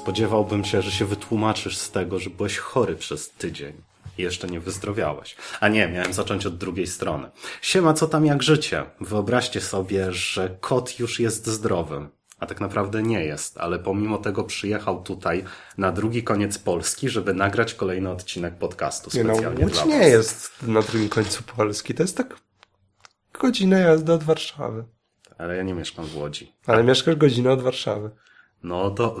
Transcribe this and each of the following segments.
Spodziewałbym się, że się wytłumaczysz z tego, że byłeś chory przez tydzień i jeszcze nie wyzdrowiałeś. A nie, miałem zacząć od drugiej strony. Siema, co tam jak życie? Wyobraźcie sobie, że kot już jest zdrowy. A tak naprawdę nie jest, ale pomimo tego przyjechał tutaj na drugi koniec Polski, żeby nagrać kolejny odcinek podcastu Nie no, specjalnie Łódź nie jest na drugim końcu Polski. To jest tak godzinę jazdy od Warszawy. Ale ja nie mieszkam w Łodzi. Ale mieszkasz godzinę od Warszawy. No to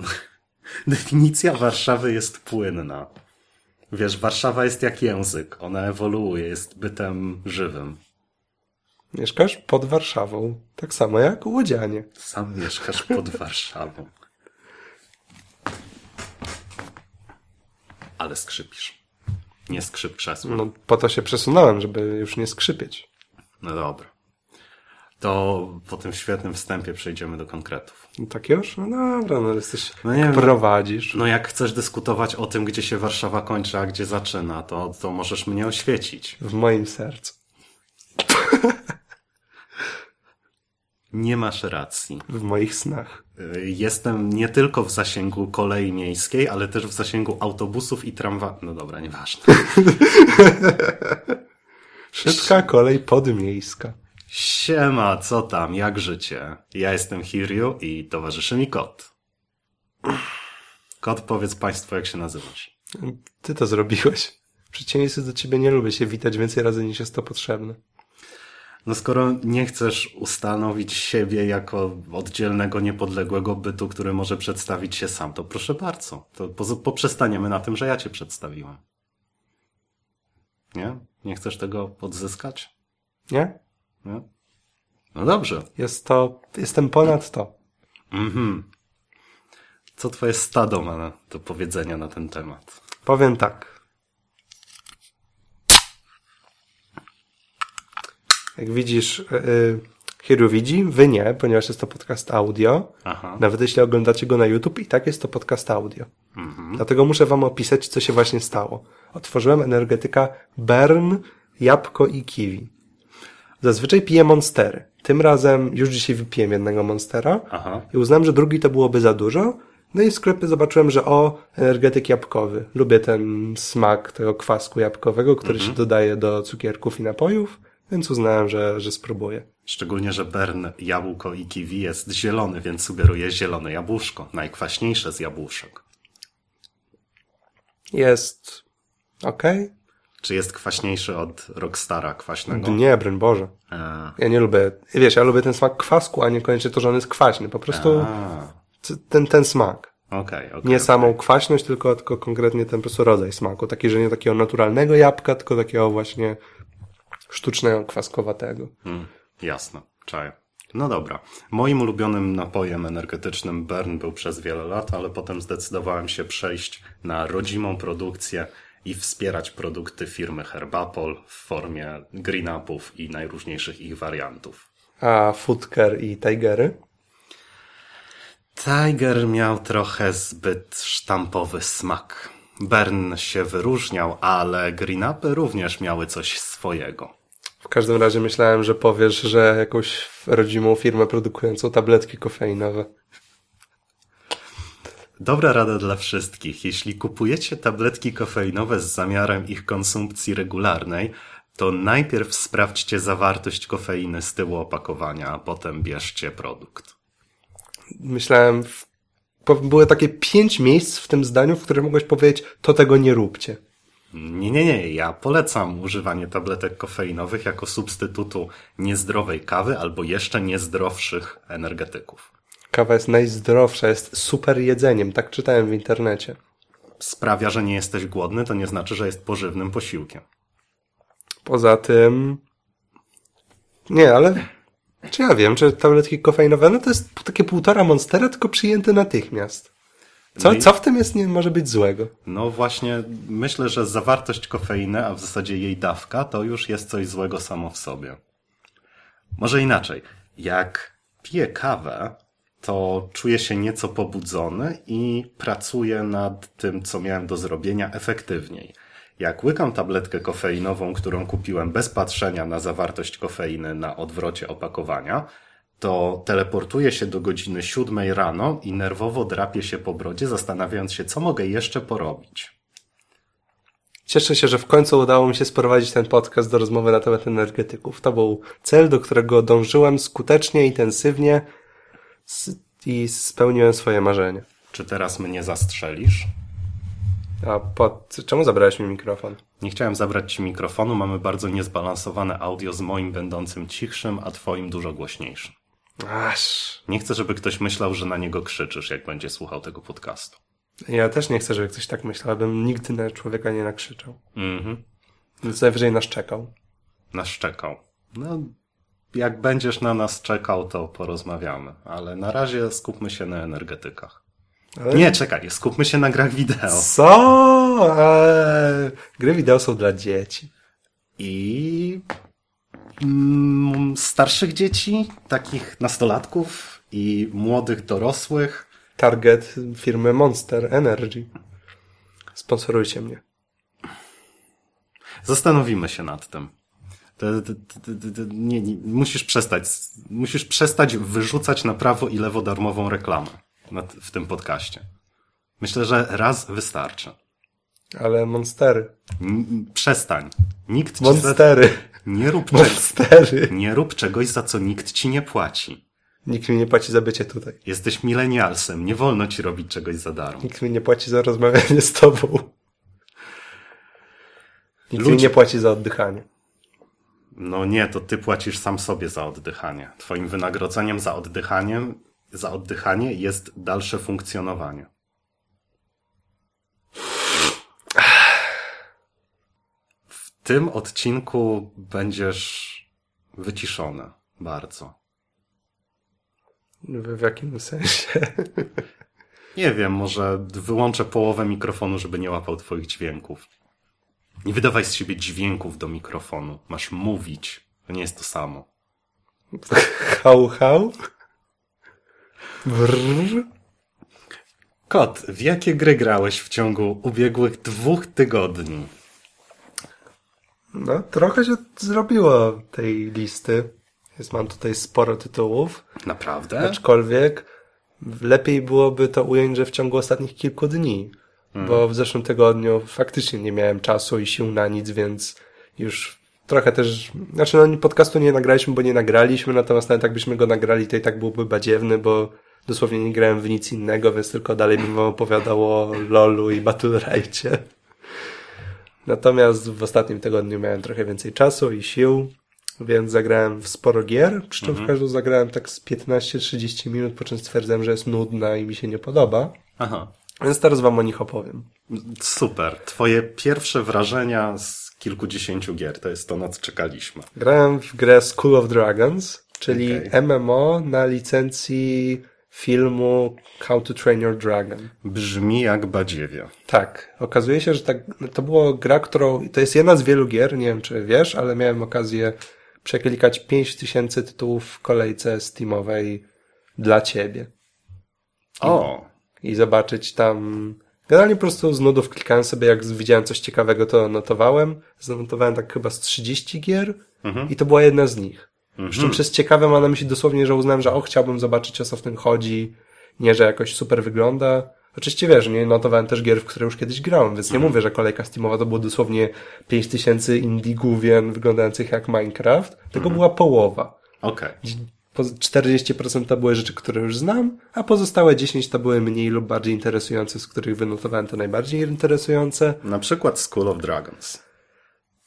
definicja Warszawy jest płynna. Wiesz, Warszawa jest jak język. Ona ewoluuje, jest bytem żywym. Mieszkasz pod Warszawą. Tak samo jak łodzianie. Sam mieszkasz pod Warszawą. Ale skrzypisz. Nie skrzyp krzesła. No po to się przesunąłem, żeby już nie skrzypieć. No dobra. To po tym świetnym wstępie przejdziemy do konkretów. No tak już? No dobra, no jesteś... No nie wiem, prowadzisz. No jak chcesz dyskutować o tym, gdzie się Warszawa kończy, a gdzie zaczyna, to, to możesz mnie oświecić. W moim sercu. Nie masz racji. W moich snach. Y, Jestem nie tylko w zasięgu kolei miejskiej, ale też w zasięgu autobusów i tramwa... No dobra, nieważne. Szybka kolej podmiejska. Siema, co tam, jak życie? Ja jestem Hiryu i towarzyszy mi kot. Kot, powiedz państwu, jak się nazywasz. Ty to zrobiłeś. W przeciwieństwie do ciebie nie lubię się witać więcej razy niż jest to potrzebne. No skoro nie chcesz ustanowić siebie jako oddzielnego, niepodległego bytu, który może przedstawić się sam, to proszę bardzo. To po- poprzestaniemy na tym, że ja cię przedstawiłem. Nie? Nie chcesz tego odzyskać? Nie? Nie? No dobrze. Jest to... Jestem ponad to. Mhm. Co twoje stado ma na, do powiedzenia na ten temat? Powiem tak. Jak widzisz, yy, Hiru widzi, wy nie, ponieważ jest to podcast audio. Aha. Nawet jeśli oglądacie go na YouTube, i tak jest to podcast audio. Dlatego muszę wam opisać, co się właśnie stało. Otworzyłem energetyka Bern, jabłko i kiwi. Zazwyczaj piję monstery. Tym razem już dzisiaj wypiłem jednego monstera Aha. i uznałem, że drugi to byłoby za dużo. No i w sklepie zobaczyłem, że o, energetyk jabłkowy. Lubię ten smak tego kwasku jabłkowego, który się dodaje do cukierków i napojów, więc uznałem, że, że spróbuję. Szczególnie, że Bern, jabłko i kiwi jest zielony, więc sugeruje zielone jabłuszko. Najkwaśniejsze z jabłuszek. Jest okej. Czy jest kwaśniejszy od Rockstara kwaśnego? Nie, broń Boże. A, Ja nie lubię, wiesz, ja lubię ten smak kwasku, a niekoniecznie to, że on jest kwaśny. Po prostu a, ten, ten smak. okej, okej. Nie samą kwaśność, tylko, tylko konkretnie ten po prostu rodzaj smaku. Taki, że nie takiego naturalnego jabłka, tylko takiego właśnie sztucznego, kwaskowatego. Hmm, jasne, czaję. No dobra. Moim ulubionym napojem energetycznym Bern był przez wiele lat, ale potem zdecydowałem się przejść na rodzimą produkcję i wspierać produkty firmy Herbapol w formie green upów i najróżniejszych ich wariantów. A Foodcare i Tigery? Tiger miał trochę zbyt sztampowy smak. Bern się wyróżniał, ale green upy również miały coś swojego. W każdym razie myślałem, że powiesz, że jakąś rodzimą firmę produkującą tabletki kofeinowe. Dobra rada dla wszystkich. Jeśli kupujecie tabletki kofeinowe z zamiarem ich konsumpcji regularnej, to najpierw sprawdźcie zawartość kofeiny z tyłu opakowania, a potem bierzcie produkt. Myślałem, były takie pięć miejsc w tym zdaniu, w których mogłeś powiedzieć, to tego nie róbcie. Nie, nie, nie. Ja polecam używanie tabletek kofeinowych jako substytutu niezdrowej kawy albo jeszcze niezdrowszych energetyków. Kawa jest najzdrowsza, jest super jedzeniem, tak czytałem w internecie. Sprawia, że nie jesteś głodny, to nie znaczy, że jest pożywnym posiłkiem. Poza tym... Nie, ale... Czy ja wiem, czy tabletki kofeinowe, no to jest takie półtora monstera, tylko przyjęte natychmiast. Co, No co w tym jest, nie może być złego? No właśnie, myślę, że zawartość kofeiny, a w zasadzie jej dawka, to już jest coś złego samo w sobie. Może inaczej. Jak piję kawę, to czuję się nieco pobudzony i pracuję nad tym, co miałem do zrobienia efektywniej. Jak łykam tabletkę kofeinową, którą kupiłem bez patrzenia na zawartość kofeiny na odwrocie opakowania, to teleportuje się do godziny siódmej rano i nerwowo drapie się po brodzie, zastanawiając się, co mogę jeszcze porobić. Cieszę się, że w końcu udało mi się sprowadzić ten podcast do rozmowy na temat energetyków. To był cel, do którego dążyłem skutecznie, intensywnie i spełniłem swoje marzenie. Czy teraz mnie zastrzelisz? A pod... czemu zabrałeś mi mikrofon? Nie chciałem zabrać ci mikrofonu, mamy bardzo niezbalansowane audio z moim będącym cichszym, a twoim dużo głośniejszym. Aż. Nie chcę, żeby ktoś myślał, że na niego krzyczysz, jak będzie słuchał tego podcastu. Ja też nie chcę, żeby ktoś tak myślał, abym nigdy na człowieka nie nakrzyczał. Mhm. Więc najwyżej naszczekał. Naszczekał. No, jak będziesz na nas czekał, to porozmawiamy. Ale na razie skupmy się na energetykach. Ale... Nie, czekaj, skupmy się na grach wideo. Co? Eee, gry wideo są dla dzieci. I mm, starszych dzieci, takich nastolatków i młodych dorosłych. Target firmy Monster Energy. Sponsorujcie mnie. Zastanowimy się nad tym. Nie, nie, musisz przestać, musisz przestać wyrzucać na prawo i lewo darmową reklamę w tym podcaście. Myślę, że raz wystarczy. Ale monstery. N przestań. Nikt monstery. Ci za... Nie rób monstery. Nie rób czegoś, za co nikt ci nie płaci. Nikt mi nie płaci za bycie tutaj. Jesteś milenialsem. Nie wolno ci robić czegoś za darmo. Nikt mi nie płaci za rozmawianie z tobą. Nikt mi nie płaci za oddychanie. No nie, to ty płacisz sam sobie za oddychanie. Twoim wynagrodzeniem za oddychaniem, za oddychanie jest dalsze funkcjonowanie. W tym odcinku będziesz wyciszony bardzo. W, w jakim sensie? Nie wiem, może wyłączę połowę mikrofonu, żeby nie łapał twoich dźwięków. Nie wydawaj z siebie dźwięków do mikrofonu. Masz mówić. To nie jest to samo. Hał, hał? Brrr. Kot, w jakie gry grałeś w ciągu ubiegłych dwóch tygodni? No, trochę się zrobiło tej listy. Jest, mam tutaj sporo tytułów. Naprawdę? Aczkolwiek lepiej byłoby to ująć, że w ciągu ostatnich kilku dni. Bo w zeszłym tygodniu faktycznie nie miałem czasu i sił na nic, więc już trochę też, znaczy no podcastu nie nagraliśmy, bo nie nagraliśmy, natomiast nawet jakbyśmy go nagrali, to i tak byłby badziewny, bo dosłownie nie grałem w nic innego, więc tylko dalej bym wam opowiadał o LoLu i Battle Rajcie. Natomiast w ostatnim tygodniu miałem trochę więcej czasu i sił, więc zagrałem w sporo gier, przy czym mhm. w każdą zagrałem tak z 15-30 minut, po czym stwierdzałem, że jest nudna i mi się nie podoba. Aha. Więc teraz wam o nich opowiem. Super. Twoje pierwsze wrażenia z kilkudziesięciu gier, to jest to, na co czekaliśmy. Grałem w grę School of Dragons, czyli okay. MMO na licencji filmu How to Train Your Dragon. Brzmi jak badziewia. Tak. Okazuje się, że tak, to była gra, którą, to jest jedna z wielu gier, nie wiem czy wiesz, ale miałem okazję przeklikać 5000 tytułów w kolejce Steamowej dla ciebie. O! I zobaczyć tam... Generalnie po prostu z nudów klikałem sobie, jak widziałem coś ciekawego, to notowałem. Zanotowałem tak chyba z 30 gier mhm. i to była jedna z nich. Mhm. Przy czym przez ciekawe ma na myśli dosłownie, że uznałem, że o, chciałbym zobaczyć, o co w tym chodzi. Nie, że jakoś super wygląda. Oczywiście wiesz, nie notowałem też gier, w które już kiedyś grałem, więc nie mhm. mówię, że kolejka Steamowa to było dosłownie 5000 indie główien wyglądających jak Minecraft, tylko mhm. była połowa. Okej. Okay. 40% to były rzeczy, które już znam, a pozostałe 10 to były mniej lub bardziej interesujące, z których wynotowałem te najbardziej interesujące. Na przykład School of Dragons.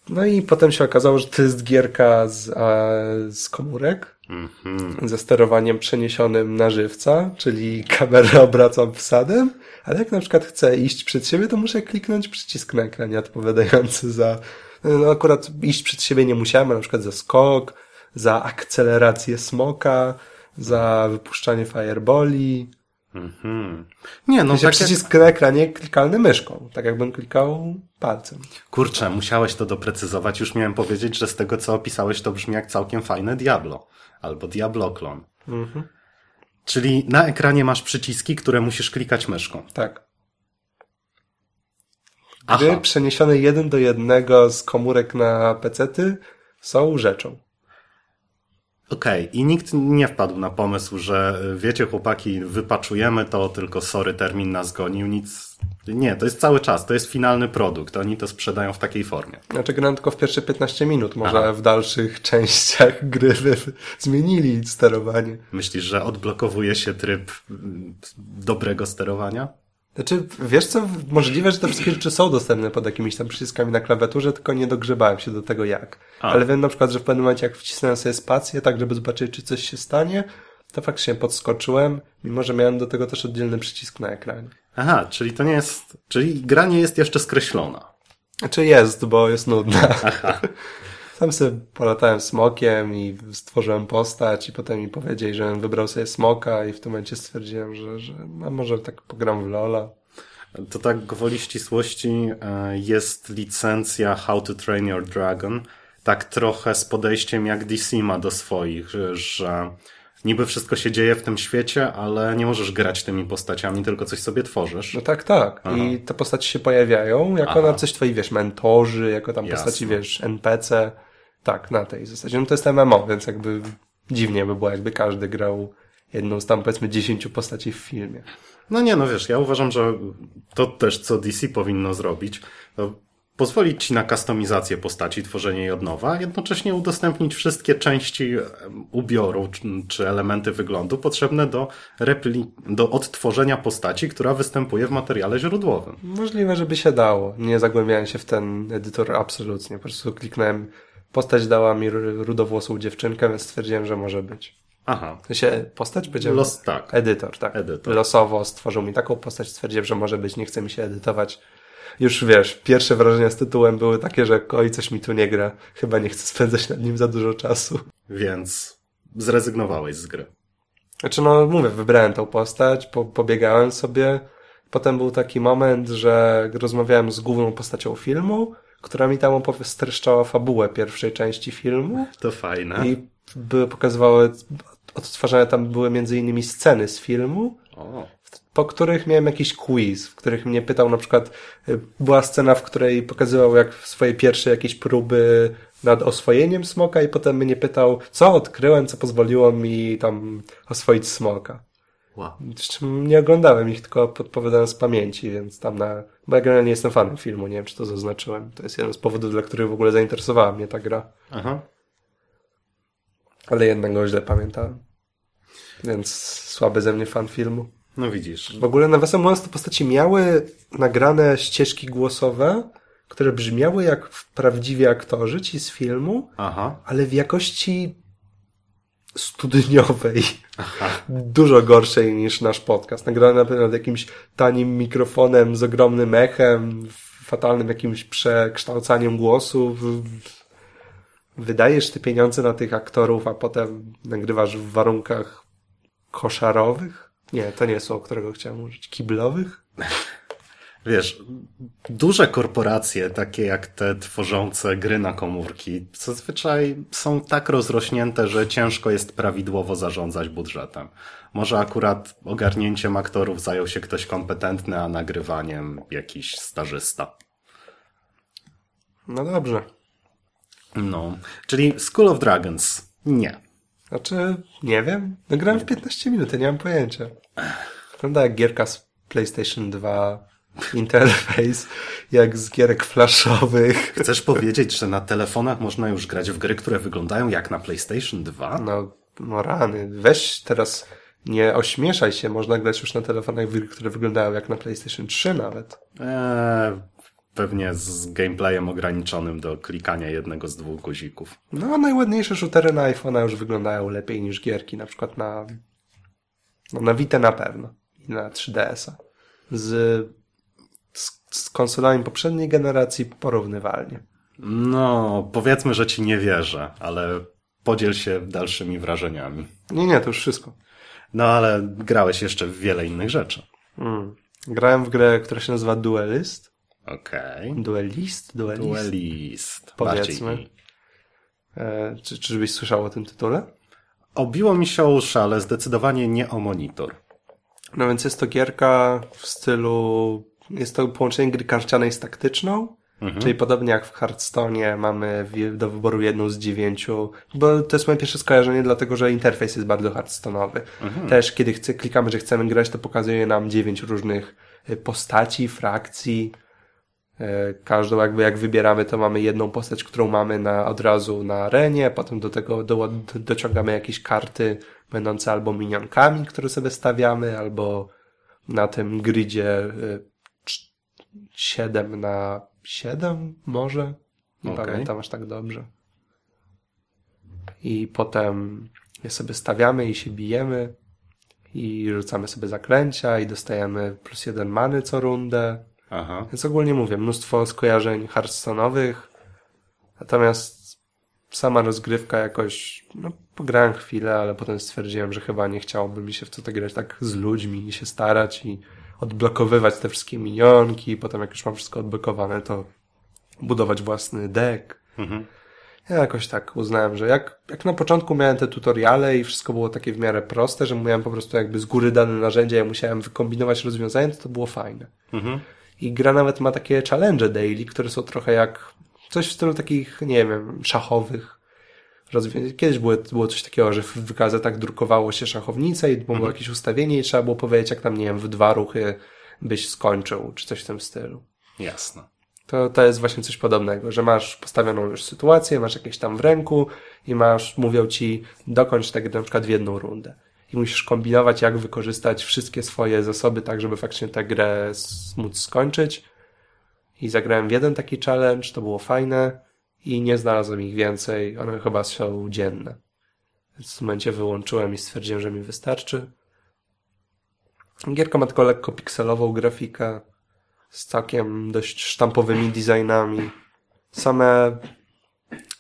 No i potem się okazało, że to jest gierka z, a, z komórek, mm -hmm. ze sterowaniem przeniesionym na żywca, czyli kamerę obracam wsadem, ale jak na przykład chcę iść przed siebie, to muszę kliknąć przycisk na ekranie odpowiadający za, no akurat iść przed siebie nie musiałem, na przykład za skok, za akcelerację smoka, za wypuszczanie fireboli, Mhm. Nie, no tak przycisk jak... na ekranie klikalny myszką, tak jakbym klikał palcem. Kurczę, musiałeś to doprecyzować. Już miałem powiedzieć, że z tego, co opisałeś, to brzmi jak całkiem fajne Diablo. Albo Diablo-klon. Mhm. Czyli na ekranie masz przyciski, które musisz klikać myszką. Tak. Gry Aha. przeniesione jeden do jednego z komórek na pecety są rzeczą. Okej, i nikt nie wpadł na pomysł, że y, wiecie, chłopaki, wypaczujemy to, tylko sorry, termin nas gonił, nic. Nie, to jest cały czas, to jest finalny produkt. Oni to sprzedają w takiej formie. Znaczy grałem tylko w pierwsze 15 minut, może Aha. w dalszych częściach gry zmienili sterowanie. Myślisz, że odblokowuje się tryb mm, dobrego sterowania? Znaczy, wiesz co, możliwe, że te wszystkie rzeczy są dostępne pod jakimiś tam przyciskami na klawiaturze, tylko nie dogrzebałem się do tego jak. A. Ale wiem na przykład, że w pewnym momencie jak wcisnąłem sobie spację, tak żeby zobaczyć, czy coś się stanie, to faktycznie podskoczyłem, mimo że miałem do tego też oddzielny przycisk na ekranie. Aha, czyli to nie jest. Czyli gra nie jest jeszcze skreślona. Znaczy jest, bo jest nudna. Sam sobie polatałem smokiem i stworzyłem postać i potem mi powiedzieli, żebym wybrał sobie smoka i w tym momencie stwierdziłem, że, że no może tak pogram w Lola. To tak gwoli ścisłości e, jest licencja How to Train Your Dragon, tak trochę z podejściem jak DC ma do swoich, że, że niby wszystko się dzieje w tym świecie, ale nie możesz grać tymi postaciami, tylko coś sobie tworzysz. No tak, tak. I te postaci się pojawiają jako Aha. na coś twoi, wiesz, mentorzy, jako tam Jasne. postaci, wiesz, NPC. Tak, na tej zasadzie. No to jest MMO, więc jakby dziwnie by było, jakby każdy grał jedną z tam powiedzmy dziesięciu postaci w filmie. No nie, no wiesz, ja uważam, że to też co DC powinno zrobić, to pozwolić ci na kustomizację postaci, tworzenie jej od nowa, a jednocześnie udostępnić wszystkie części em, ubioru czy, elementy wyglądu potrzebne do, repli- do odtworzenia postaci, która występuje w materiale źródłowym. Możliwe, żeby się dało. Nie zagłębiałem się w ten edytor absolutnie. Po prostu kliknąłem, postać dała mi ru- rudowłosą dziewczynkę, więc stwierdziłem, że może być. Aha, To się postać będzie... Los, tak. Edytor, tak. Edytor. Losowo stworzył mi taką postać, stwierdziłem, że może być, nie chce mi się edytować. Już wiesz, pierwsze wrażenia z tytułem były takie, że oj, coś mi tu nie gra. Chyba nie chcę spędzać nad nim za dużo czasu. Więc zrezygnowałeś z gry. Znaczy, no mówię, wybrałem tą postać, po, pobiegałem sobie. Potem był taki moment, że rozmawiałem z główną postacią filmu, która mi tam streszczała fabułę pierwszej części filmu. To fajne. I były pokazywały, odtwarzane tam były między innymi sceny z filmu. O, po których miałem jakiś quiz, w których mnie pytał na przykład, y, była scena, w której pokazywał jak swoje pierwsze jakieś próby nad oswojeniem smoka i potem mnie pytał, co odkryłem, co pozwoliło mi tam oswoić smoka. wow. Nie oglądałem ich, tylko podpowiadałem z pamięci, więc tam na, bo ja generalnie jestem fanem filmu, nie wiem czy to zaznaczyłem. To jest jeden z powodów, dla których w ogóle zainteresowała mnie ta gra. Aha. Ale jednego źle pamiętałem. Więc słaby ze mnie fan filmu. No widzisz. W ogóle nawiasem mówiąc, te postaci miały nagrane ścieżki głosowe, które brzmiały jak prawdziwi aktorzy ci z filmu, Aha. ale w jakości studniowej. Dużo gorszej niż nasz podcast. Nagrane na- nad jakimś tanim mikrofonem z ogromnym echem, fatalnym jakimś przekształcaniem głosu. W- Wydajesz te pieniądze na tych aktorów, a potem nagrywasz w warunkach koszarowych? Nie, to nie jest słowo, którego chciałem użyć. Kiblowych? Wiesz, duże korporacje, takie jak te tworzące gry na komórki, zazwyczaj są tak rozrośnięte, że ciężko jest prawidłowo zarządzać budżetem. Może akurat ogarnięciem aktorów zajął się ktoś kompetentny, a nagrywaniem jakiś stażysta. No dobrze. No, czyli School of Dragons. Nie. Znaczy, nie wiem. Nagrałem w 15 minut, ja nie mam pojęcia. Wygląda jak gierka z PlayStation 2, interfejs, jak z gierek flashowych. Chcesz powiedzieć, że na telefonach można już grać w gry, które wyglądają jak na PlayStation 2? No, no rany. Weź teraz, nie ośmieszaj się, można grać już na telefonach w gry, które wyglądają jak na PlayStation 3 nawet. Eee, pewnie z gameplayem ograniczonym do klikania jednego z dwóch guzików. No, najładniejsze shootery na iPhone'a już wyglądają lepiej niż gierki, na przykład na, no, na Vita na pewno i na 3DS-a. Z, z, z konsolami poprzedniej generacji porównywalnie. No, powiedzmy, że ci nie wierzę, ale podziel się dalszymi wrażeniami. Nie, nie, to już wszystko. No, ale grałeś jeszcze w wiele innych rzeczy. Mm. Grałem w grę, która się nazywa Duelist. Okej. Duelist? Duelist? Duelist. Powiedzmy. Bardziej. E, czy, czyżbyś słyszał o tym tytule? Obiło mi się o uszy, ale zdecydowanie nie o monitor. No więc jest to gierka w stylu... Jest to połączenie gry karcianej z taktyczną. Czyli podobnie jak w Hearthstone mamy do wyboru jedną z dziewięciu, bo to jest moje pierwsze skojarzenie, dlatego że interfejs jest bardzo Hearthstone'owy. Też kiedy chce, klikamy, że chcemy grać, to pokazuje nam dziewięć różnych y, postaci, frakcji. Y, każdą jakby jak wybieramy, to mamy jedną postać, którą mamy na, od razu na arenie, potem do tego do, dociągamy jakieś karty będące albo minionkami, które sobie stawiamy, albo na tym gridzie 7 y, na 7 może? Nie okay. pamiętam aż tak dobrze. I potem je sobie stawiamy i się bijemy i rzucamy sobie zaklęcia i dostajemy plus jeden many co rundę. Aha. Więc ogólnie mówię, mnóstwo skojarzeń Hearthstone'owych. Natomiast sama rozgrywka jakoś, no pograłem chwilę, ale potem stwierdziłem, że chyba nie chciałoby mi się w to grać tak z ludźmi i się starać i odblokowywać te wszystkie minionki potem jak już mam wszystko odblokowane, to budować własny deck. Mhm. Ja jakoś tak uznałem, że jak, jak na początku miałem te tutoriale i wszystko było takie w miarę proste, że miałem po prostu jakby z góry dane narzędzia, ja musiałem wykombinować rozwiązanie, to to było fajne. Mhm. I gra nawet ma takie challenge daily, które są trochę jak coś w stylu takich, nie wiem, szachowych rozwiązań. Kiedyś było, było coś takiego, że w gazetach drukowało się szachownicę i było mhm. jakieś ustawienie i trzeba było powiedzieć, jak tam, nie wiem, w dwa ruchy byś skończył, czy coś w tym stylu. Jasne. To, to jest właśnie coś podobnego, że masz postawioną już sytuację, masz jakieś tam w ręku i masz, mówią ci, dokończ tak na przykład w jedną rundę. I musisz kombinować, jak wykorzystać wszystkie swoje zasoby, tak żeby faktycznie tę grę móc skończyć. I zagrałem w jeden taki challenge, to było fajne i nie znalazłem ich więcej. One chyba są dzienne. Więc w momencie wyłączyłem i stwierdziłem, że mi wystarczy. Gierka ma tylko lekko pikselową grafikę z całkiem dość sztampowymi designami. Same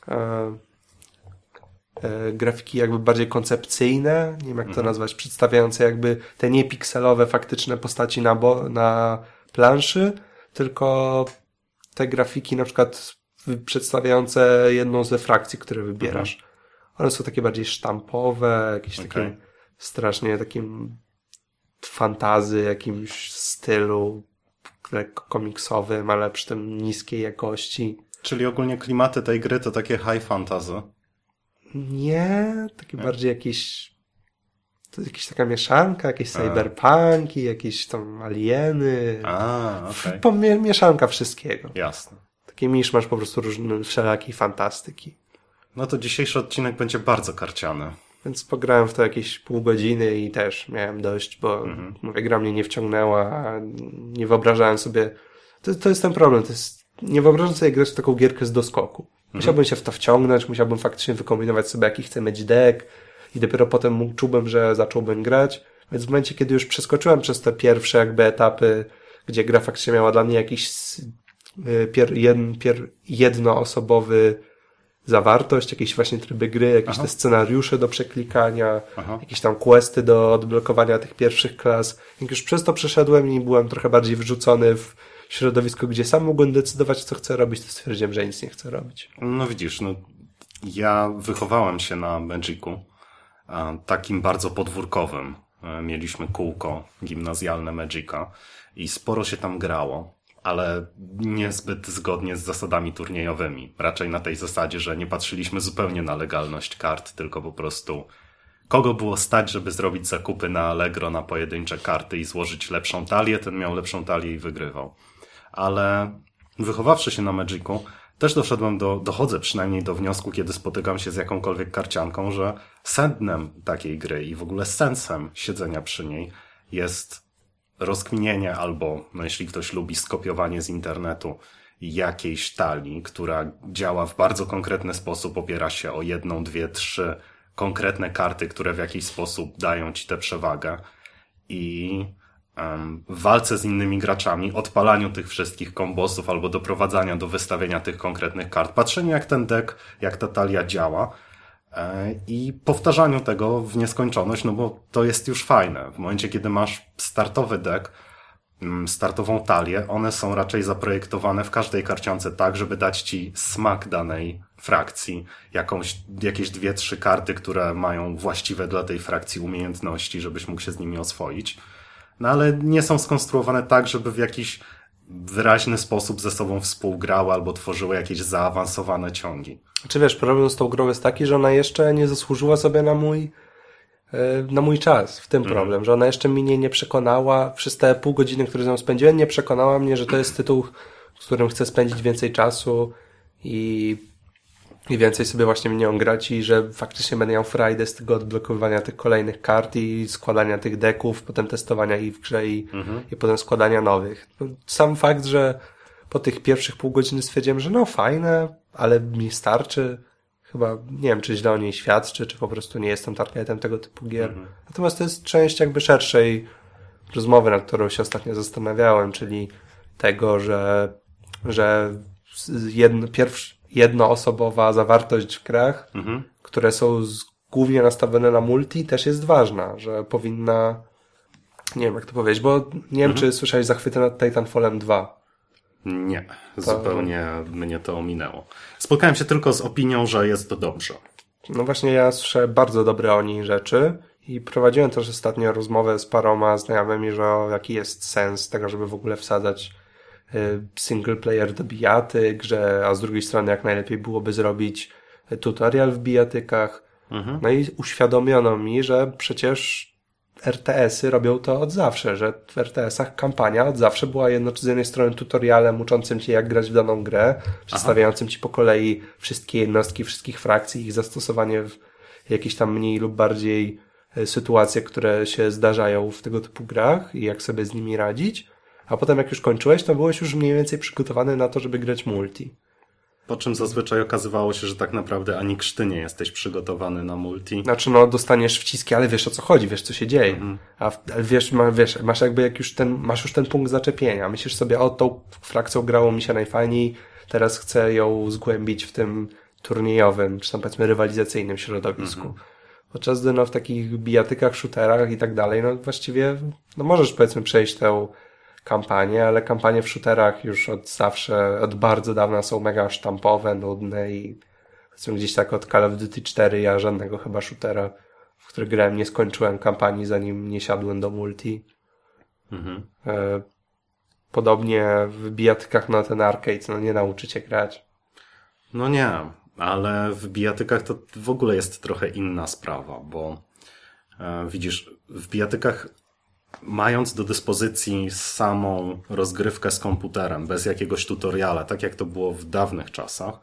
e, grafiki jakby bardziej koncepcyjne, nie wiem jak to mhm. nazwać, przedstawiające jakby te niepikselowe faktyczne postaci na, bo, na planszy, tylko te grafiki na przykład przedstawiające jedną ze frakcji, które wybierasz. Mhm. One są takie bardziej sztampowe, jakieś okay. takie strasznie takim fantazy, jakimś stylu lekko komiksowym, ale przy tym niskiej jakości. Czyli ogólnie klimaty tej gry to takie high fantasy? Nie, takie Nie. bardziej jakieś to jest jakaś taka mieszanka, jakieś cyberpunki, jakieś tam alieny. A, okay. Mieszanka wszystkiego. Jasne. Taki misz masz po prostu różne, wszelakiej fantastyki. No to dzisiejszy odcinek będzie bardzo karciany. Więc pograłem w to jakieś pół godziny i też miałem dość, bo mhm. mówię, gra mnie nie wciągnęła, a nie wyobrażałem sobie. To, to jest ten problem. To jest, nie wyobrażam sobie grać w taką gierkę z doskoku. Mhm. Musiałbym się w to wciągnąć, musiałbym faktycznie wykombinować sobie, jaki chcę mieć deck i dopiero potem czułbym, że zacząłbym grać. Więc w momencie, kiedy już przeskoczyłem przez te pierwsze jakby etapy, gdzie gra faktycznie miała dla mnie jakiś y, pier, jed, pier, jednoosobowy zawartość, jakieś właśnie tryby gry, jakieś Aha. te scenariusze do przeklikania, Aha. jakieś tam questy do odblokowania tych pierwszych klas. Jak już przez to przeszedłem i byłem trochę bardziej wrzucony w środowisko, gdzie sam mogłem decydować, co chcę robić, to stwierdziłem, że nic nie chcę robić. No widzisz, no ja wychowałem się na Magicu, takim bardzo podwórkowym. E, mieliśmy kółko gimnazjalne Magica i sporo się tam grało ale niezbyt zgodnie z zasadami turniejowymi. Raczej na tej zasadzie, że nie patrzyliśmy zupełnie na legalność kart, tylko po prostu kogo było stać, żeby zrobić zakupy na Allegro na pojedyncze karty i złożyć lepszą talię, ten miał lepszą talię i wygrywał. Ale wychowawszy się na Magicu, też doszedłem do, dochodzę przynajmniej do wniosku, kiedy spotykam się z jakąkolwiek karcianką, że sednem takiej gry i w ogóle sensem siedzenia przy niej jest rozkminienie albo, no jeśli ktoś lubi, skopiowanie z internetu jakiejś talii, która działa w bardzo konkretny sposób, opiera się o jedną, dwie, trzy konkretne karty, które w jakiś sposób dają ci tę przewagę. I w walce z innymi graczami, odpalaniu tych wszystkich kombosów albo doprowadzania do wystawienia tych konkretnych kart, patrzeniu jak ten deck, jak ta talia działa, E, i powtarzaniu tego w nieskończoność, no bo to jest już fajne. W momencie, kiedy masz startowy deck, mm, startową talię, one są raczej zaprojektowane w każdej karciance tak, żeby dać ci smak danej frakcji, jakąś, jakieś dwie, trzy karty, które mają właściwe dla tej frakcji umiejętności, żebyś mógł się z nimi oswoić. No ale nie są skonstruowane tak, żeby w jakiś wyraźny sposób ze sobą współgrały albo tworzyły jakieś zaawansowane ciągi. Czy wiesz, problem z tą grą jest taki, że ona jeszcze nie zasłużyła sobie na mój e, na mój czas, w tym mm. problem, że ona jeszcze mnie nie przekonała, przez te pół godziny, które z nią spędziłem, nie przekonała mnie, że to jest tytuł, z którym chcę spędzić więcej czasu i i więcej sobie właśnie w nią grać i że faktycznie będę miał frajdę z tego odblokowywania tych kolejnych kart i składania tych deków, potem testowania ich w grze i, mhm. i potem składania nowych. Sam fakt, że po tych pierwszych pół godziny stwierdziłem, że no fajne, ale mi starczy. Chyba nie wiem, czy źle o niej świadczy, czy po prostu nie jestem targetem tego typu gier. Mhm. Natomiast to jest część jakby szerszej rozmowy, nad którą się ostatnio zastanawiałem, czyli tego, że, że jedno, pierwszy, jednoosobowa zawartość w grach, mhm. które są z, głównie nastawione na multi, też jest ważna, że powinna, nie wiem jak to powiedzieć, bo nie wiem, mhm. czy słyszałeś zachwyty nad Titanfallem 2. Nie, to... zupełnie mnie to ominęło. Spotkałem się tylko z opinią, że jest to dobrze. No właśnie ja słyszę bardzo dobre o niej rzeczy i prowadziłem też ostatnio rozmowę z paroma znajomymi, że jaki jest sens tego, żeby w ogóle wsadzać single player do bijatyk, że, a z drugiej strony jak najlepiej byłoby zrobić tutorial w bijatykach. Mhm. No i uświadomiono mi, że przecież RTS-y robią to od zawsze, że w RTS-ach kampania od zawsze była jedno, z jednej strony tutorialem uczącym cię jak grać w daną grę, przedstawiającym ci po kolei wszystkie jednostki, wszystkich frakcji, ich zastosowanie w jakieś tam mniej lub bardziej y, sytuacje, które się zdarzają w tego typu grach i jak sobie z nimi radzić a potem jak już kończyłeś, to byłeś już mniej więcej przygotowany na to, żeby grać multi. Po czym zazwyczaj okazywało się, że tak naprawdę ani krzty nie jesteś przygotowany na multi. Znaczy, no, dostaniesz wciski, ale wiesz o co chodzi, wiesz co się dzieje. Mhm. A wiesz, ma, wiesz, masz jakby jak już ten, masz już ten punkt zaczepienia. Myślisz sobie, o, tą frakcją grało mi się najfajniej, teraz chcę ją zgłębić w tym turniejowym, czy tam powiedzmy rywalizacyjnym środowisku. Mhm. Podczas gdy no, w takich bijatykach, shooterach i tak dalej, no właściwie, no możesz powiedzmy przejść tę kampanie, ale kampanie w shooterach już od zawsze, od bardzo dawna są mega sztampowe, nudne i gdzieś tak od Call of Duty 4 ja żadnego chyba shootera, w który grałem, nie skończyłem kampanii, zanim nie siadłem do multi. Mhm. E, podobnie w bijatykach na ten arcade, no nie nauczycie grać. No nie, ale w bijatykach to w ogóle jest trochę inna sprawa, bo e, widzisz, w bijatykach mając do dyspozycji samą rozgrywkę z komputerem, bez jakiegoś tutoriala, tak jak to było w dawnych czasach,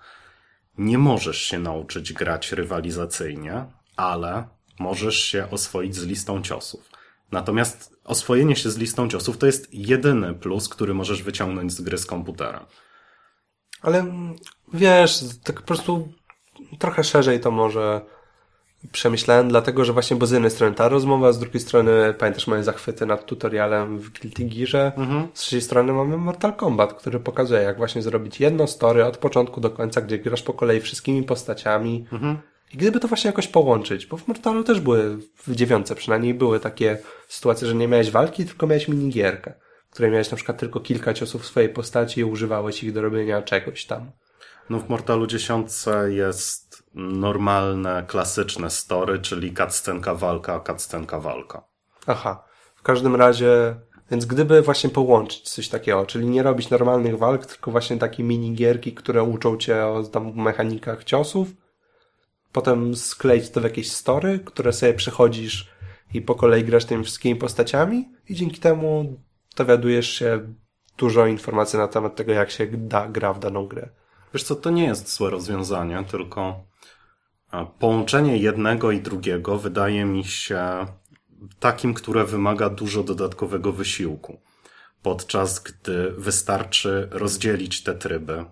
nie możesz się nauczyć grać rywalizacyjnie, ale możesz się oswoić z listą ciosów. Natomiast oswojenie się z listą ciosów to jest jedyny plus, który możesz wyciągnąć z gry z komputera. Ale wiesz, tak po prostu trochę szerzej to może przemyślałem, dlatego że właśnie, bo z jednej strony ta rozmowa, z drugiej strony pamiętasz moje zachwyty nad tutorialem w Guilty Gearze, mhm. z trzeciej strony mamy Mortal Kombat, który pokazuje, jak właśnie zrobić jedno story od początku do końca, gdzie grasz po kolei wszystkimi postaciami. Mhm. I gdyby to właśnie jakoś połączyć, bo w Mortalu też były, w dziewiątce przynajmniej były takie sytuacje, że nie miałeś walki, tylko miałeś minigierkę, w której miałeś na przykład tylko kilka ciosów swojej postaci i używałeś ich do robienia czegoś tam. No w Mortalu 10 jest normalne, klasyczne story, czyli cutscenka walka, cutscenka walka. Aha. W każdym razie, więc gdyby właśnie połączyć coś takiego, czyli nie robić normalnych walk, tylko właśnie takie minigierki, które uczą cię o tam mechanikach ciosów, potem skleić to w jakieś story, które sobie przechodzisz i po kolei grasz tymi wszystkimi postaciami i dzięki temu dowiadujesz się dużo informacji na temat tego, jak się da, gra w daną grę. Wiesz co, to nie jest złe rozwiązanie, tylko połączenie jednego i drugiego wydaje mi się takim, które wymaga dużo dodatkowego wysiłku. Podczas gdy wystarczy rozdzielić te tryby,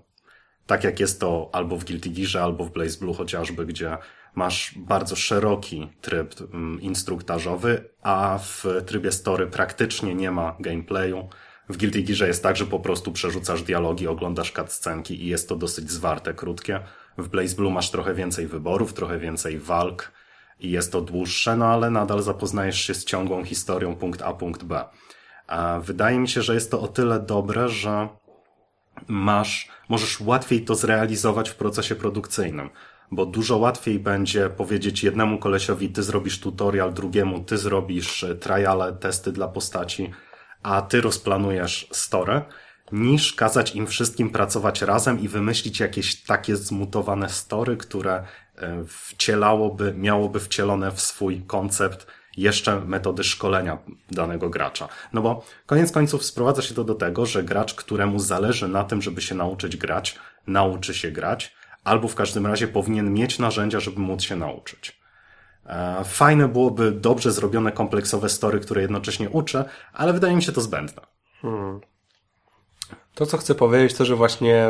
tak jak jest to albo w Guilty Gearze, albo w Blaze Blue chociażby, gdzie masz bardzo szeroki tryb mm, instruktażowy, a w trybie story praktycznie nie ma gameplayu, w Guilty Gearze jest tak, że po prostu przerzucasz dialogi, oglądasz cutscenki i jest to dosyć zwarte, krótkie. W Blaze Blue masz trochę więcej wyborów, trochę więcej walk i jest to dłuższe, no ale nadal zapoznajesz się z ciągłą historią punkt A, punkt B. A wydaje mi się, że jest to o tyle dobre, że masz, możesz łatwiej to zrealizować w procesie produkcyjnym, bo dużo łatwiej będzie powiedzieć jednemu kolesiowi, ty zrobisz tutorial, drugiemu ty zrobisz triale, testy dla postaci, a ty rozplanujesz story niż kazać im wszystkim pracować razem i wymyślić jakieś takie zmutowane story, które e, wcielałoby, miałoby wcielone w swój koncept jeszcze metody szkolenia danego gracza. No bo koniec końców sprowadza się to do tego, że gracz, któremu zależy na tym, żeby się nauczyć grać, nauczy się grać, albo w każdym razie powinien mieć narzędzia, żeby móc się nauczyć. E, fajne byłoby dobrze zrobione kompleksowe story, które jednocześnie uczy, ale wydaje mi się to zbędne. Hmm. To, co chcę powiedzieć, to, że właśnie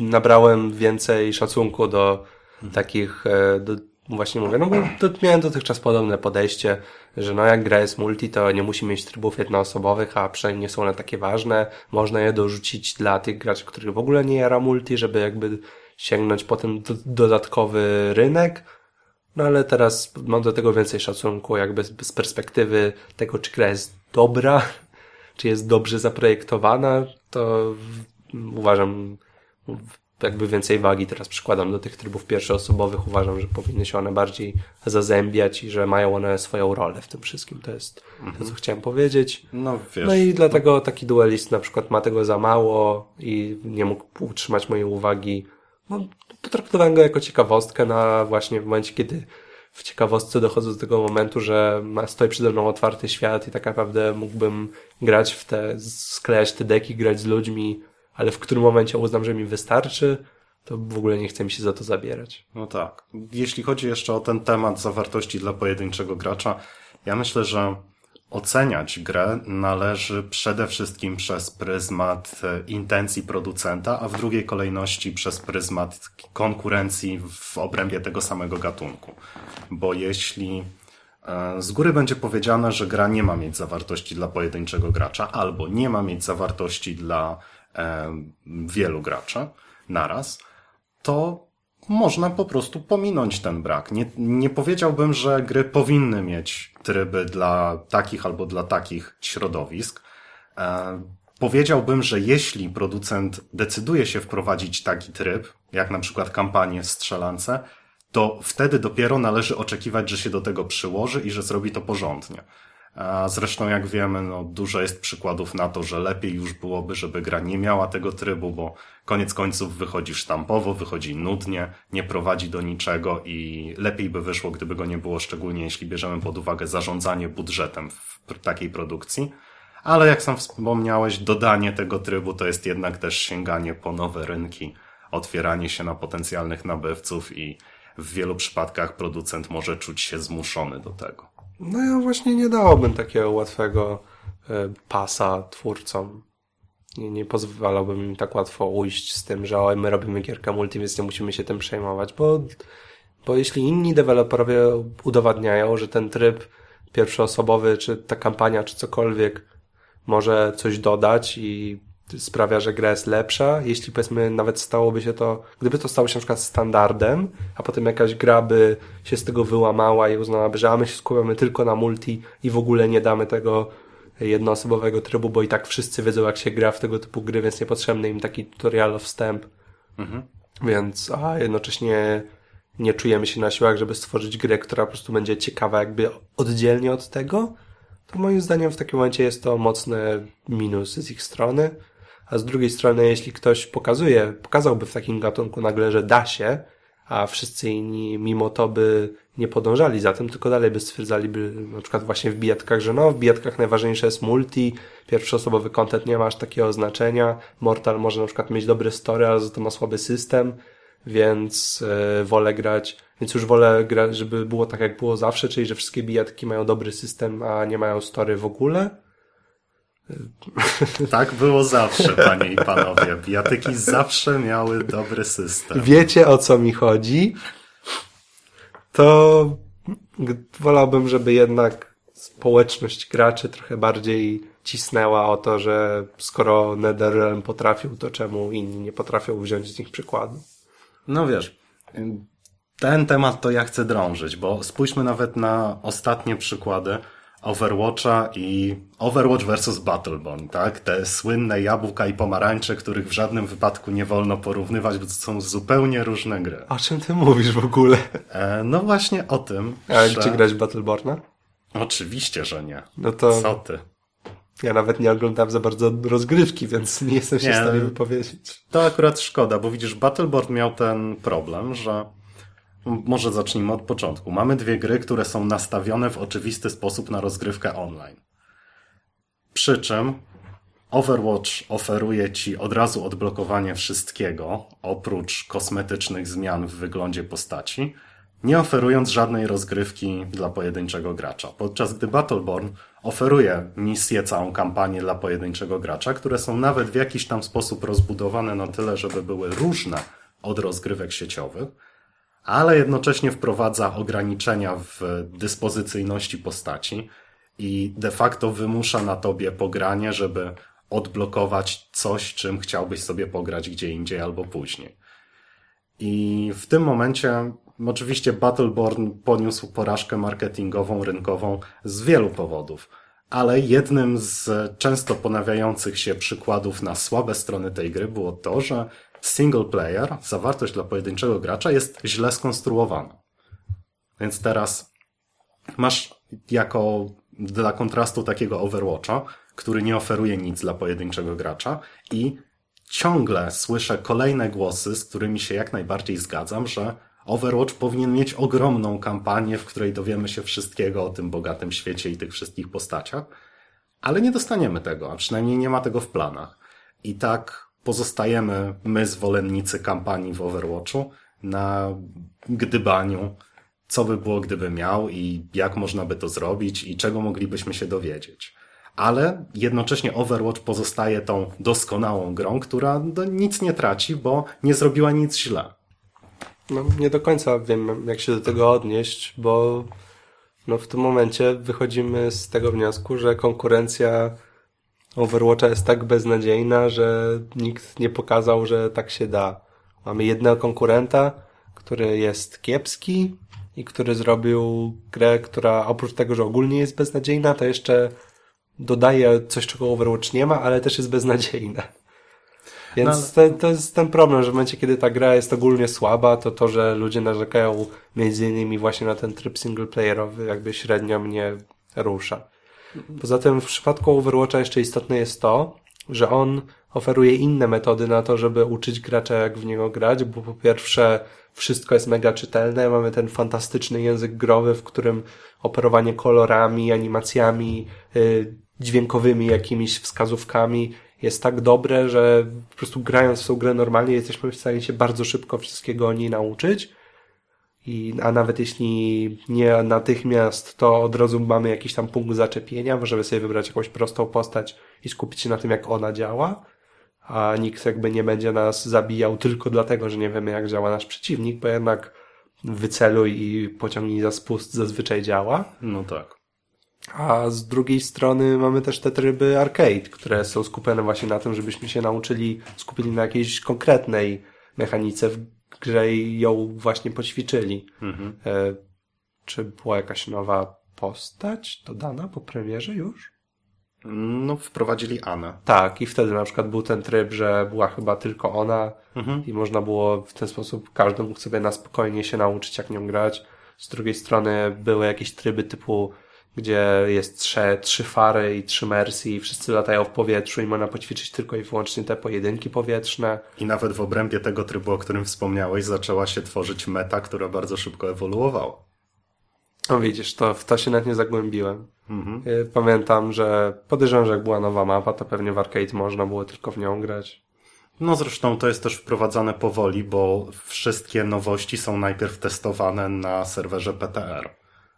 nabrałem więcej szacunku do hmm. takich, e, do, właśnie mówię, no bo to miałem dotychczas podobne podejście, że no jak gra jest multi, to nie musi mieć trybów jednoosobowych, a przynajmniej nie są one takie ważne. Można je dorzucić dla tych graczy, których w ogóle nie jara multi, żeby jakby sięgnąć po ten dodatkowy rynek. No ale teraz mam do tego więcej szacunku, jakby z perspektywy tego, czy gra jest dobra, czy jest dobrze zaprojektowana, to uważam, jakby więcej wagi teraz przykładam do tych trybów pierwszoosobowych. Uważam, że powinny się one bardziej zazębiać i że mają one swoją rolę w tym wszystkim. To jest mhm. to, co mhm. chciałem powiedzieć. No, wiesz, no i dlatego taki duelist na przykład ma tego za mało i nie mógł utrzymać mojej uwagi. No, potraktowałem go jako ciekawostkę na właśnie w momencie, kiedy w ciekawostce dochodzę do tego momentu, że stoi przede mną otwarty świat i tak naprawdę mógłbym grać w te, sklejać te deki, grać z ludźmi, ale w którym momencie uznam, że mi wystarczy, to w ogóle nie chce mi się za to zabierać. No tak. Jeśli chodzi jeszcze o ten temat zawartości dla pojedynczego gracza, ja myślę, że oceniać grę należy przede wszystkim przez pryzmat e, intencji producenta, a w drugiej kolejności przez pryzmat konkurencji w obrębie tego samego gatunku. Bo jeśli e, z góry będzie powiedziane, że gra nie ma mieć zawartości dla pojedynczego gracza, albo nie ma mieć zawartości dla e, wielu graczy naraz, to można po prostu pominąć ten brak. Nie, nie powiedziałbym, że gry powinny mieć tryby dla takich albo dla takich środowisk. E, powiedziałbym, że jeśli producent decyduje się wprowadzić taki tryb, jak na przykład kampanię strzelance, to wtedy dopiero należy oczekiwać, że się do tego przyłoży i że zrobi to porządnie. A zresztą, jak wiemy, no, dużo jest przykładów na to, że lepiej już byłoby, żeby gra nie miała tego trybu, bo koniec końców wychodzi sztampowo, wychodzi nudnie, nie prowadzi do niczego i lepiej by wyszło, gdyby go nie było, szczególnie jeśli bierzemy pod uwagę zarządzanie budżetem w takiej produkcji. Ale jak sam wspomniałeś, dodanie tego trybu to jest jednak też sięganie po nowe rynki, otwieranie się na potencjalnych nabywców i w wielu przypadkach producent może czuć się zmuszony do tego. No ja właśnie nie dałbym takiego łatwego e, pasa twórcom. Nie, nie pozwalałbym im tak łatwo ujść z tym, że o, my robimy gierkę multi, więc nie musimy się tym przejmować, bo, bo jeśli inni deweloperowie udowadniają, że ten tryb pierwszoosobowy, czy ta kampania, czy cokolwiek może coś dodać i sprawia, że gra jest lepsza. Jeśli powiedzmy nawet stałoby się to, gdyby to stało się na przykład standardem, a potem jakaś gra by się z tego wyłamała i uznałaby, że a my się skupiamy tylko na multi i w ogóle nie damy tego jednoosobowego trybu, bo i tak wszyscy wiedzą jak się gra w tego typu gry, więc niepotrzebny im taki tutorial wstęp. Mhm. Więc, a jednocześnie nie czujemy się na siłach, żeby stworzyć grę, która po prostu będzie ciekawa jakby oddzielnie od tego, to moim zdaniem w takim momencie jest to mocny minus z ich strony a z drugiej strony, jeśli ktoś pokazuje, pokazałby w takim gatunku nagle, że da się, a wszyscy inni mimo to by nie podążali za tym, tylko dalej by stwierdzaliby na przykład właśnie w bijatkach, że no, w bijatkach najważniejsze jest multi, pierwszoosobowy content nie ma aż takiego znaczenia, Mortal może na przykład mieć dobry story, ale za to ma słaby system, więc yy, wolę grać, więc już wolę grać, żeby było tak jak było zawsze, czyli że wszystkie bijatki mają dobry system, a nie mają story w ogóle, tak było zawsze, panie i panowie. Bijatyki zawsze miały dobry system. Wiecie o co mi chodzi? To wolałbym, żeby jednak społeczność graczy trochę bardziej cisnęła o to, że skoro NetherRealm potrafił, to czemu inni nie potrafią wziąć z nich przykładu? No wiesz, ten temat to ja chcę drążyć, bo spójrzmy nawet na ostatnie przykłady Overwatcha i Overwatch vs Battleborn, tak? Te słynne jabłka i pomarańcze, których w żadnym wypadku nie wolno porównywać, bo to są zupełnie różne gry. O czym ty mówisz w ogóle? E, no właśnie o tym, A że... gdzie grać Battleborna? Oczywiście, że nie. No to... Co ty? Ja nawet nie oglądam za bardzo rozgrywki, więc nie jestem się Nie, w stanie ale- wypowiedzieć. To akurat szkoda, bo widzisz, Battleboard miał ten problem, że może zacznijmy od początku. Mamy dwie gry, które są nastawione w oczywisty sposób na rozgrywkę online. Przy czym Overwatch oferuje ci od razu odblokowanie wszystkiego, oprócz kosmetycznych zmian w wyglądzie postaci, nie oferując żadnej rozgrywki dla pojedynczego gracza. Podczas gdy Battleborn oferuje misję, całą kampanię dla pojedynczego gracza, które są nawet w jakiś tam sposób rozbudowane na tyle, żeby były różne od rozgrywek sieciowych, ale jednocześnie wprowadza ograniczenia w dyspozycyjności postaci i de facto wymusza na tobie pogranie, żeby odblokować coś, czym chciałbyś sobie pograć gdzie indziej albo później. I w tym momencie oczywiście Battleborn poniósł porażkę marketingową, rynkową z wielu powodów. Ale jednym z często ponawiających się przykładów na słabe strony tej gry było to, że single player, zawartość dla pojedynczego gracza jest źle skonstruowana. Więc teraz masz jako dla kontrastu takiego Overwatcha, który nie oferuje nic dla pojedynczego gracza i ciągle słyszę kolejne głosy, z którymi się jak najbardziej zgadzam, że Overwatch powinien mieć ogromną kampanię, w której dowiemy się wszystkiego o tym bogatym świecie i tych wszystkich postaciach, ale nie dostaniemy tego, a przynajmniej nie ma tego w planach. I tak pozostajemy my, zwolennicy kampanii w Overwatchu, na gdybaniu, co by było, gdyby miał i jak można by to zrobić i czego moglibyśmy się dowiedzieć. Ale jednocześnie Overwatch pozostaje tą doskonałą grą, która nic nie traci, bo nie zrobiła nic źle. No, nie do końca wiem, jak się do tego odnieść, bo no, w tym momencie wychodzimy z tego wniosku, że konkurencja Overwatcha jest tak beznadziejna, że nikt nie pokazał, że tak się da. Mamy jednego konkurenta, który jest kiepski i który zrobił grę, która oprócz tego, że ogólnie jest beznadziejna, to jeszcze dodaje coś, czego Overwatch nie ma, ale też jest beznadziejna. Więc No, to, to jest ten problem, że w momencie, kiedy ta gra jest ogólnie słaba, to to, że ludzie narzekają między innymi właśnie na ten tryb singleplayerowy, jakby średnio mnie rusza. Poza tym w przypadku Overwatcha jeszcze istotne jest to, że on oferuje inne metody na to, żeby uczyć gracza jak w niego grać, bo po pierwsze wszystko jest mega czytelne, mamy ten fantastyczny język growy, w którym operowanie kolorami, animacjami, yy, dźwiękowymi jakimiś wskazówkami jest tak dobre, że po prostu grając w tą grę normalnie jesteśmy w stanie się bardzo szybko wszystkiego o niej nauczyć. I, a nawet jeśli nie natychmiast, to od razu mamy jakiś tam punkt zaczepienia, możemy sobie wybrać jakąś prostą postać i skupić się na tym, jak ona działa, a nikt jakby nie będzie nas zabijał tylko dlatego, że nie wiemy, jak działa nasz przeciwnik, bo jednak wyceluj i pociągnij za spust zazwyczaj działa. No tak. A z drugiej strony mamy też te tryby arcade, które są skupione właśnie na tym, żebyśmy się nauczyli, skupili na jakiejś konkretnej mechanice w grze i ją właśnie poćwiczyli. Mhm. E, czy była jakaś nowa postać dodana po premierze już? No, wprowadzili Anę. Tak, i wtedy na przykład był ten tryb, że była chyba tylko ona Mhm. i można było w ten sposób, każdy mógł sobie na spokojnie się nauczyć, jak nią grać. Z drugiej strony były jakieś tryby typu, gdzie jest trzy, trzy fary i trzy mercy i wszyscy latają w powietrzu i można poćwiczyć tylko i wyłącznie te pojedynki powietrzne. I nawet w obrębie tego trybu, o którym wspomniałeś, zaczęła się tworzyć meta, która bardzo szybko ewoluowała. No widzisz, to w to się nawet nie zagłębiłem. Mhm. Y, Pamiętam, że podejrzewam, że jak była nowa mapa, to pewnie w arcade można było tylko w nią grać. No zresztą to jest też wprowadzane powoli, bo wszystkie nowości są najpierw testowane na serwerze PTR,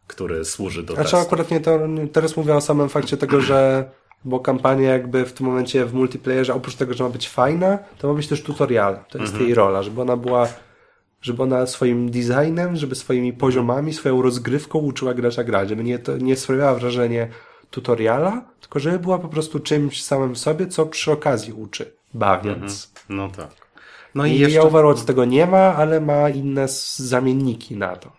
który służy do Znaczy testu. akurat nie to, teraz mówię o samym fakcie tego, że bo kampania jakby w tym momencie w multiplayerze, oprócz tego, że ma być fajna, to ma być też tutorial. To jest jej rola, żeby ona była, żeby ona swoim designem, żeby swoimi poziomami, swoją rozgrywką uczyła gracza grać, żeby nie, to, nie sprawiała wrażenie tutoriala, tylko żeby była po prostu czymś samym w sobie, co przy okazji uczy, bawiąc. No tak. No i, I jeszcze... Overwatch tego nie ma, ale ma inne zamienniki na to.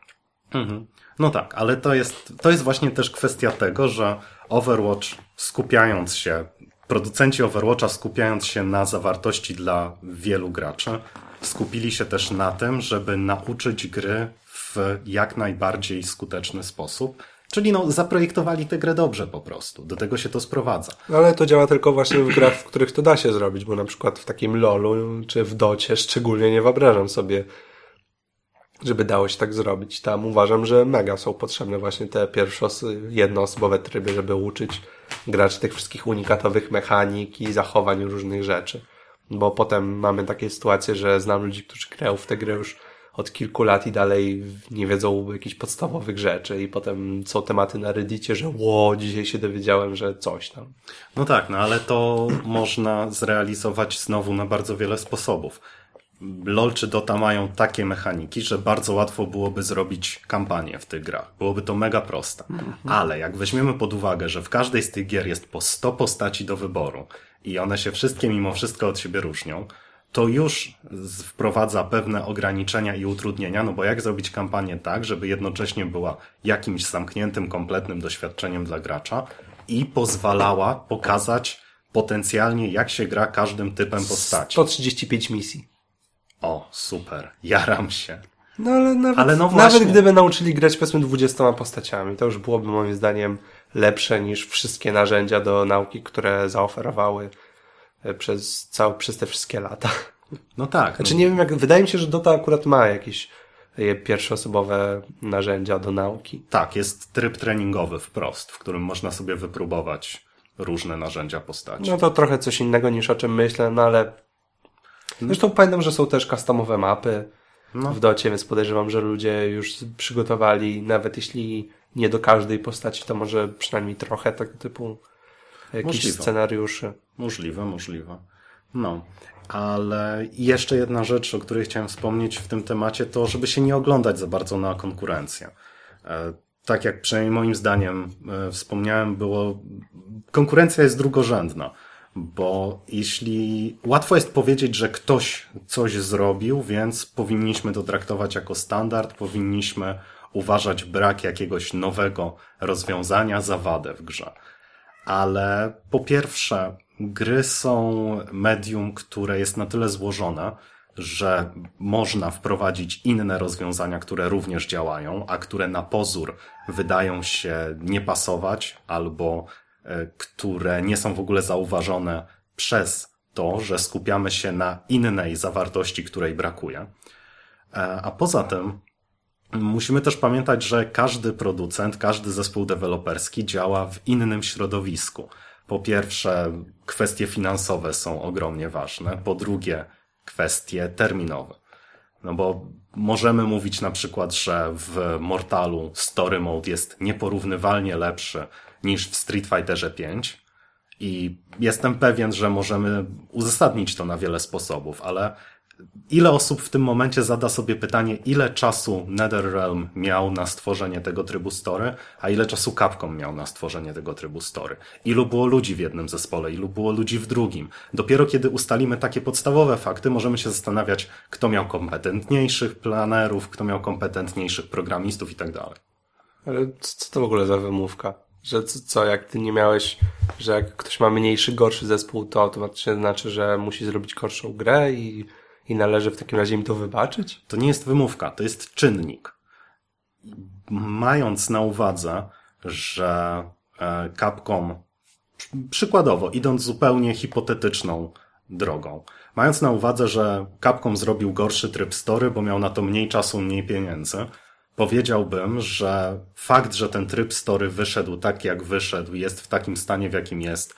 Mhm. No tak, ale to jest, to jest właśnie też kwestia tego, że Overwatch skupiając się, producenci Overwatcha skupiając się na zawartości dla wielu graczy, skupili się też na tym, żeby nauczyć gry w jak najbardziej skuteczny sposób Czyli no, zaprojektowali tę grę dobrze po prostu. Do tego się to sprowadza. No ale to działa tylko właśnie w grach, w których to da się zrobić, bo na przykład w takim LoLu czy w Docie szczególnie nie wyobrażam sobie, żeby dało się tak zrobić. Tam uważam, że mega są potrzebne właśnie te pierwszosy, jednoosobowe tryby, żeby uczyć graczy tych wszystkich unikatowych mechanik i zachowań różnych rzeczy. Bo potem mamy takie sytuacje, że znam ludzi, którzy grają w tę grę już od kilku lat i dalej nie wiedzą jakichś podstawowych rzeczy i potem są tematy na reddicie, że ło, dzisiaj się dowiedziałem, że coś tam. No tak, no ale to można zrealizować znowu na bardzo wiele sposobów. LOL czy Dota mają takie mechaniki, że bardzo łatwo byłoby zrobić kampanię w tych grach. Byłoby to mega proste. Ale jak weźmiemy pod uwagę, że w każdej z tych gier jest po 100 postaci do wyboru i one się wszystkie mimo wszystko od siebie różnią, to już wprowadza pewne ograniczenia i utrudnienia, no bo jak zrobić kampanię tak, żeby jednocześnie była jakimś zamkniętym, kompletnym doświadczeniem dla gracza i pozwalała pokazać potencjalnie, jak się gra każdym typem postaci. 135 misji. O, super, jaram się. No ale nawet, Ale no nawet gdyby nauczyli grać powiedzmy 20 postaciami, to już byłoby moim zdaniem lepsze niż wszystkie narzędzia do nauki, które zaoferowały e, przez, całe, przez te wszystkie lata. No tak. Znaczy no, nie wiem, jak, wydaje mi się, że Dota akurat ma jakieś e, pierwszoosobowe narzędzia do nauki. tak, jest tryb treningowy wprost, w którym można sobie wypróbować różne narzędzia postaci. No to trochę coś innego niż o czym myślę, no ale zresztą pamiętam, że są też customowe mapy No. w docie, więc podejrzewam, że ludzie już przygotowali, nawet jeśli nie do każdej postaci, to może przynajmniej trochę tego typu jakichś Możliwe. scenariuszy. Możliwe, możliwe. No, ale jeszcze jedna rzecz, o której chciałem wspomnieć w tym temacie, to żeby się nie oglądać za bardzo na konkurencję. E, Tak jak przynajmniej moim zdaniem e, wspomniałem, było konkurencja jest drugorzędna, bo jeśli łatwo jest powiedzieć, że ktoś coś zrobił, więc powinniśmy to traktować jako standard, powinniśmy uważać brak jakiegoś nowego rozwiązania za wadę w grze. Ale po pierwsze, gry są medium, które jest na tyle złożone, że można wprowadzić inne rozwiązania, które również działają, a które na pozór wydają się nie pasować albo które nie są w ogóle zauważone przez to, że skupiamy się na innej zawartości, której brakuje. E, A poza tym, Musimy też pamiętać, że każdy producent, każdy zespół deweloperski działa w innym środowisku. Po pierwsze, kwestie finansowe są ogromnie ważne. Po drugie, kwestie terminowe. No bo możemy mówić na przykład, że w Mortalu Story Mode jest nieporównywalnie lepszy niż w Street Fighterze 5 i jestem pewien, że możemy uzasadnić to na wiele sposobów, ale ile osób w tym momencie zada sobie pytanie, ile czasu NetherRealm miał na stworzenie tego trybu story, a ile czasu Capcom miał na stworzenie tego trybu story? Ilu było ludzi w jednym zespole, ilu było ludzi w drugim? Dopiero kiedy ustalimy takie podstawowe fakty, możemy się zastanawiać, kto miał kompetentniejszych planerów, kto miał kompetentniejszych programistów i tak dalej. Ale co, to w ogóle za wymówka? Że co, co, jak ty nie miałeś, że jak ktoś ma mniejszy, gorszy zespół, to automatycznie znaczy, że musi zrobić gorszą grę i, i należy w takim razie im to wybaczyć? To nie jest wymówka, to jest czynnik. Mając na uwadze, że e, Capcom, przy- przykładowo, idąc zupełnie hipotetyczną drogą, mając na uwadze, że Capcom zrobił gorszy tryb story, bo miał na to mniej czasu, mniej pieniędzy, powiedziałbym, że fakt, że ten tryb story wyszedł tak, jak wyszedł, jest w takim stanie, w jakim jest,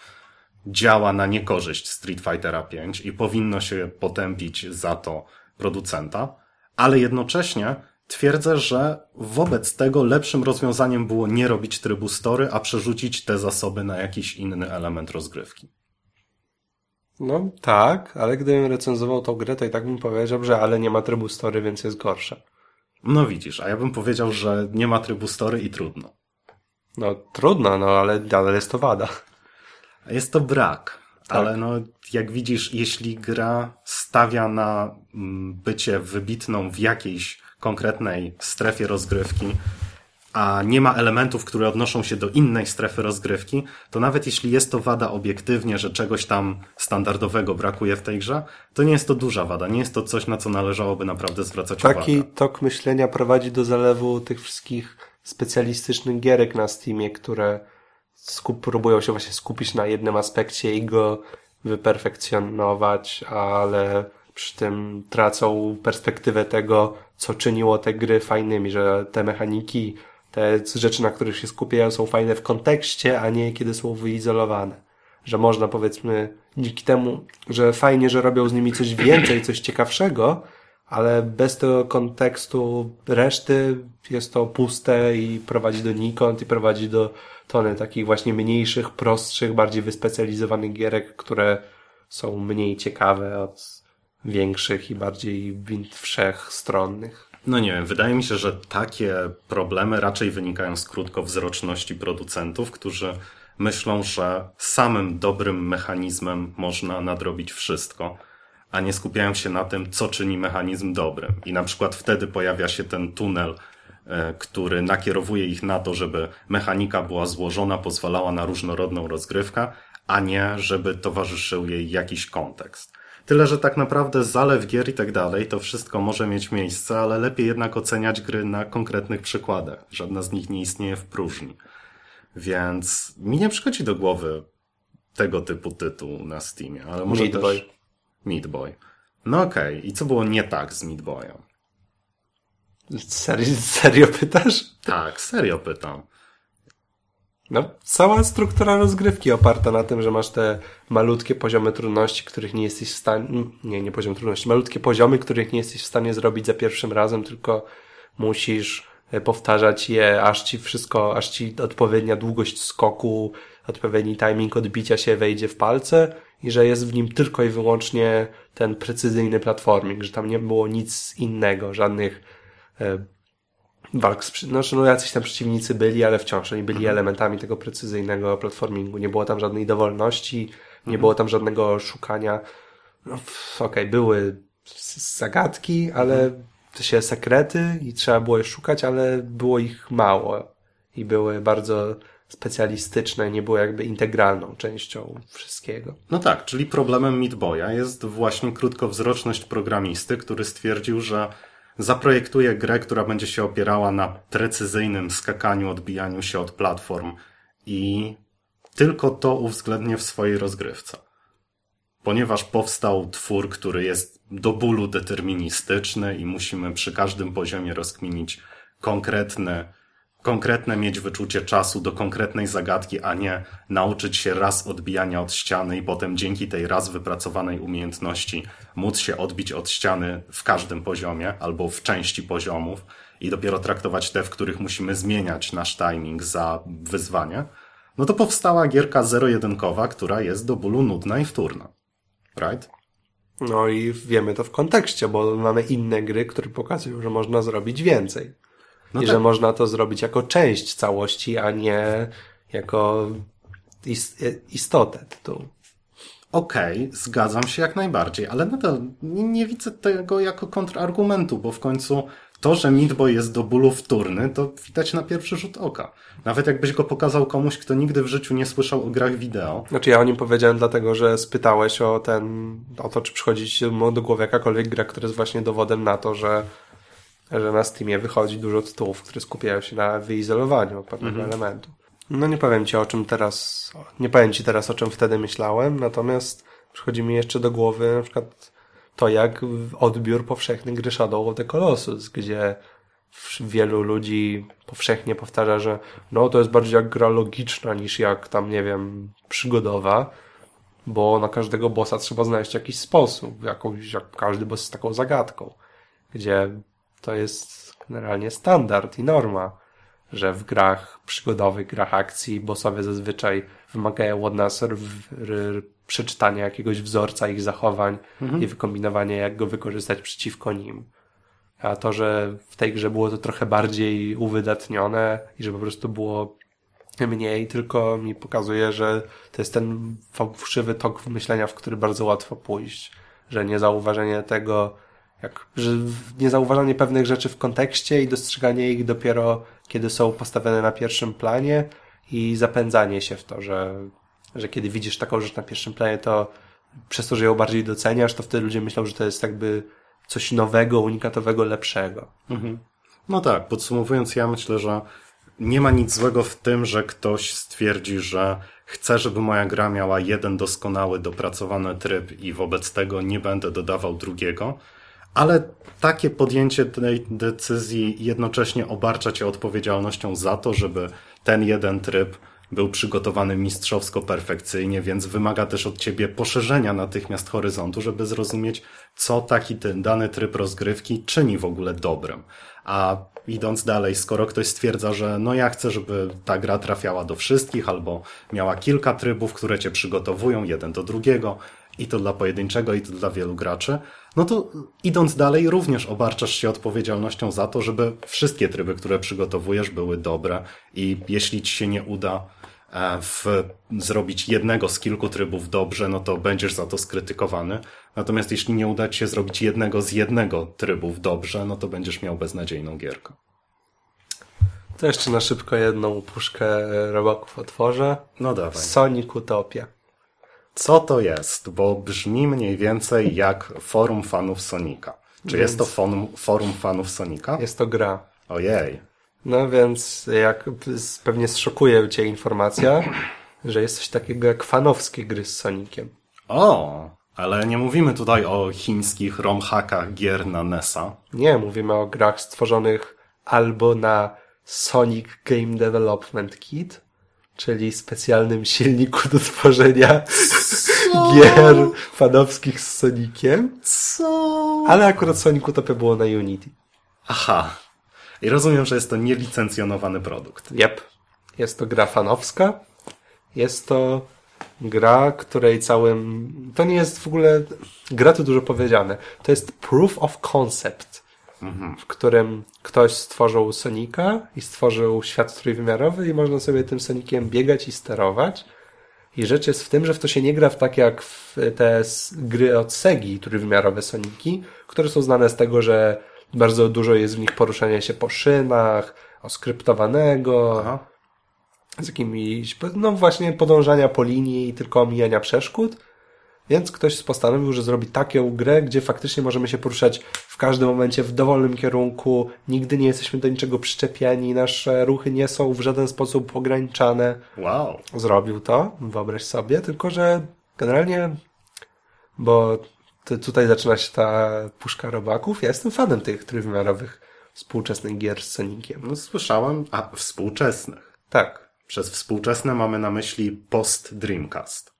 działa na niekorzyść Street Fightera 5 i powinno się potępić za to producenta, ale jednocześnie twierdzę, że wobec tego lepszym rozwiązaniem było nie robić trybu story, a przerzucić te zasoby na jakiś inny element rozgrywki. No tak, ale gdybym recenzował tą grę, to i tak bym powiedział, że ale nie ma trybu story, więc jest gorsza. No widzisz, a ja bym powiedział, że nie ma trybu story i trudno. No trudno, no ale dalej jest to wada. Jest to brak, ale no, jak widzisz, jeśli gra stawia na mm, bycie wybitną w jakiejś konkretnej strefie rozgrywki, a nie ma elementów, które odnoszą się do innej strefy rozgrywki, to nawet jeśli jest to wada obiektywnie, że czegoś tam standardowego brakuje w tej grze, to nie jest to duża wada, nie jest to coś, na co należałoby naprawdę zwracać Taki uwagę. tok myślenia prowadzi do zalewu tych wszystkich specjalistycznych gierek na Steamie, które skup, próbują się właśnie skupić na jednym aspekcie i go wyperfekcjonować, ale przy tym tracą perspektywę tego, co czyniło te gry fajnymi, że te mechaniki, te rzeczy, na których się skupiają, są fajne w kontekście, a nie kiedy są wyizolowane. Że można powiedzmy, dzięki temu, że fajnie, że robią z nimi coś więcej, coś ciekawszego, ale bez tego kontekstu reszty jest to puste i prowadzi do nikąd i prowadzi do tony takich właśnie mniejszych, prostszych, bardziej wyspecjalizowanych gierek, które są mniej ciekawe od większych i bardziej wszechstronnych. No nie wiem, wydaje mi się, że takie problemy raczej wynikają z krótkowzroczności producentów, którzy myślą, że samym dobrym mechanizmem można nadrobić wszystko, a nie skupiają się na tym, co czyni mechanizm dobrym. I na przykład wtedy pojawia się ten tunel, e, który nakierowuje ich na to, żeby mechanika była złożona, pozwalała na różnorodną rozgrywkę, a nie żeby towarzyszył jej jakiś kontekst. Tyle, że tak naprawdę zalew gier i tak dalej, to wszystko może mieć miejsce, ale lepiej jednak oceniać gry na konkretnych przykładach. Żadna z nich nie istnieje w próżni. Więc mi nie przychodzi do głowy tego typu tytuł na Steamie, ale może Meat też... Boy. Meat Boy. No okej, okay. i co było nie tak z Meat Boyem? Serio, serio pytasz? Tak, serio pytam. No, cała struktura rozgrywki oparta na tym, że masz te malutkie poziomy trudności, których nie jesteś w stanie, nie, nie poziom trudności, malutkie poziomy, których nie jesteś w stanie zrobić za pierwszym razem, tylko musisz e, powtarzać je, aż ci wszystko, aż ci odpowiednia długość skoku, odpowiedni timing odbicia się wejdzie w palce i że jest w nim tylko i wyłącznie ten precyzyjny platforming, że tam nie było nic innego, żadnych e, walk z, znaczy no jacyś tam przeciwnicy byli, ale wciąż oni byli mhm. elementami tego precyzyjnego platformingu. Nie było tam żadnej dowolności, nie mhm. było tam żadnego szukania. No, Okej, okay, były zagadki, ale mhm. to się sekrety i trzeba było je szukać, ale było ich mało i były bardzo specjalistyczne, nie było jakby integralną częścią wszystkiego. No tak, czyli problemem Meat Boya jest właśnie krótkowzroczność programisty, który stwierdził, że zaprojektuje grę, która będzie się opierała na precyzyjnym skakaniu, odbijaniu się od platform i tylko to uwzględnię w swojej rozgrywce. Ponieważ powstał twór, który jest do bólu deterministyczny i musimy przy każdym poziomie rozkminić konkretne konkretne mieć wyczucie czasu do konkretnej zagadki, a nie nauczyć się raz odbijania od ściany i potem dzięki tej raz wypracowanej umiejętności móc się odbić od ściany w każdym poziomie albo w części poziomów i dopiero traktować te, w których musimy zmieniać nasz timing za wyzwanie, no to powstała gierka zero-jedynkowa, która jest do bólu nudna i wtórna. Right? No i wiemy to w kontekście, bo mamy inne gry, które pokazują, że można zrobić więcej. No I tak. że można to zrobić jako część całości, a nie jako istotę tytułu. Okej, okay, zgadzam się jak najbardziej, ale nadal nie, widzę tego jako kontrargumentu, bo w końcu to, że Midboy jest do bólu wtórny, to widać na pierwszy rzut oka. Nawet jakbyś go pokazał komuś, kto nigdy w życiu nie słyszał o grach wideo. Znaczy ja o nim powiedziałem dlatego, że spytałeś o ten, o to, czy przychodzi ci do głowy jakakolwiek gra, która jest właśnie dowodem na to, że że na Steamie wychodzi dużo tytułów, które skupiają się na wyizolowaniu pewnego mhm. elementu. No nie powiem Ci o czym teraz, nie powiem Ci teraz o czym wtedy myślałem, natomiast przychodzi mi jeszcze do głowy na przykład to, jak odbiór powszechny gry Shadow of the Colossus, gdzie wielu ludzi powszechnie powtarza, że no to jest bardziej jak gra logiczna niż jak tam, nie wiem, przygodowa, bo na każdego bossa trzeba znaleźć jakiś sposób, jakąś, jak każdy boss jest taką zagadką, gdzie to jest generalnie standard i norma, że w grach przygodowych, grach akcji bossowie zazwyczaj wymagają od nas przeczytania jakiegoś wzorca ich zachowań mhm. i wykombinowania, jak go wykorzystać przeciwko nim. A to, że w tej grze było to trochę bardziej uwydatnione i że po prostu było mniej, tylko mi pokazuje, że to jest ten fałszywy tok myślenia, w który bardzo łatwo pójść. Że niezauważenie tego, jak, że niezauważanie pewnych rzeczy w kontekście i dostrzeganie ich dopiero, kiedy są postawione na pierwszym planie i zapędzanie się w to, że, że kiedy widzisz taką rzecz na pierwszym planie, to przez to, że ją bardziej doceniasz, to wtedy ludzie myślą, że to jest jakby coś nowego, unikatowego, lepszego. Mhm. No tak, podsumowując, ja myślę, że nie ma nic złego w tym, że ktoś stwierdzi, że chcę, żeby moja gra miała jeden doskonały, dopracowany tryb i wobec tego nie będę dodawał drugiego, ale takie podjęcie tej decyzji jednocześnie obarcza cię odpowiedzialnością za to, żeby ten jeden tryb był przygotowany mistrzowsko perfekcyjnie, więc wymaga też od ciebie poszerzenia natychmiast horyzontu, żeby zrozumieć, co taki ten dany tryb rozgrywki czyni w ogóle dobrem. A idąc dalej, skoro ktoś stwierdza, że no ja chcę, żeby ta gra trafiała do wszystkich, albo miała kilka trybów, które cię przygotowują jeden do drugiego, i to dla pojedynczego, i to dla wielu graczy, no to idąc dalej, również obarczasz się odpowiedzialnością za to, żeby wszystkie tryby, które przygotowujesz, były dobre i jeśli ci się nie uda e, w, zrobić jednego z kilku trybów dobrze, no to będziesz za to skrytykowany. Natomiast jeśli nie uda ci się zrobić jednego z jednego trybów dobrze, no to będziesz miał beznadziejną gierkę. To jeszcze na szybko jedną puszkę robaków otworzę. No dawaj. Sonic Utopia. Co to jest? Bo brzmi mniej więcej jak forum fanów Sonika. Czy Więc- jest to forum, forum fanów Sonika? Jest to gra. Ojej. No więc jak pewnie zszokuje cię informacja, że jest coś takiego jak fanowskie gry z Soniciem. O, ale nie mówimy tutaj o chińskich romhackach gier na NESa. Nie, mówimy o grach stworzonych albo na Sonic Game Development Kit, czyli specjalnym silniku do tworzenia gier fanowskich z Soniciem, Co? ale akurat Sonic Utopia było na Unity. Aha. I rozumiem, że jest to nielicencjonowany produkt. Jep. Jest to gra fanowska. Jest to gra, której całym... To nie jest w ogóle... Gra to dużo powiedziane. To jest proof of concept, w którym ktoś stworzył Sonika i stworzył świat trójwymiarowy i można sobie tym Sonikiem biegać i sterować. I rzecz jest w tym, że w to się nie gra w tak jak w te gry od Segi, trójwymiarowe Soniki, które są znane z tego, że bardzo dużo jest w nich poruszania się po szynach, oskryptowanego, Aha. z jakimiś, no właśnie podążania po linii i tylko omijania przeszkód. Więc ktoś postanowił, że zrobi taką grę, gdzie faktycznie możemy się poruszać każdym momencie w dowolnym kierunku, nigdy nie jesteśmy do niczego przyczepieni, nasze ruchy nie są w żaden sposób ograniczane Wow. zrobił to, wyobraź sobie, tylko że generalnie, bo tutaj zaczyna się ta puszka robaków, ja jestem fanem tych trójwymiarowych współczesnych gier z Soniciem. No słyszałem, a współczesnych. Tak, Przez współczesne mamy na myśli post Dreamcast.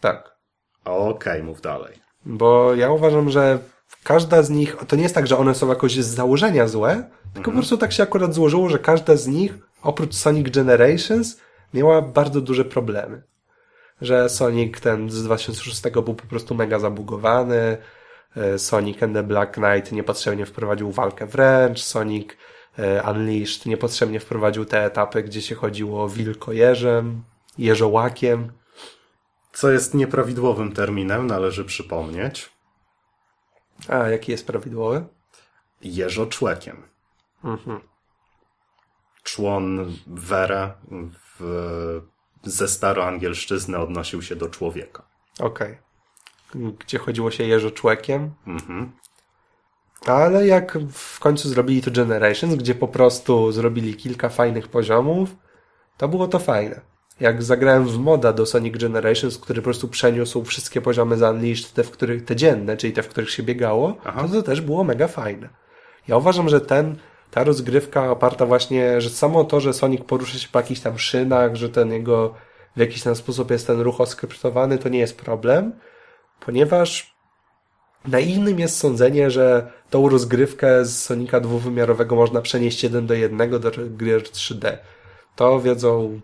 tak. Okej, mów dalej. Bo ja uważam, że każda z nich, to nie jest tak, że one są jakoś z założenia złe, tylko po prostu tak się akurat złożyło, że każda z nich, oprócz Sonic Generations, miała bardzo duże problemy. Że Sonic ten z 2006 był po prostu mega zabugowany, e, Sonic and the Black Knight niepotrzebnie wprowadził walkę wręcz, Sonic e, Unleashed niepotrzebnie wprowadził te etapy, gdzie się chodziło wilkojeżem, jeżołakiem. Co jest nieprawidłowym terminem, należy przypomnieć. A, jaki jest prawidłowy? Jeżoczłekiem. Mhm. Człon Were w, ze staroangielszczyzny odnosił się do człowieka. Okej. Gdzie chodziło się jeżoczłekiem. Mhm. Ale jak w końcu zrobili to Generations, gdzie po prostu zrobili kilka fajnych poziomów, to było to fajne. Jak zagrałem w moda do Sonic Generations, który po prostu przeniósł wszystkie poziomy z Unleashed, te, w których, te dzienne, czyli te, w których się biegało, Aha. to to też było mega fajne. Ja uważam, że ten, ta rozgrywka oparta właśnie, że samo to, że Sonic porusza się po jakichś tam szynach, że ten jego w jakiś tam sposób jest ten ruch oskryptowany, to nie jest problem, ponieważ naiwnym jest sądzenie, że tą rozgrywkę z Sonika dwuwymiarowego można przenieść jeden do jednego do gry 3D. To wiedzą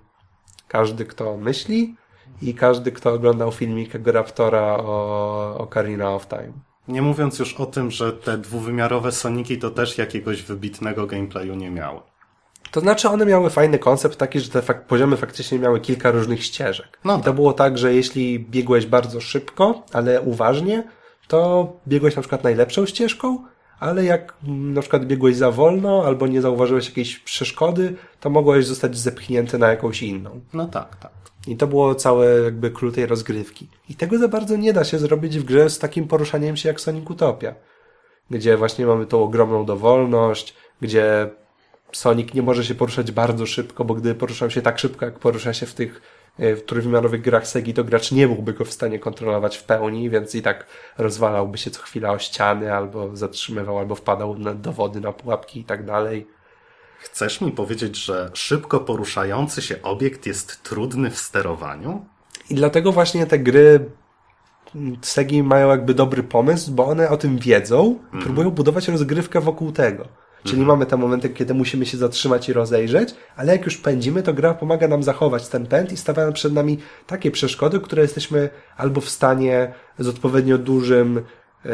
każdy, kto myśli i każdy, kto oglądał filmik Raptora o Ocarina of Time. Nie mówiąc już o tym, że te dwuwymiarowe Soniki to też jakiegoś wybitnego gameplayu nie miały. To znaczy one miały fajny koncept taki, że te fak- poziomy faktycznie miały kilka różnych ścieżek. No I to tak. było tak, że jeśli biegłeś bardzo szybko, ale uważnie, to biegłeś na przykład najlepszą ścieżką, ale jak na przykład biegłeś za wolno albo nie zauważyłeś jakiejś przeszkody, to mogłeś zostać zepchnięty na jakąś inną. No tak, tak. I to było całe jakby clue tej rozgrywki. I tego za bardzo nie da się zrobić w grze z takim poruszaniem się jak Sonic Utopia. Gdzie właśnie mamy tą ogromną dowolność, gdzie Sonic nie może się poruszać bardzo szybko, bo gdyby poruszał się tak szybko, jak porusza się w tych w trójwymiarowych grach Segi, to gracz nie byłby go w stanie kontrolować w pełni, więc i tak rozwalałby się co chwila o ściany, albo zatrzymywał, albo wpadał na, do wody, na pułapki i tak dalej. Chcesz mi powiedzieć, że szybko poruszający się obiekt jest trudny w sterowaniu? I dlatego właśnie te gry Segi mają jakby dobry pomysł, bo one o tym wiedzą i próbują budować rozgrywkę wokół tego. Czyli mamy te momenty, kiedy musimy się zatrzymać i rozejrzeć, ale jak już pędzimy, to gra pomaga nam zachować ten pęd i stawia przed nami takie przeszkody, które jesteśmy albo w stanie z odpowiednio dużym e,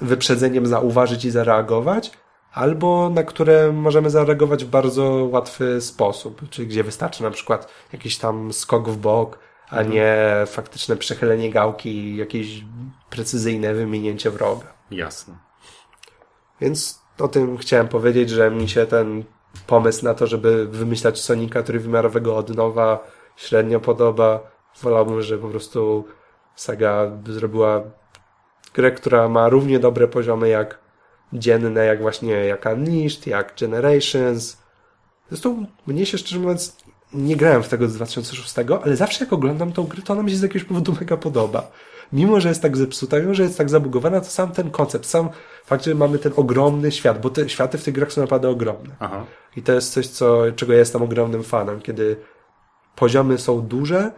wyprzedzeniem zauważyć i zareagować, albo na które możemy zareagować w bardzo łatwy sposób, czyli gdzie wystarczy na przykład jakiś tam skok w bok, a nie faktyczne przechylenie gałki i jakieś precyzyjne wyminięcie wroga. Jasne. Więc o tym chciałem powiedzieć, że mi się ten pomysł na to, żeby wymyślać Sonika trójwymiarowego od nowa średnio podoba. Wolałbym, że po prostu Saga zrobiła grę, która ma równie dobre poziomy jak dzienne, jak właśnie jak Unleashed, jak Generations. Zresztą mnie się szczerze mówiąc nie grałem w tego z 2006, ale zawsze jak oglądam tą grę, to ona mi się z jakiegoś powodu mega podoba. Mimo, że jest tak zepsuta, mimo, że jest tak zabugowana, to sam ten koncept, sam fakt, że mamy ten ogromny świat, bo te światy w tych grach są naprawdę ogromne. Aha. I to jest coś, co, czego ja jestem ogromnym fanem, kiedy poziomy są duże,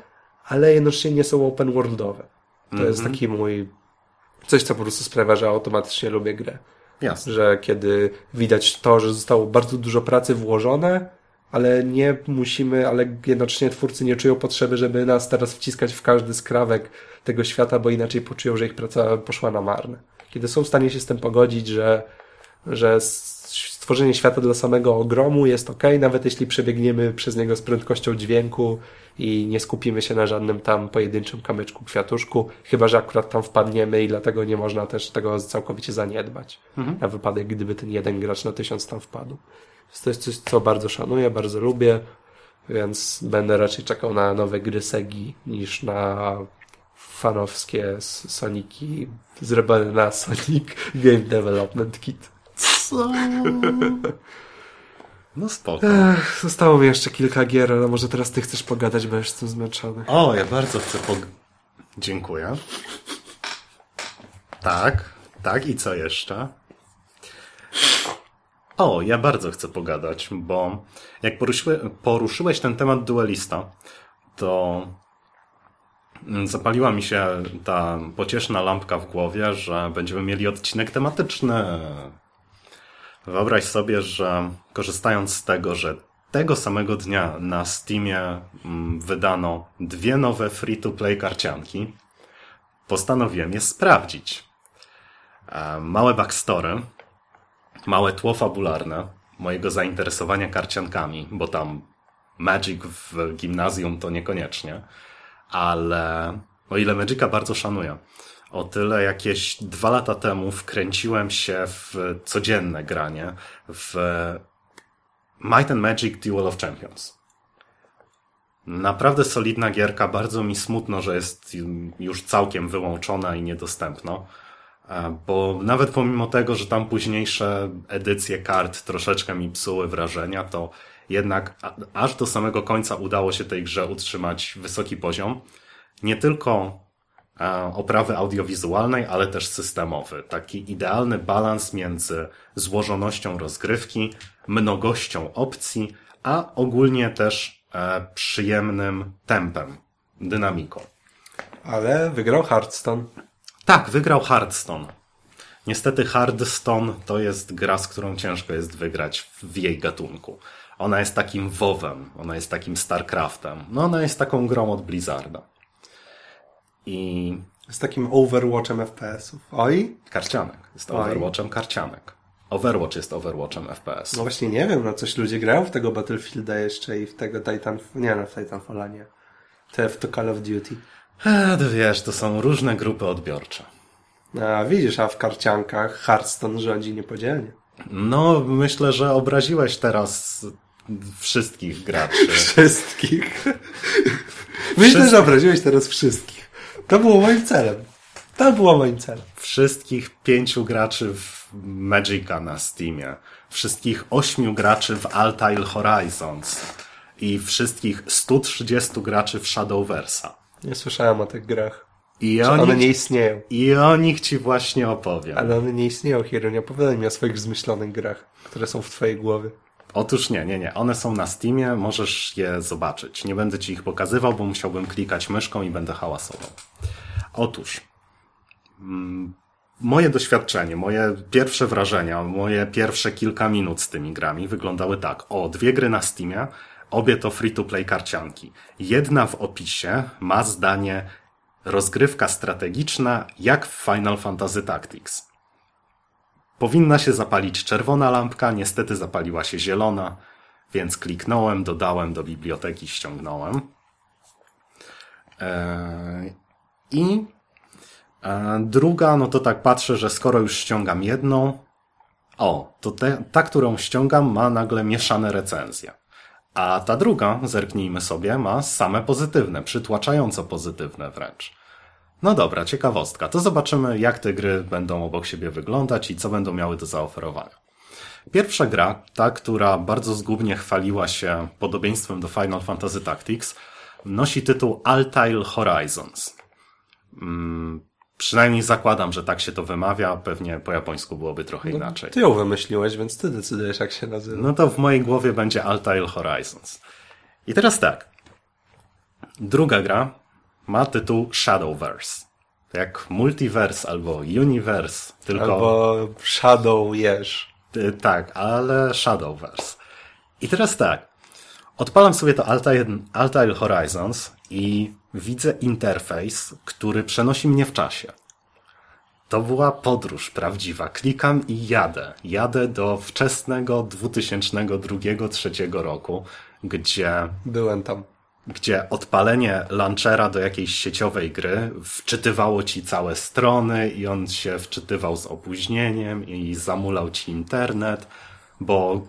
ale jednocześnie nie są open worldowe. To jest taki mój, coś, co po prostu sprawia, że automatycznie lubię grę. Jasne. Że kiedy widać to, że zostało bardzo dużo pracy włożone, ale nie musimy, ale jednocześnie twórcy nie czują potrzeby, żeby nas teraz wciskać w każdy skrawek tego świata, bo inaczej poczują, że ich praca poszła na marne. Kiedy są w stanie się z tym pogodzić, że, że stworzenie świata dla samego ogromu jest ok, nawet jeśli przebiegniemy przez niego z prędkością dźwięku i nie skupimy się na żadnym tam pojedynczym kamyczku, kwiatuszku, chyba że akurat tam wpadniemy i dlatego nie można też tego całkowicie zaniedbać. Na wypadek, gdyby ten jeden gracz na tysiąc tam wpadł. Więc to jest coś, co bardzo szanuję, bardzo lubię, więc będę raczej czekał na nowe gry Segi niż na fanowskie Soniki zrobione na Sonic Game Development Kit. Co? No spoko. Ech, zostało mi jeszcze kilka gier, ale może teraz ty chcesz pogadać, bo jestem zmęczony. O, ja bardzo chcę pog... Dziękuję. Tak, tak i co jeszcze? O, ja bardzo chcę pogadać, bo jak poruszyłeś, poruszyłeś ten temat duelista, to zapaliła mi się ta pocieszna lampka w głowie, że będziemy mieli odcinek tematyczny. Wyobraź sobie, że korzystając z tego, że tego samego dnia na Steamie mm, wydano dwie nowe free-to-play karcianki, postanowiłem je sprawdzić. E, Małe backstory, małe tło fabularne mojego zainteresowania karciankami, bo tam Magic w gimnazjum to niekoniecznie, ale o ile Magica bardzo szanuję, o tyle jakieś dwa lata temu wkręciłem się w codzienne granie w Might and Magic Duel of Champions. Naprawdę solidna gierka, bardzo mi smutno, że jest już całkiem wyłączona i niedostępna. E, Bo nawet pomimo tego, że tam późniejsze edycje kart troszeczkę mi psuły wrażenia, to jednak aż do samego końca udało się tej grze utrzymać wysoki poziom. Nie tylko e, oprawy audiowizualnej, ale też systemowy. Taki idealny balans między złożonością rozgrywki, mnogością opcji, a ogólnie też e, przyjemnym tempem, dynamiką. Ale wygrał Hearthstone. Tak, wygrał Hearthstone. Niestety Hearthstone to jest gra, z którą ciężko jest wygrać w jej gatunku. Ona jest takim WoWem, ona jest takim StarCraftem. No ona jest taką grą od Blizzarda. I Z takim Overwatchem FPS-ów. Oj? karcianek. Jest Oj. Overwatchem karcianek. Overwatch jest Overwatchem FPS. No właśnie nie wiem, no coś ludzie grają w tego Battlefielda jeszcze i w tego Titan... Nie, no w Titanfalla nie. Te w to Call of Duty. E, to wiesz, to są różne grupy odbiorcze. A widzisz, a w karciankach Hearthstone rządzi niepodzielnie. No, myślę, że obraziłeś teraz wszystkich graczy. Wszystkich. Myślę, że obraziłeś teraz wszystkich. To było moim celem. To było moim celem. wszystkich pięciu graczy w Magica na Steamie, wszystkich ośmiu graczy w Altair Horizons i wszystkich 130 graczy w Shadowversa. Nie słyszałem o tych grach. I Czy o, one nie istnieją. I o nich ci właśnie opowiem. Ale one nie istnieją, Hiro. Nie opowiadaj mi o swoich zmyślonych grach, które są w twojej głowie. Otóż nie, nie, nie. One są na Steamie, możesz je zobaczyć. Nie będę ci ich pokazywał, bo musiałbym klikać myszką i będę hałasował. Otóż, mm, moje doświadczenie, moje pierwsze wrażenia, moje pierwsze kilka minut z tymi grami wyglądały tak. O, dwie gry na Steamie, obie to free-to-play karcianki. Jedna w opisie ma zdanie rozgrywka strategiczna jak w Final Fantasy Tactics. Powinna się zapalić czerwona lampka, niestety zapaliła się zielona, więc kliknąłem, dodałem do biblioteki, ściągnąłem. Eee, I e, druga, no to tak patrzę, że skoro już ściągam jedną, o, to te, ta, którą ściągam, ma nagle mieszane recenzje. A ta druga, zerknijmy sobie, ma same pozytywne, przytłaczająco pozytywne wręcz. No dobra, ciekawostka. To zobaczymy, jak te gry będą obok siebie wyglądać i co będą miały do zaoferowania. Pierwsza gra, ta, która bardzo zgubnie chwaliła się podobieństwem do Final Fantasy Tactics, nosi tytuł Altair Horizons. Przynajmniej zakładam, że tak się to wymawia, pewnie po japońsku byłoby trochę inaczej. Ty ją wymyśliłeś, więc ty decydujesz, jak się nazywa. No to w mojej głowie będzie Altair Horizons. I teraz tak. Druga gra ma tytuł Shadowverse. Jak multiverse albo universe, tylko... Albo Shadow Jeż. Tak, ale Shadowverse. I teraz tak. Odpalam sobie to Altair, Altair Horizons i widzę interfejs, który przenosi mnie w czasie. To była podróż prawdziwa. Klikam i jadę. Jadę do wczesnego 2002-2003 roku, gdzie Byłem tam. gdzie odpalenie launchera do jakiejś sieciowej gry wczytywało ci całe strony i on się wczytywał z opóźnieniem i zamulał ci internet, bo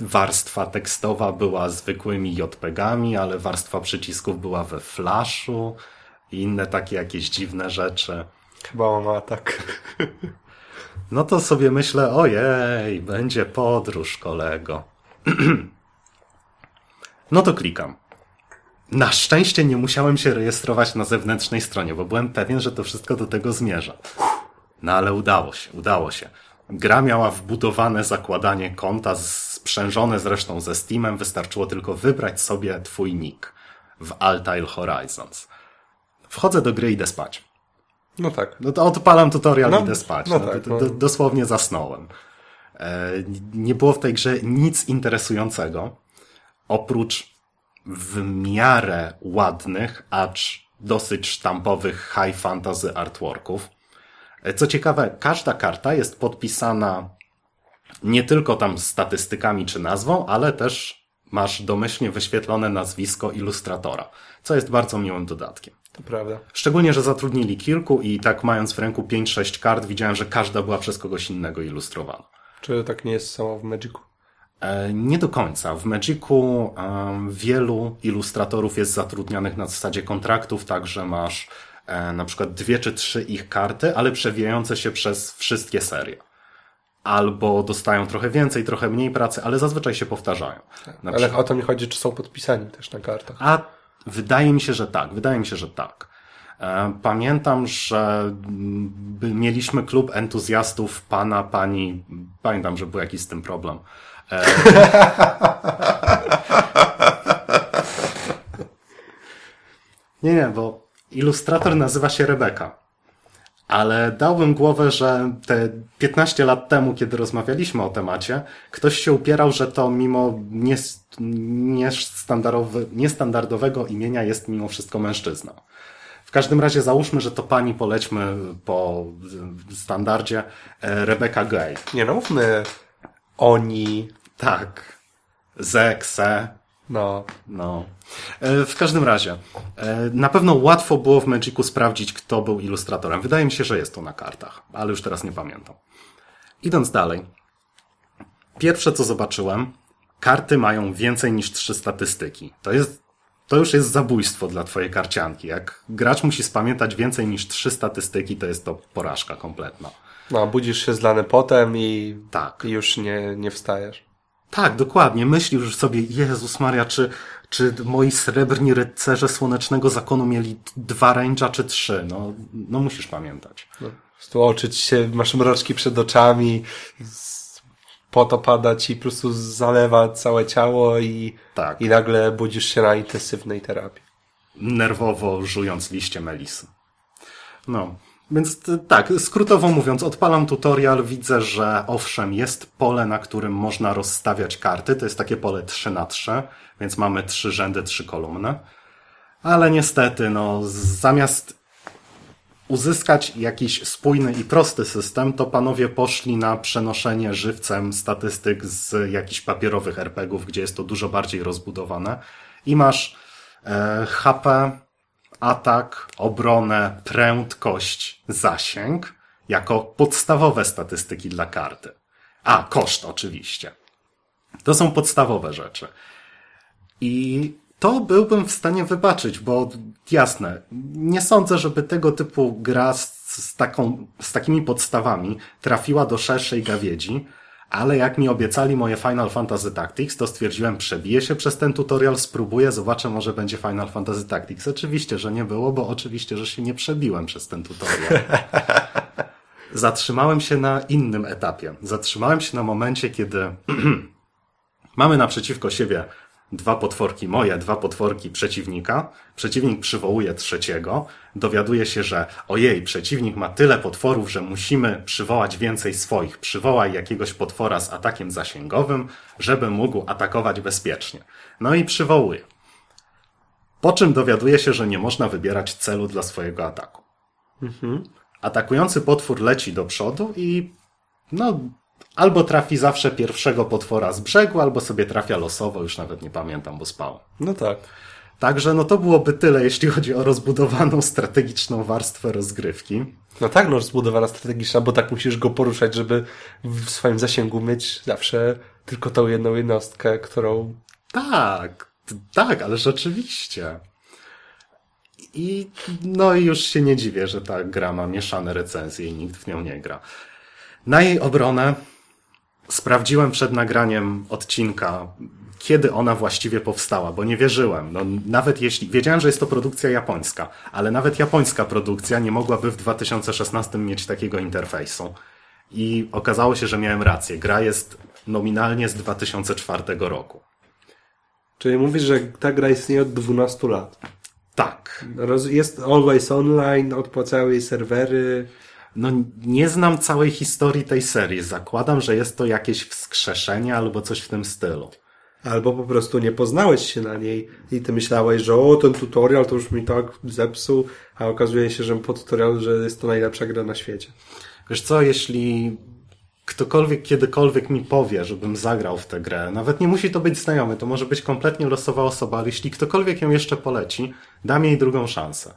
warstwa tekstowa była zwykłymi JPEGami, ale warstwa przycisków była we flashu i inne takie jakieś dziwne rzeczy. Chyba ma tak. No to sobie myślę, ojej, będzie podróż, kolego. No to klikam. Na szczęście nie musiałem się rejestrować na zewnętrznej stronie, bo byłem pewien, że to wszystko do tego zmierza. No ale udało się, udało się. Gra miała wbudowane zakładanie konta, sprzężone zresztą ze Steamem, wystarczyło tylko wybrać sobie twój nick w Altair Horizons. Wchodzę do gry i idę spać. No tak. No to odpalam tutorial No, i idę spać. no No, tak, no. dosłownie zasnąłem. E, nie było w tej grze nic interesującego, oprócz w miarę ładnych, acz dosyć sztampowych high fantasy artworków. E, Co ciekawe, każda karta jest podpisana nie tylko tam statystykami czy nazwą, ale też masz domyślnie wyświetlone nazwisko ilustratora, co jest bardzo miłym dodatkiem. To prawda. Szczególnie, że zatrudnili kilku i tak mając w ręku 5-6 kart, widziałem, że każda była przez kogoś innego ilustrowana. Czy tak nie jest samo w Magicu? E, nie do końca. W Magicu e, wielu ilustratorów jest zatrudnianych na zasadzie kontraktów, tak że masz e, na przykład dwie czy trzy ich karty, ale przewijające się przez wszystkie serie. Albo dostają trochę więcej, trochę mniej pracy, ale zazwyczaj się powtarzają. Na Ale o to mi chodzi, czy są podpisani też na kartach. A wydaje mi się, że tak. Wydaje mi się, że tak. E, Pamiętam, że mieliśmy klub entuzjastów pana, pani. Pamiętam, że był jakiś z tym problem. E, Nie, nie, bo ilustrator nazywa się Rebeka. Ale dałbym głowę, że te 15 lat temu, kiedy rozmawialiśmy o temacie, ktoś się upierał, że to mimo nies- niestandardowe- niestandardowego imienia jest mimo wszystko mężczyzna. W każdym razie załóżmy, że to pani polećmy po standardzie e, Rebecca Gay. Nie no, mówmy oni, Tak. Zekse, no. No. E, W każdym razie, e, na pewno łatwo było w Magicu sprawdzić, kto był ilustratorem. Wydaje mi się, że jest to na kartach, ale już teraz nie pamiętam. Idąc dalej. Pierwsze, co zobaczyłem, karty mają więcej niż trzy statystyki. To jest, to już jest zabójstwo dla twojej karcianki. Jak gracz musi spamiętać więcej niż trzy statystyki, to jest to porażka kompletna. No, budzisz się zlany potem i, Tak. i już nie, nie wstajesz. Tak, dokładnie. Myślisz już sobie, Jezus Maria, czy, czy moi srebrni rycerze Słonecznego Zakonu mieli dwa range'a czy trzy? No, no musisz pamiętać. No, ci się, masz mroczki przed oczami, pot opada ci, po prostu zalewa całe ciało i, Tak. i nagle budzisz się na intensywnej terapii. nerwowo żując liście melisy. No, więc t- tak, skrótowo mówiąc, odpalam tutorial, widzę, że owszem, jest pole, na którym można rozstawiać karty. To jest takie pole 3 na 3 więc mamy trzy rzędy, trzy kolumny. Ale niestety, no, zamiast uzyskać jakiś spójny i prosty system, to panowie poszli na przenoszenie żywcem statystyk z jakichś papierowych RPGów, gdzie jest to dużo bardziej rozbudowane. I masz e, HP, atak, obronę, prędkość, zasięg jako podstawowe statystyki dla karty. A, koszt oczywiście. To są podstawowe rzeczy. I to byłbym w stanie wybaczyć, bo jasne, nie sądzę, żeby tego typu gra z, z, taką, z takimi podstawami trafiła do szerszej gawiedzi, ale jak mi obiecali moje Final Fantasy Tactics, to stwierdziłem, przebiję się przez ten tutorial, spróbuję, zobaczę, może będzie Final Fantasy Tactics. Oczywiście, że nie było, bo oczywiście, że się nie przebiłem przez ten tutorial. Zatrzymałem się na innym etapie. Zatrzymałem się na momencie, kiedy mamy naprzeciwko siebie dwa potworki moje, dwa potworki przeciwnika. Przeciwnik przywołuje trzeciego. Dowiaduje się, że ojej, przeciwnik ma tyle potworów, że musimy przywołać więcej swoich. Przywołaj jakiegoś potwora z atakiem zasięgowym, żeby mógł atakować bezpiecznie. No i przywołuje. Po czym dowiaduje się, że nie można wybierać celu dla swojego ataku. Atakujący potwór leci do przodu i no, albo trafi zawsze pierwszego potwora z brzegu, albo sobie trafia losowo, już nawet nie pamiętam, bo spał. No tak. Także no to byłoby tyle, jeśli chodzi o rozbudowaną strategiczną warstwę rozgrywki. No tak, no zbudowana strategiczna, bo tak musisz go poruszać, żeby w swoim zasięgu mieć zawsze tylko tą jedną jednostkę, którą... Tak, tak, ale rzeczywiście. I no i już się nie dziwię, że ta gra ma mieszane recenzje i nikt w nią nie gra. Na jej obronę sprawdziłem przed nagraniem odcinka, kiedy ona właściwie powstała, bo nie wierzyłem. No, nawet jeśli wiedziałem, że jest to produkcja japońska, ale nawet japońska produkcja nie mogłaby w 2016 mieć takiego interfejsu. I okazało się, że miałem rację. Gra jest nominalnie z 2004 roku. Czyli mówisz, że ta gra istnieje od 12 lat. Tak. Jest always online, odpłacały jej serwery. No, nie znam całej historii tej serii. Zakładam, że jest to jakieś wskrzeszenie albo coś w tym stylu. Albo po prostu nie poznałeś się na niej i ty myślałeś, że o, ten tutorial to już mi tak zepsuł, a okazuje się, że po tutorialu, że jest to najlepsza gra na świecie. Wiesz co, jeśli ktokolwiek kiedykolwiek mi powie, żebym zagrał w tę grę, nawet nie musi to być znajomy, to może być kompletnie losowa osoba, ale jeśli ktokolwiek ją jeszcze poleci, dam jej drugą szansę.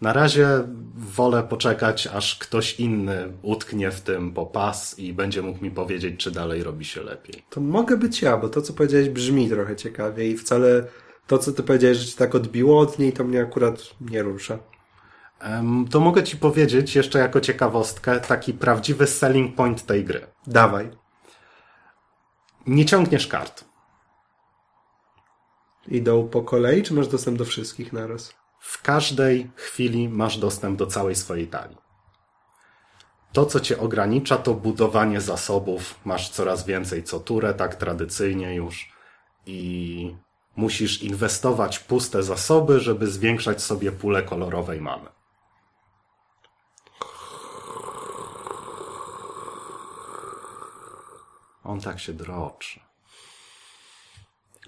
Na razie wolę poczekać, aż ktoś inny utknie w tym po pas i będzie mógł mi powiedzieć, czy dalej robi się lepiej. To mogę być ja, bo to, co powiedziałeś, brzmi trochę ciekawie i wcale to, co ty powiedziałeś, że ci tak odbiło od niej, to mnie akurat nie rusza. To mogę ci powiedzieć jeszcze jako ciekawostkę taki prawdziwy selling point tej gry. Dawaj. Nie ciągniesz kart. Idą po kolei, czy masz dostęp do wszystkich naraz? W każdej chwili masz dostęp do całej swojej talii. To, co cię ogranicza, to budowanie zasobów. Masz coraz więcej co turę, tak tradycyjnie już. I musisz inwestować puste zasoby, żeby zwiększać sobie pulę kolorowej mamy. On tak się droczy.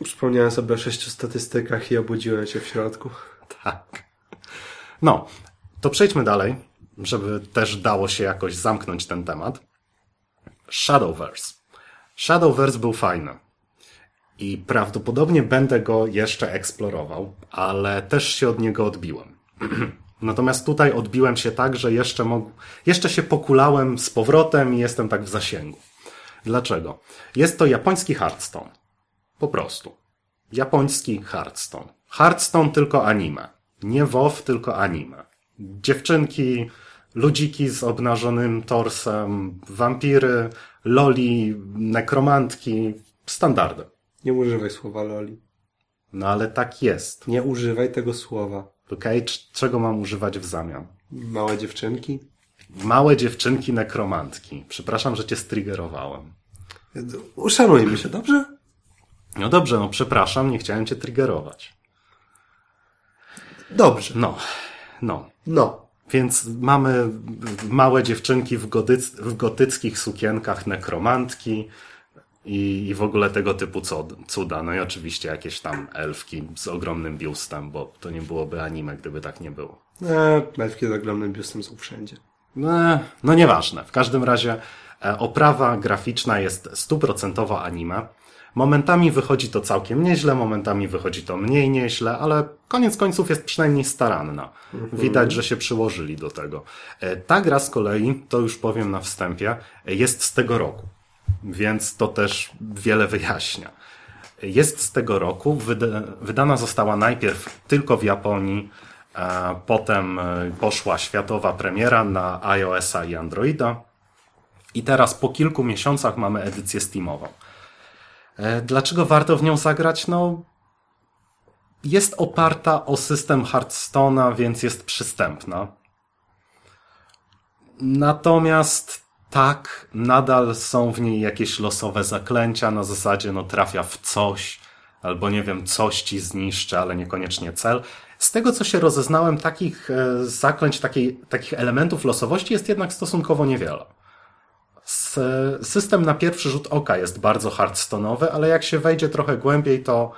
Przypomniałem sobie o sześciu statystykach i obudziłem się w środku. Tak. No, to przejdźmy dalej, żeby też dało się jakoś zamknąć ten temat. Shadowverse. Shadowverse był fajny. I prawdopodobnie będę go jeszcze eksplorował, ale też się od niego odbiłem. Natomiast tutaj odbiłem się tak, że jeszcze, mógł, jeszcze się pokulałem z powrotem i jestem tak w zasięgu. Dlaczego? Jest to japoński Hearthstone. Po prostu. Japoński Hearthstone. Hearthstone tylko anime. Nie WoW, tylko anime. Dziewczynki ludziki z obnażonym torsem, wampiry, loli, nekromantki, standardy. Nie używaj słowa loli. No ale tak jest. Nie używaj tego słowa. Okej, okay? czego mam używać w zamian? Małe dziewczynki? Małe dziewczynki nekromantki. Przepraszam, że cię striggerowałem. Uszanujmy się, dobrze? No dobrze, no przepraszam, nie chciałem cię triggerować. Dobrze. No, no. No. Więc mamy małe dziewczynki w, gotyc, w gotyckich sukienkach nekromantki i, i w ogóle tego typu cuda. No i oczywiście jakieś tam elfki z ogromnym biustem, bo to nie byłoby anime, gdyby tak nie było. E, elfki z ogromnym biustem są wszędzie. No, no nieważne. W każdym razie e, oprawa graficzna jest stuprocentowa anime. Momentami wychodzi to całkiem nieźle, momentami wychodzi to mniej nieźle, ale koniec końców jest przynajmniej staranna. Widać, że się przyłożyli do tego. E, ta gra z kolei, to już powiem na wstępie, jest z tego roku, więc to też wiele wyjaśnia. Jest z tego roku, wydana została najpierw tylko w Japonii, potem e, poszła światowa premiera na iOS-a i Androida i teraz po kilku miesiącach mamy edycję Steamową. E, dlaczego warto w nią zagrać? No, jest oparta o system Hearthstone'a, więc jest przystępna. Natomiast tak, nadal są w niej jakieś losowe zaklęcia na zasadzie, no trafia w coś, albo nie wiem, coś ci zniszczy, ale niekoniecznie cel. Z tego, co się rozeznałem, takich e, zaklęć, takich elementów losowości jest jednak stosunkowo niewiele. System na pierwszy rzut oka jest bardzo hardstonowy, ale jak się wejdzie trochę głębiej, to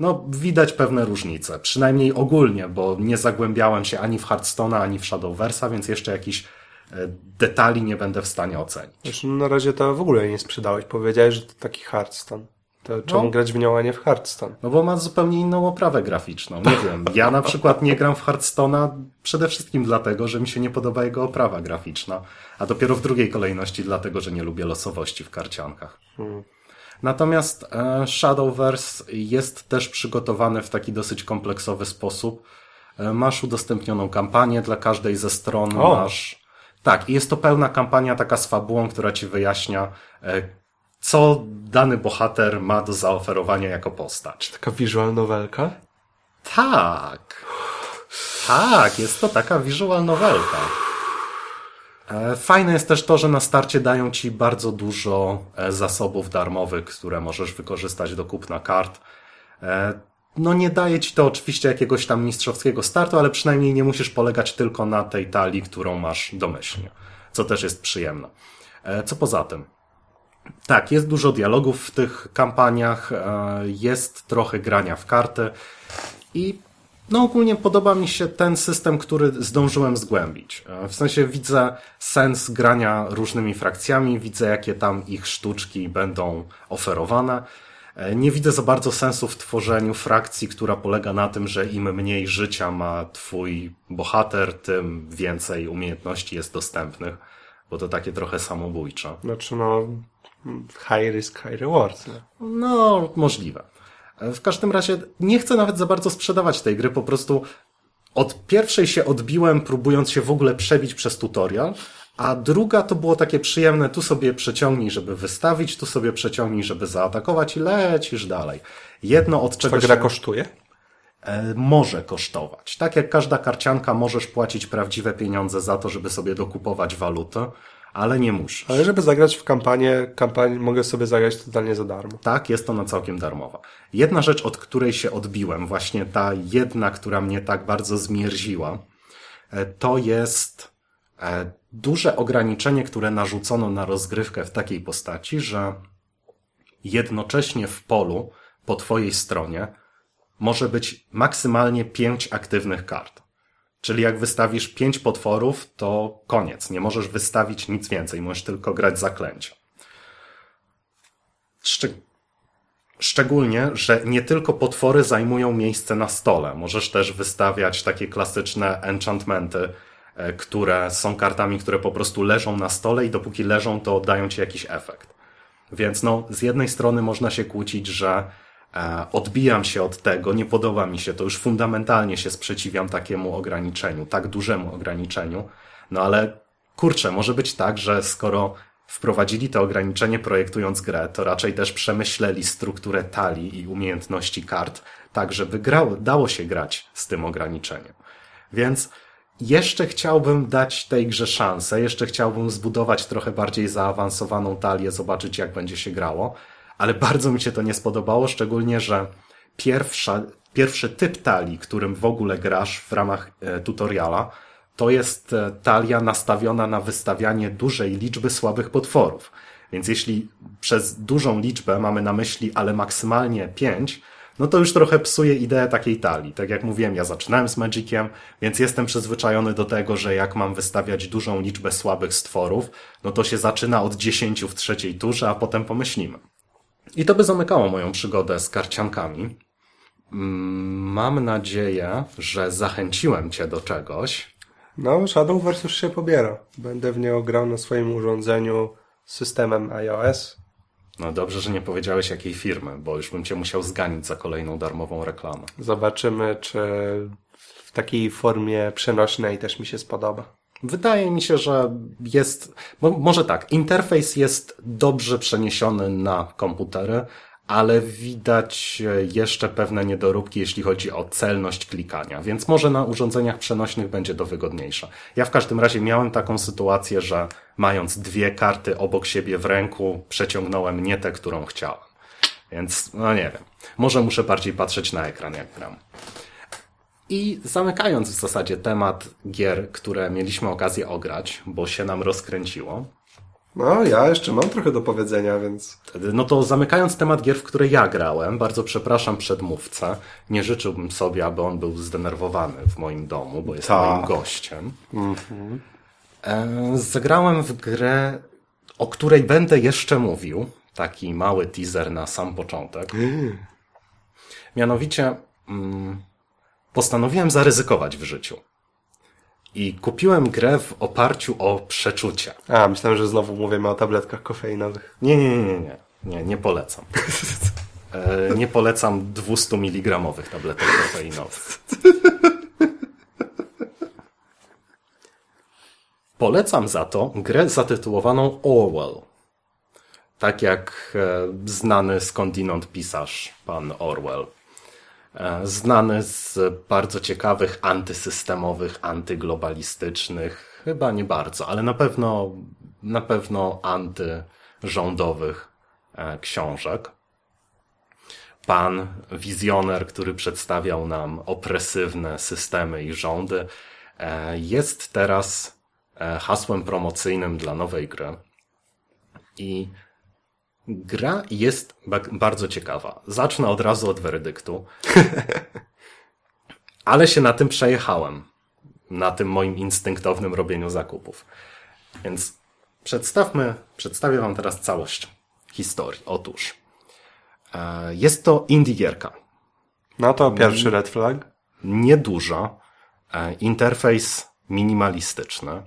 no, widać pewne różnice. Przynajmniej ogólnie, bo nie zagłębiałem się ani w Hearthstone'a, ani w Shadowversa, więc jeszcze jakichś e, detali nie będę w stanie ocenić. Zresztą na razie to w ogóle nie sprzedałeś. Powiedziałeś, że to taki Hearthstone. To czemu no. grać w nią, a nie w Hearthstone? No bo ma zupełnie inną oprawę graficzną. Nie wiem. Ja na przykład nie gram w Hearthstone'a przede wszystkim dlatego, że mi się nie podoba jego oprawa graficzna, a dopiero w drugiej kolejności dlatego, że nie lubię losowości w karciankach. Hmm. Natomiast e, Shadowverse jest też przygotowany w taki dosyć kompleksowy sposób. E, masz udostępnioną kampanię dla każdej ze stron. O. Masz... Tak, i jest to pełna kampania taka z fabułą, która ci wyjaśnia, e, co dany bohater ma do zaoferowania jako postać. Taka visual novelka? Tak. Tak, jest to taka visual novelka. E, fajne jest też to, że na starcie dają ci bardzo dużo e, zasobów darmowych, które możesz wykorzystać do kupna kart. E, no nie daje ci to oczywiście jakiegoś tam mistrzowskiego startu, ale przynajmniej nie musisz polegać tylko na tej talii, którą masz domyślnie, co też jest przyjemne. Co poza tym? Tak, jest dużo dialogów w tych kampaniach, jest trochę grania w karty i no ogólnie podoba mi się ten system, który zdążyłem zgłębić. E, w sensie widzę sens grania różnymi frakcjami, widzę jakie tam ich sztuczki będą oferowane. E, nie widzę za bardzo sensu w tworzeniu frakcji, która polega na tym, że im mniej życia ma twój bohater, tym więcej umiejętności jest dostępnych, bo to takie trochę samobójcze. Znaczy no, high risk, high reward. No, możliwe. W każdym razie nie chcę nawet za bardzo sprzedawać tej gry, po prostu od pierwszej się odbiłem, próbując się w ogóle przebić przez tutorial, a druga to było takie przyjemne, tu sobie przeciągnij, żeby wystawić, tu sobie przeciągnij, żeby zaatakować i lecisz dalej. Jedno od czego Ta gra się... kosztuje? E, może kosztować. Tak jak każda karcianka możesz płacić prawdziwe pieniądze za to, żeby sobie dokupować walutę, ale nie musisz. Ale żeby zagrać w kampanię, kampanię mogę sobie zagrać totalnie za darmo. Tak, jest ona całkiem darmowa. Jedna rzecz, od której się odbiłem, właśnie ta jedna, która mnie tak bardzo zmierziła, e, to jest e, duże ograniczenie, które narzucono na rozgrywkę w takiej postaci, że jednocześnie w polu po twojej stronie może być maksymalnie pięć aktywnych kart. Czyli jak wystawisz pięć potworów, to koniec. Nie możesz wystawić nic więcej. Możesz tylko grać zaklęcia. Szczeg Szczególnie, że nie tylko potwory zajmują miejsce na stole. Możesz też wystawiać takie klasyczne enchantmenty, e, które są kartami, które po prostu leżą na stole i dopóki leżą, to dają ci jakiś efekt. Więc no, z jednej strony można się kłócić, że odbijam się od tego, nie podoba mi się to, już fundamentalnie się sprzeciwiam takiemu ograniczeniu, tak dużemu ograniczeniu, No ale kurczę, może być tak, że skoro wprowadzili to ograniczenie projektując grę, to raczej też przemyśleli strukturę talii i umiejętności kart, tak żeby grało, dało się grać z tym ograniczeniem. Więc jeszcze chciałbym dać tej grze szansę, jeszcze chciałbym zbudować trochę bardziej zaawansowaną talię, zobaczyć jak będzie się grało, ale bardzo mi się to nie spodobało, szczególnie, że pierwsza, pierwszy typ talii, którym w ogóle grasz w ramach e, tutoriala, to jest e, talia nastawiona na wystawianie dużej liczby słabych potworów. Więc jeśli przez dużą liczbę mamy na myśli, ale maksymalnie pięć, no to już trochę psuje ideę takiej talii. Tak jak mówiłem, ja zaczynałem z Magiciem, więc jestem przyzwyczajony do tego, że jak mam wystawiać dużą liczbę słabych stworów, no to się zaczyna od dziesięciu w trzeciej turze, a potem pomyślimy. I to by zamykało moją przygodę z karciankami. Mm, mam nadzieję, że zachęciłem Cię do czegoś. No, Shadowverse już się pobiera. Będę w niego grał na swoim urządzeniu systemem iOS. No dobrze, że nie powiedziałeś jakiej firmy, bo już bym Cię musiał zganić za kolejną darmową reklamę. Zobaczymy, czy w takiej formie przenośnej też mi się spodoba. Wydaje mi się, że jest, może tak, interfejs jest dobrze przeniesiony na komputery, ale widać jeszcze pewne niedoróbki, jeśli chodzi o celność klikania, więc może na urządzeniach przenośnych będzie to wygodniejsze. Ja w każdym razie miałem taką sytuację, że mając dwie karty obok siebie w ręku, przeciągnąłem nie tę, którą chciałem. Więc, no nie wiem. Może muszę bardziej patrzeć na ekran, jak gram. I zamykając w zasadzie temat gier, które mieliśmy okazję ograć, bo się nam rozkręciło, no, ja jeszcze mam trochę do powiedzenia, więc. No to zamykając temat gier, w które ja grałem, bardzo przepraszam przedmówcę. Nie życzyłbym sobie, aby on był zdenerwowany w moim domu, bo jest Ta. moim gościem. E, zagrałem w grę, o której będę jeszcze mówił. Taki mały teaser na sam początek. Mm. Mianowicie mm, postanowiłem zaryzykować w życiu. I kupiłem grę w oparciu o przeczucie. A, myślałem, że znowu mówimy o tabletkach kofeinowych. Nie, nie, nie, nie. Nie, nie polecam. E, nie polecam 200 mg tabletek kofeinowych. Polecam za to grę zatytułowaną Orwell. Tak jak e, znany skądinąd pisarz, pan Orwell. E, znany z bardzo ciekawych antysystemowych, antyglobalistycznych, chyba nie bardzo, ale na pewno, na pewno antyrządowych e, książek. Pan wizjoner, który przedstawiał nam opresywne systemy i rządy, e, jest teraz hasłem promocyjnym dla nowej gry. I Gra jest bardzo ciekawa. Zacznę od razu od werdyktu. Ale się na tym przejechałem. Na tym moim instynktownym robieniu zakupów. Więc przedstawmy, przedstawię Wam teraz całość historii. Otóż e, jest to indie gierka. No to pierwszy red flag. Nieduża. E, interfejs minimalistyczny.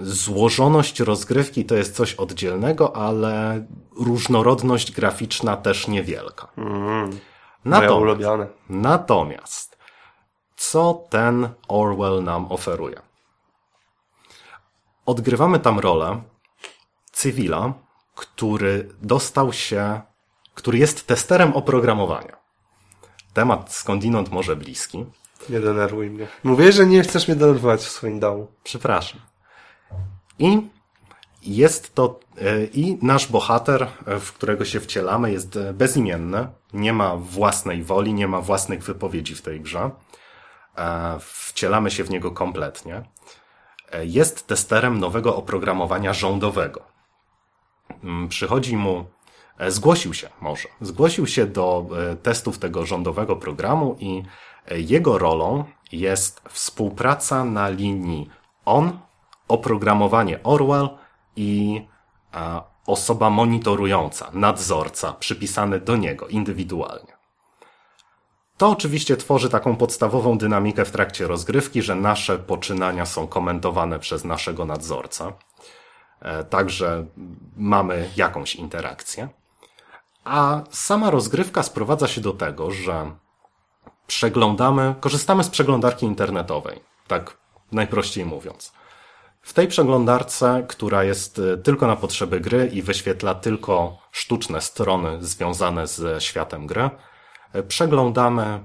Złożoność rozgrywki to jest coś oddzielnego, ale różnorodność graficzna też niewielka. Mm, natomiast, natomiast, co ten Orwell nam oferuje? Odgrywamy tam rolę cywila, który dostał się, który jest testerem oprogramowania. Temat skądinąd może bliski. Nie denerwuj mnie. Mówię, że nie chcesz mnie denerwować w swoim domu. Przepraszam. I jest to, e, i nasz bohater, e, w którego się wcielamy, jest e, bezimienny, nie ma własnej woli, nie ma własnych wypowiedzi w tej grze. Wcielamy się w niego kompletnie. Jest testerem nowego oprogramowania rządowego. Mm, przychodzi mu, zgłosił się może, zgłosił się do testów tego rządowego programu i jego rolą jest współpraca na linii on oprogramowanie Orwell i osoba monitorująca, nadzorca, przypisany do niego indywidualnie. To oczywiście tworzy taką podstawową dynamikę w trakcie rozgrywki, że nasze poczynania są komentowane przez naszego nadzorcę. E, także mamy jakąś interakcję. A sama rozgrywka sprowadza się do tego, że przeglądamy, korzystamy z przeglądarki internetowej. Tak najprościej mówiąc. W tej przeglądarce, która jest y, tylko na potrzeby gry i wyświetla tylko sztuczne strony związane ze światem gry, y, przeglądamy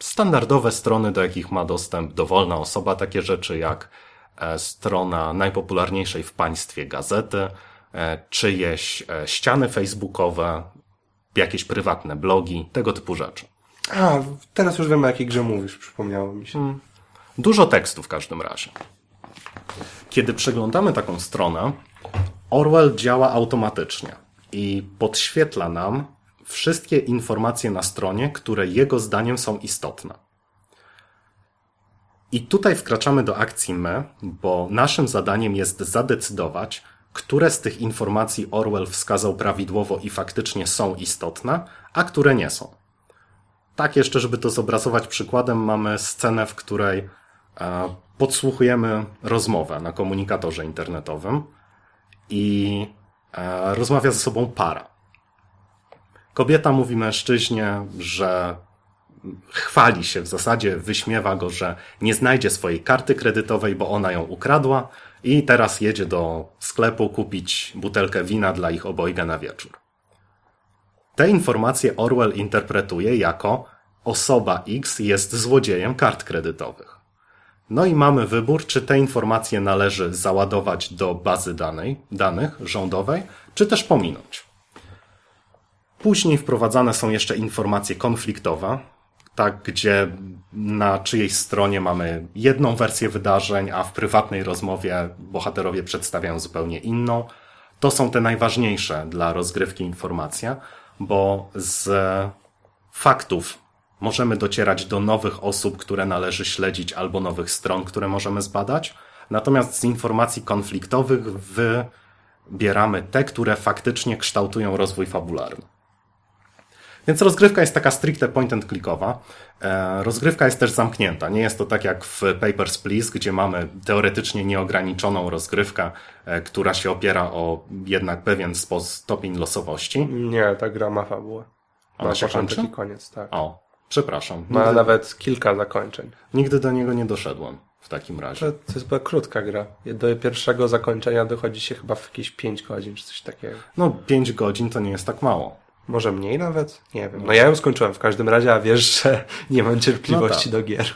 standardowe strony, do jakich ma dostęp dowolna osoba, takie rzeczy jak e, strona najpopularniejszej w państwie gazety, e, czyjeś e, ściany facebookowe, jakieś prywatne blogi, tego typu rzeczy. A, teraz już wiem o jakiej grze mówisz, przypomniało mi się. Hmm. Dużo tekstu w każdym razie. Kiedy przeglądamy taką stronę, Orwell działa automatycznie i podświetla nam wszystkie informacje na stronie, które jego zdaniem są istotne. I tutaj wkraczamy do akcji my, bo naszym zadaniem jest zadecydować, które z tych informacji Orwell wskazał prawidłowo i faktycznie są istotne, a które nie są. Tak jeszcze, żeby to zobrazować przykładem, mamy scenę, w której e, podsłuchujemy rozmowę na komunikatorze internetowym i e, rozmawia ze sobą para. Kobieta mówi mężczyźnie, że chwali się w zasadzie, wyśmiewa go, że nie znajdzie swojej karty kredytowej, bo ona ją ukradła i teraz jedzie do sklepu kupić butelkę wina dla ich obojga na wieczór. Te informacje Orwell interpretuje jako osoba X jest złodziejem kart kredytowych. No i mamy wybór, czy te informacje należy załadować do bazy danej, danych rządowej, czy też pominąć. Później wprowadzane są jeszcze informacje konfliktowe, tak, gdzie na czyjejś stronie mamy jedną wersję wydarzeń, a w prywatnej rozmowie bohaterowie przedstawiają zupełnie inną. To są te najważniejsze dla rozgrywki informacje, bo z faktów możemy docierać do nowych osób, które należy śledzić, albo nowych stron, które możemy zbadać. Natomiast z informacji konfliktowych wybieramy te, które faktycznie kształtują rozwój fabularny. Więc rozgrywka jest taka stricte point and clickowa. E, rozgrywka jest też zamknięta. Nie jest to tak jak w Papers, Please, gdzie mamy teoretycznie nieograniczoną rozgrywkę, e, która się opiera o jednak pewien stopień losowości. Nie, ta gra ma fabułę. Ma początek i koniec, tak. O, przepraszam. Ma nigdy... nawet kilka zakończeń. Nigdy do niego nie doszedłem w takim razie. To, to jest była krótka gra. Do pierwszego zakończenia dochodzi się chyba w jakieś 5 godzin, czy coś takiego. No, 5 godzin to nie jest tak mało. Może mniej nawet? Nie wiem. No ja ją skończyłem w każdym razie, a wiesz, że nie mam cierpliwości no tak. do gier.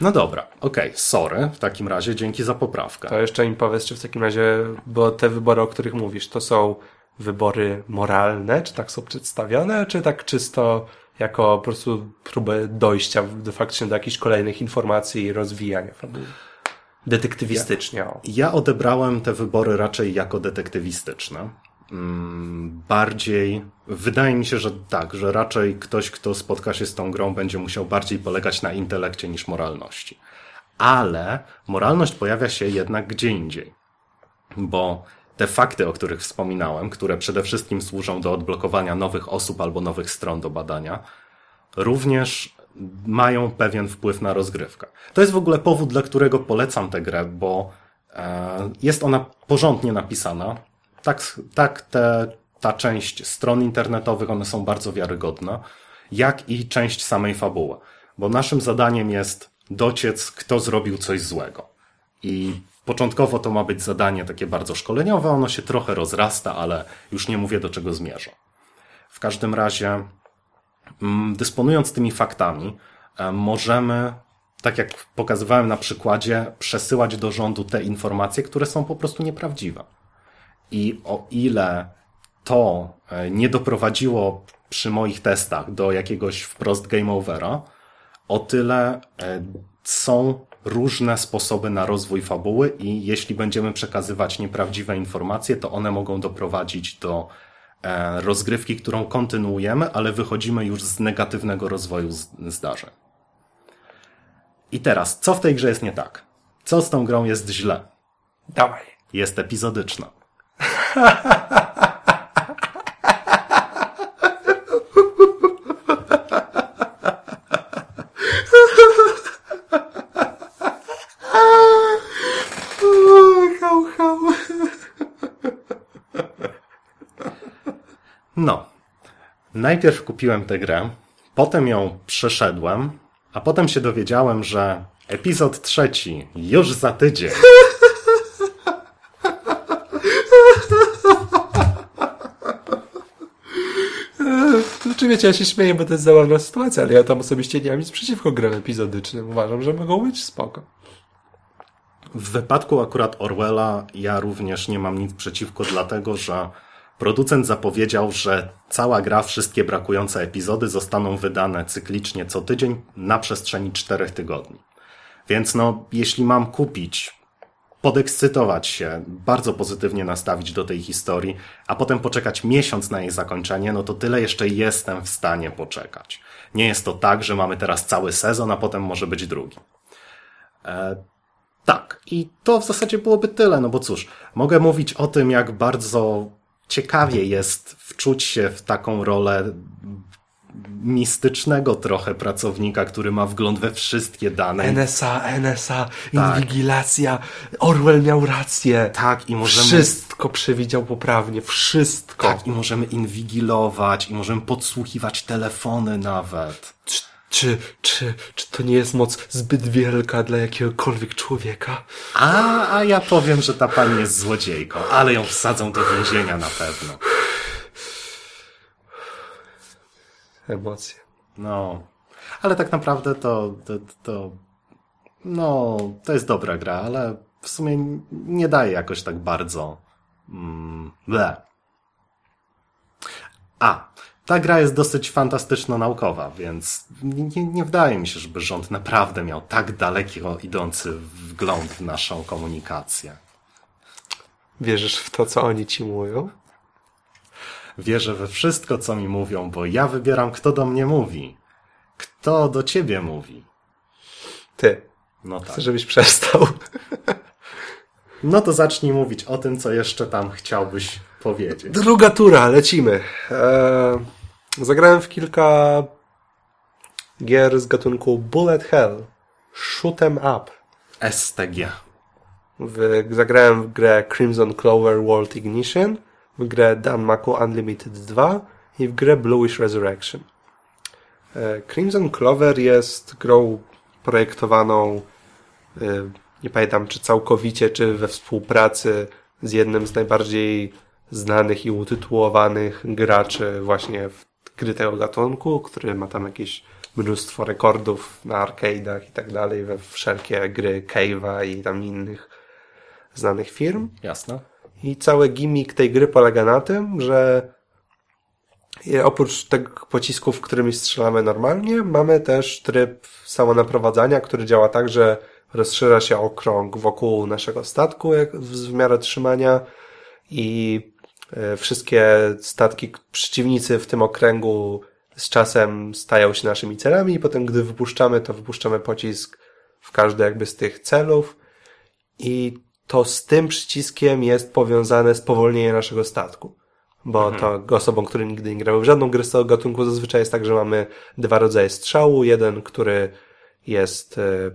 No dobra, okej, okay, sorry, w takim razie dzięki za poprawkę. To jeszcze im powiedz, czy w takim razie, bo te wybory, o których mówisz, to są wybory moralne, czy tak są przedstawione, czy tak czysto jako po prostu próbę dojścia de facto do jakichś kolejnych informacji i rozwijania fabuły? Detektywistycznie. Ja, ja odebrałem te wybory raczej jako detektywistyczne. Mm, bardziej, wydaje mi się, że tak, że raczej ktoś, kto spotka się z tą grą, będzie musiał bardziej polegać na intelekcie niż moralności. Ale moralność pojawia się jednak gdzie indziej. Bo te fakty, o których wspominałem, które przede wszystkim służą do odblokowania nowych osób albo nowych stron do badania, również mają pewien wpływ na rozgrywkę. To jest w ogóle powód, dla którego polecam tę grę, bo e, jest ona porządnie napisana, tak, tak te, ta część stron internetowych, one są bardzo wiarygodne, jak i część samej fabuły. Bo naszym zadaniem jest dociec, kto zrobił coś złego. I początkowo to ma być zadanie takie bardzo szkoleniowe, ono się trochę rozrasta, ale już nie mówię do czego zmierza. W każdym razie, mm, dysponując tymi faktami, e, możemy, tak jak pokazywałem na przykładzie, przesyłać do rządu te informacje, które są po prostu nieprawdziwe. I o ile to e, nie doprowadziło przy moich testach do jakiegoś wprost game overa, o tyle e, są różne sposoby na rozwój fabuły i jeśli będziemy przekazywać nieprawdziwe informacje, to one mogą doprowadzić do e, rozgrywki, którą kontynuujemy, ale wychodzimy już z negatywnego rozwoju zdarzeń. I teraz, co w tej grze jest nie tak? Co z tą grą jest źle? Dawaj. Jest epizodyczna. Najpierw kupiłem tę grę, potem ją przeszedłem, a potem się dowiedziałem, że Epizod trzeci, już za tydzień. Znaczy wiecie, ja się śmieję, bo to jest zabawna sytuacja, ale ja tam osobiście nie mam nic przeciwko gram epizodycznym. Uważam, że mogą być spoko. W wypadku akurat Orwella ja również nie mam nic przeciwko, dlatego że producent zapowiedział, że cała gra, wszystkie brakujące epizody zostaną wydane cyklicznie co tydzień na przestrzeni czterech tygodni. Więc no, jeśli mam kupić, podekscytować się, bardzo pozytywnie nastawić do tej historii, a potem poczekać miesiąc na jej zakończenie, no to tyle jeszcze jestem w stanie poczekać. Nie jest to tak, że mamy teraz cały sezon, a potem może być drugi. E, tak, i to w zasadzie byłoby tyle, no bo cóż, mogę mówić o tym, jak bardzo ciekawie jest wczuć się w taką rolę mistycznego trochę pracownika, który ma wgląd we wszystkie dane. NSA, NSA, inwigilacja, Orwell miał rację. Tak, i możemy... Wszystko przewidział poprawnie, wszystko. Tak, i możemy inwigilować, i możemy podsłuchiwać telefony nawet. Czy, czy, czy, to nie jest moc zbyt wielka dla jakiegokolwiek człowieka? A, a ja powiem, że ta pani jest złodziejką, ale ją wsadzą do więzienia na pewno. Emocje. No, ale tak naprawdę to, to, to, no, to jest dobra gra, ale w sumie nie daje jakoś tak bardzo mm, ble. A, ta gra jest dosyć fantastyczno-naukowa, więc nie, nie wydaje mi się, żeby rząd naprawdę miał tak daleko idący wgląd w naszą komunikację. Wierzysz w to, co oni ci mówią? Wierzę we wszystko, co mi mówią, bo ja wybieram, kto do mnie mówi. Kto do ciebie mówi. Ty. No tak. Chcę, żebyś przestał. No to zacznij mówić o tym, co jeszcze tam chciałbyś powiedzieć. Druga tura, lecimy. Eee, zagrałem w kilka gier z gatunku Bullet Hell, Shoot 'em Up. STG. W, zagrałem w grę Crimson Clover World Ignition, w grę Danmaku Unlimited 2 i w grę Bluish Resurrection. E, Crimson Clover jest grą projektowaną, e, nie pamiętam czy całkowicie, czy we współpracy z jednym z najbardziej znanych i utytułowanych graczy właśnie w gry tego gatunku, który ma tam jakieś mnóstwo rekordów na arcade'ach i tak dalej, we wszelkie gry Cave'a i tam innych znanych firm. Jasne. I cały gimmick tej gry polega na tym, że oprócz tego pocisków, którymi strzelamy normalnie, mamy też tryb samonaprowadzania, który działa tak, że rozszerza się okrąg wokół naszego statku jak w miarę trzymania i wszystkie statki przeciwnicy w tym okręgu z czasem stają się naszymi celami i potem gdy wypuszczamy, to wypuszczamy pocisk w każdy jakby z tych celów i to z tym przyciskiem jest powiązane spowolnienie naszego statku. Bo mhm. to osobom, które nigdy nie grały w żadną grę z tego gatunku, zazwyczaj jest tak, że mamy dwa rodzaje strzału. Jeden, który jest, e,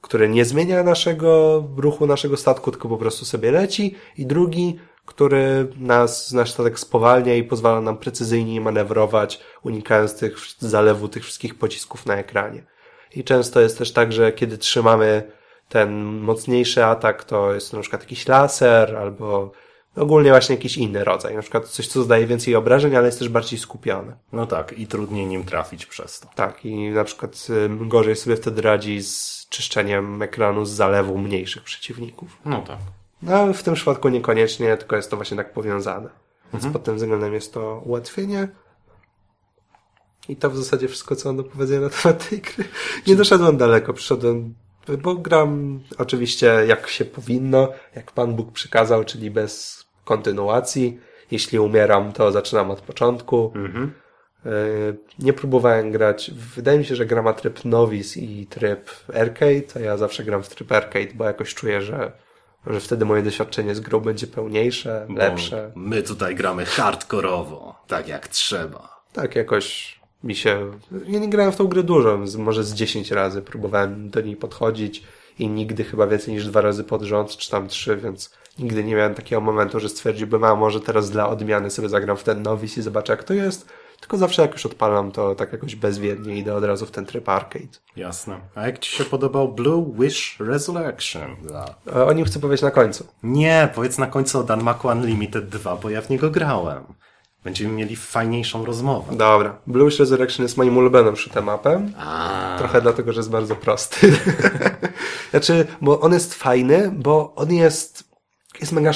który nie zmienia naszego ruchu, naszego statku, tylko po prostu sobie leci. I drugi, który nas, nasz statek spowalnia i pozwala nam precyzyjniej manewrować, unikając tych zalewu tych wszystkich pocisków na ekranie. I często jest też tak, że kiedy trzymamy ten mocniejszy atak to jest na przykład jakiś laser albo ogólnie właśnie jakiś inny rodzaj. Na przykład coś, co zadaje więcej obrażeń, ale jest też bardziej skupiony. No tak, i trudniej nim trafić przez to. Tak, i na przykład gorzej sobie wtedy radzi z czyszczeniem ekranu z zalewu mniejszych przeciwników. No tak. No ale w tym przypadku niekoniecznie, tylko jest to właśnie tak powiązane. Więc mhm. pod tym względem jest to ułatwienie. I to w zasadzie wszystko, co mam do powiedzenia na temat tej gry. Nie doszedłem daleko, przyszedłem bo gram oczywiście jak się powinno, jak Pan Bóg przykazał, czyli bez kontynuacji. Jeśli umieram, to zaczynam od początku. Mhm. E, nie próbowałem grać. Wydaje mi się, że gra ma tryb novice i tryb arcade, a ja zawsze gram w tryb arcade, bo jakoś czuję, że, że wtedy moje doświadczenie z grą będzie pełniejsze, bo lepsze. My tutaj gramy hardkorowo, tak jak trzeba. Tak, jakoś mi się... Ja nie grałem w tą grę dużo, może z 10 razy próbowałem do niej podchodzić i nigdy chyba więcej niż dwa razy pod rząd, czy tam trzy, więc nigdy nie miałem takiego momentu, że stwierdziłbym, a może teraz dla odmiany sobie zagram w ten nowice i zobaczę jak to jest. Tylko zawsze jak już odpalam, to tak jakoś bezwiednie idę od razu w ten tryb arcade. Jasne. A jak ci się podobał Blue Wish Resurrection? A o nim chcę powiedzieć na końcu. Nie, powiedz na końcu o Danmaku Unlimited 2, bo ja w niego grałem. Będziemy mieli fajniejszą rozmowę. Dobra. Blues Resurrection jest moim ulubionym shoot'em Trochę dlatego, że jest bardzo prosty. znaczy, bo on jest fajny, bo on jest jest mega,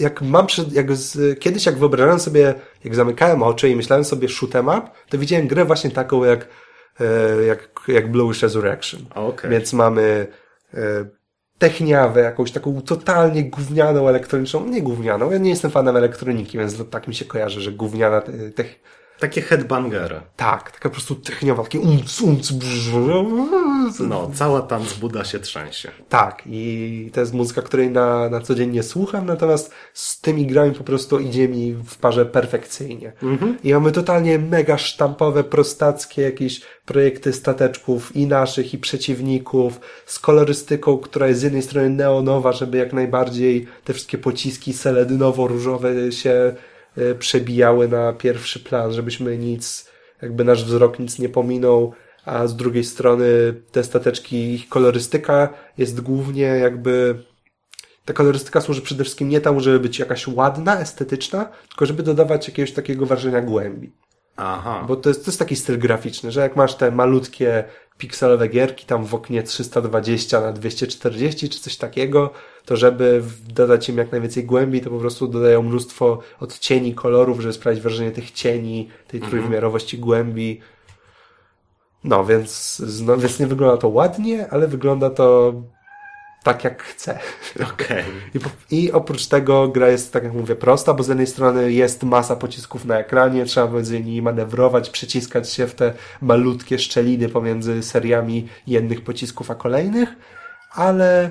jak mam przed, jak z, kiedyś jak wyobrażałem sobie, jak zamykałem oczy i myślałem sobie shoot'em up, to widziałem grę właśnie taką jak, e, jak, jak Bluish Resurrection. Okay. Więc mamy e, techniawę, jakąś taką totalnie gównianą elektroniczną, nie gównianą, ja nie jestem fanem elektroniki, więc tak mi się kojarzy, że gówniana tech, takie headbangery. Tak, taka po prostu techniowa, takie umc, umc, brz, No, cała tanc Buda się trzęsie. Tak, i to jest muzyka, której na, na co dzień nie słucham, natomiast z tymi grami po prostu idzie mi w parze perfekcyjnie. Mhm. I mamy totalnie mega sztampowe, prostackie jakieś projekty stateczków i naszych, i przeciwników, z kolorystyką, która jest z jednej strony neonowa, żeby jak najbardziej te wszystkie pociski seledynowo-różowe się przebijały na pierwszy plan, żebyśmy nic, jakby nasz wzrok nic nie pominął, a z drugiej strony te stateczki, ich kolorystyka jest głównie jakby ta kolorystyka służy przede wszystkim nie temu, żeby być jakaś ładna, estetyczna, tylko żeby dodawać jakiegoś takiego wrażenia głębi. Aha. Bo to jest, to jest taki styl graficzny, że jak masz te malutkie pikselowe gierki tam w oknie 320 na 240 czy coś takiego, to żeby dodać im jak najwięcej głębi, to po prostu dodają mnóstwo odcieni kolorów, żeby sprawić wrażenie tych cieni, tej mhm. trójwymiarowości głębi. No, więc, no, więc nie wygląda to ładnie, ale wygląda to tak jak chcę. Okay. I, I, oprócz tego gra jest, tak jak mówię, prosta, bo z jednej strony jest masa pocisków na ekranie, trzeba między nimi manewrować, przyciskać się w te malutkie szczeliny pomiędzy seriami jednych pocisków a kolejnych, ale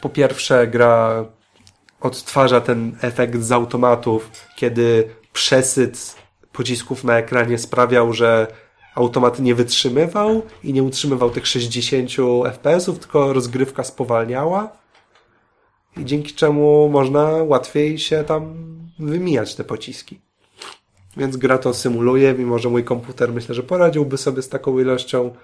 po pierwsze gra odtwarza ten efekt z automatów, kiedy przesyt pocisków na ekranie sprawiał, że automat nie wytrzymywał i nie utrzymywał tych 60 FPS-ów, tylko rozgrywka spowalniała i dzięki czemu można łatwiej się tam wymijać te pociski. Więc gra to symuluje, mimo że mój komputer myślę, że poradziłby sobie z taką ilością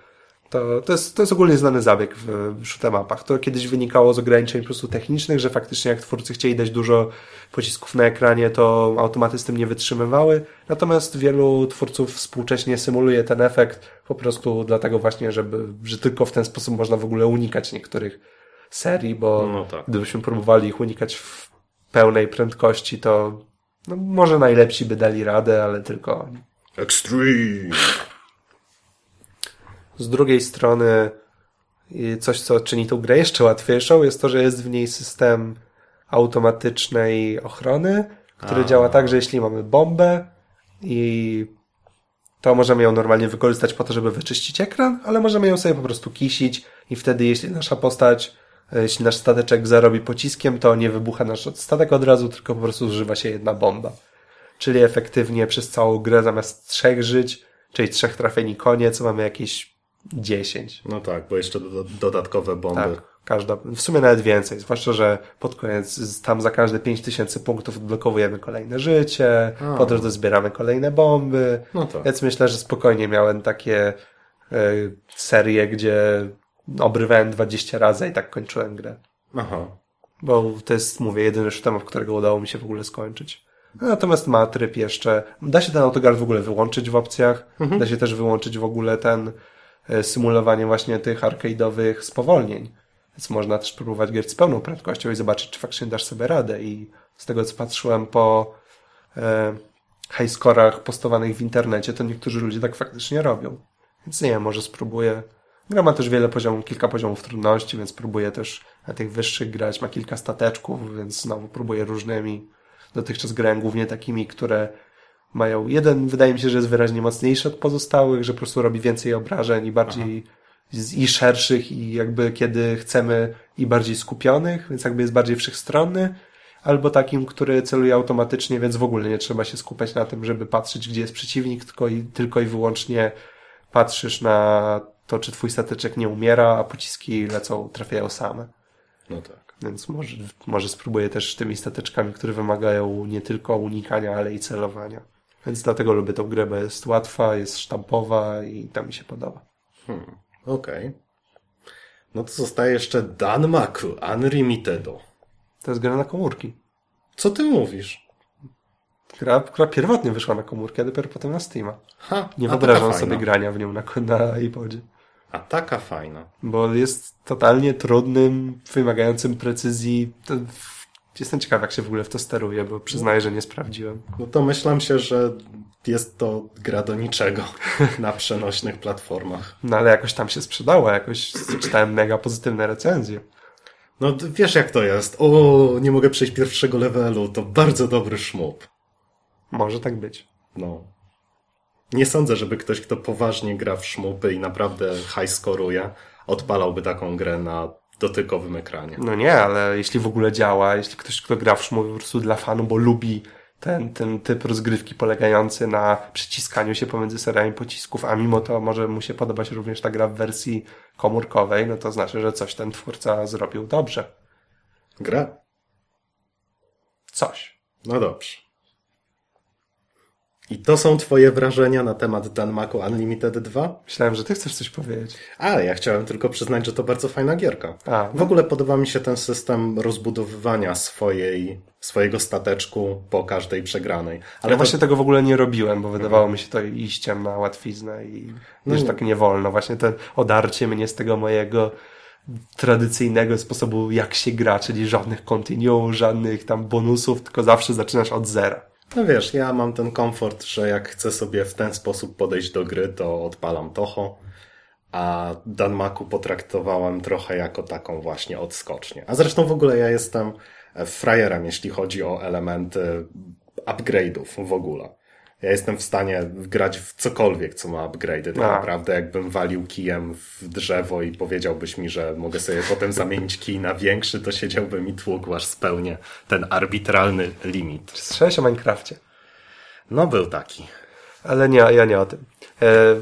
to, to, jest, to jest ogólnie znany zabieg w shoot'emapach. To kiedyś wynikało z ograniczeń po prostu technicznych, że faktycznie jak twórcy chcieli dać dużo pocisków na ekranie, to automaty z tym nie wytrzymywały. Natomiast wielu twórców współcześnie symuluje ten efekt po prostu dlatego właśnie, żeby, że tylko w ten sposób można w ogóle unikać niektórych serii, bo no tak. gdybyśmy próbowali ich unikać w pełnej prędkości, to no, może najlepsi by dali radę, ale tylko. Extreme! Z drugiej strony coś, co czyni tą grę jeszcze łatwiejszą, jest to, że jest w niej system automatycznej ochrony, który A. działa tak, że jeśli mamy bombę i to możemy ją normalnie wykorzystać po to, żeby wyczyścić ekran, ale możemy ją sobie po prostu kisić i wtedy jeśli nasza postać, jeśli nasz stateczek zarobi pociskiem, to nie wybucha nasz statek od razu, tylko po prostu zużywa się jedna bomba. Czyli efektywnie przez całą grę zamiast trzech żyć, czyli trzech trafieni koniec, mamy jakieś 10. No tak, bo jeszcze do, dodatkowe bomby. Tak, każda, w sumie nawet więcej, zwłaszcza, że pod koniec tam za każde 5000 punktów odblokowujemy kolejne życie, A. potem dozbieramy kolejne bomby, no tak. więc myślę, że spokojnie miałem takie y, serie, gdzie obrywałem 20 razy i tak kończyłem grę. Aha. Bo to jest, mówię, jedyny temat, którego udało mi się w ogóle skończyć. Natomiast ma tryb jeszcze, da się ten autogar w ogóle wyłączyć w opcjach, mhm. da się też wyłączyć w ogóle ten symulowanie właśnie tych arcade'owych spowolnień. Więc można też próbować grać z pełną prędkością i zobaczyć, czy faktycznie dasz sobie radę. I z tego, co patrzyłem po e, highscorach postowanych w internecie, to niektórzy ludzie tak faktycznie robią. Więc nie wiem, może spróbuję. Gra ma też wiele poziomów, kilka poziomów trudności, więc próbuję też na tych wyższych grać. Ma kilka stateczków, więc znowu próbuję różnymi. Dotychczas grałem głównie takimi, które mają. Jeden wydaje mi się, że jest wyraźnie mocniejszy od pozostałych, że po prostu robi więcej obrażeń i bardziej i szerszych i jakby kiedy chcemy i bardziej skupionych, więc jakby jest bardziej wszechstronny, albo takim, który celuje automatycznie, więc w ogóle nie trzeba się skupiać na tym, żeby patrzeć, gdzie jest przeciwnik, tylko i, tylko i wyłącznie patrzysz na to, czy twój stateczek nie umiera, a pociski lecą, trafiają same. No tak. Więc może, może spróbuję też tymi stateczkami, które wymagają nie tylko unikania, ale i celowania. Więc dlatego lubię tą grę, bo jest łatwa, jest sztampowa i ta mi się podoba. Hmm, Okej. No to zostaje jeszcze Danmaku Unlimitedo. To jest gra na komórki. Co ty mówisz? Gra, która pierwotnie wyszła na komórkę, a dopiero potem na Steama. Ha, Nie wyobrażam sobie grania w nią na, na iPodzie. A taka fajna. Bo jest totalnie trudnym, wymagającym precyzji. Jestem ciekaw, jak się w ogóle w to steruje, bo przyznaję, że nie sprawdziłem. No to myślam się, że jest to gra do niczego na przenośnych platformach. No ale jakoś tam się sprzedało, jakoś czytałem mega pozytywne recenzje. No wiesz jak to jest. O, nie mogę przejść pierwszego levelu. To bardzo dobry szmup. Może tak być. No. Nie sądzę, żeby ktoś, kto poważnie gra w szmupy i naprawdę high skoruje, odpalałby taką grę na dotykowym ekranie. No nie, ale jeśli w ogóle działa, jeśli ktoś, kto gra w szmu po prostu dla fanu, bo lubi ten, ten typ rozgrywki polegający na przyciskaniu się pomiędzy seriami pocisków, a mimo to może mu się podobać również ta gra w wersji komórkowej, no to znaczy, że coś ten twórca zrobił dobrze. Gra? Coś. No dobrze. I to są twoje wrażenia na temat Danmaku Unlimited 2? Myślałem, że ty chcesz coś powiedzieć. Ale ja chciałem tylko przyznać, że to bardzo fajna gierka. A, W ogóle podoba mi się ten system rozbudowywania swojej, swojego stateczku po każdej przegranej. Ale Ale to, właśnie tego w ogóle nie robiłem, bo wydawało mi się to iściem na łatwiznę i No już tak nie wolno. Właśnie to odarcie mnie z tego mojego tradycyjnego sposobu, jak się gra, czyli żadnych continue, żadnych tam bonusów, tylko zawsze zaczynasz od zera. No wiesz, ja mam ten komfort, że jak chcę sobie w ten sposób podejść do gry, to odpalam Toho, a Danmaku potraktowałem trochę jako taką właśnie odskocznię. A zresztą w ogóle ja jestem frajerem, jeśli chodzi o elementy upgrade'ów w ogóle. Ja jestem w stanie grać w cokolwiek, co ma upgrade'y. Tak naprawdę, jakbym walił kijem w drzewo i powiedziałbyś mi, że mogę sobie potem zamienić kij na większy, to siedziałbym i tłukł, aż spełnię ten arbitralny limit. Słyszałeś o Minecrafcie? No, był taki. Ale nie, ja nie o tym. E,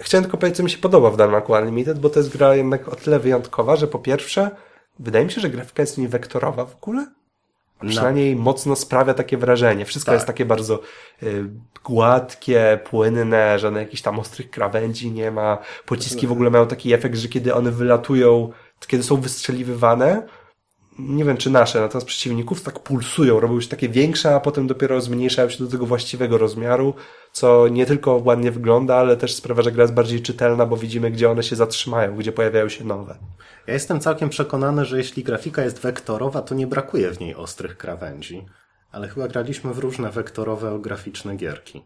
chciałem tylko powiedzieć, co mi się podoba w Darmaku Unlimited, bo to jest gra jednak o tyle wyjątkowa, że po pierwsze, wydaje mi się, że grafika jest nie wektorowa w ogóle. Przynajmniej mocno sprawia takie wrażenie. Wszystko Tak. jest takie bardzo y, gładkie, płynne, żadnych jakichś tam ostrych krawędzi nie ma. Pociski w ogóle mają taki efekt, że kiedy one wylatują, kiedy są wystrzeliwywane, nie wiem czy nasze, natomiast przeciwników tak pulsują, robią się takie większe, a potem dopiero zmniejszają się do tego właściwego rozmiaru, co nie tylko ładnie wygląda, ale też sprawia, że gra jest bardziej czytelna, bo widzimy, gdzie one się zatrzymają, gdzie pojawiają się nowe. Ja jestem całkiem przekonany, że jeśli grafika jest wektorowa, to nie brakuje w niej ostrych krawędzi. Ale chyba graliśmy w różne wektorowe graficzne gierki.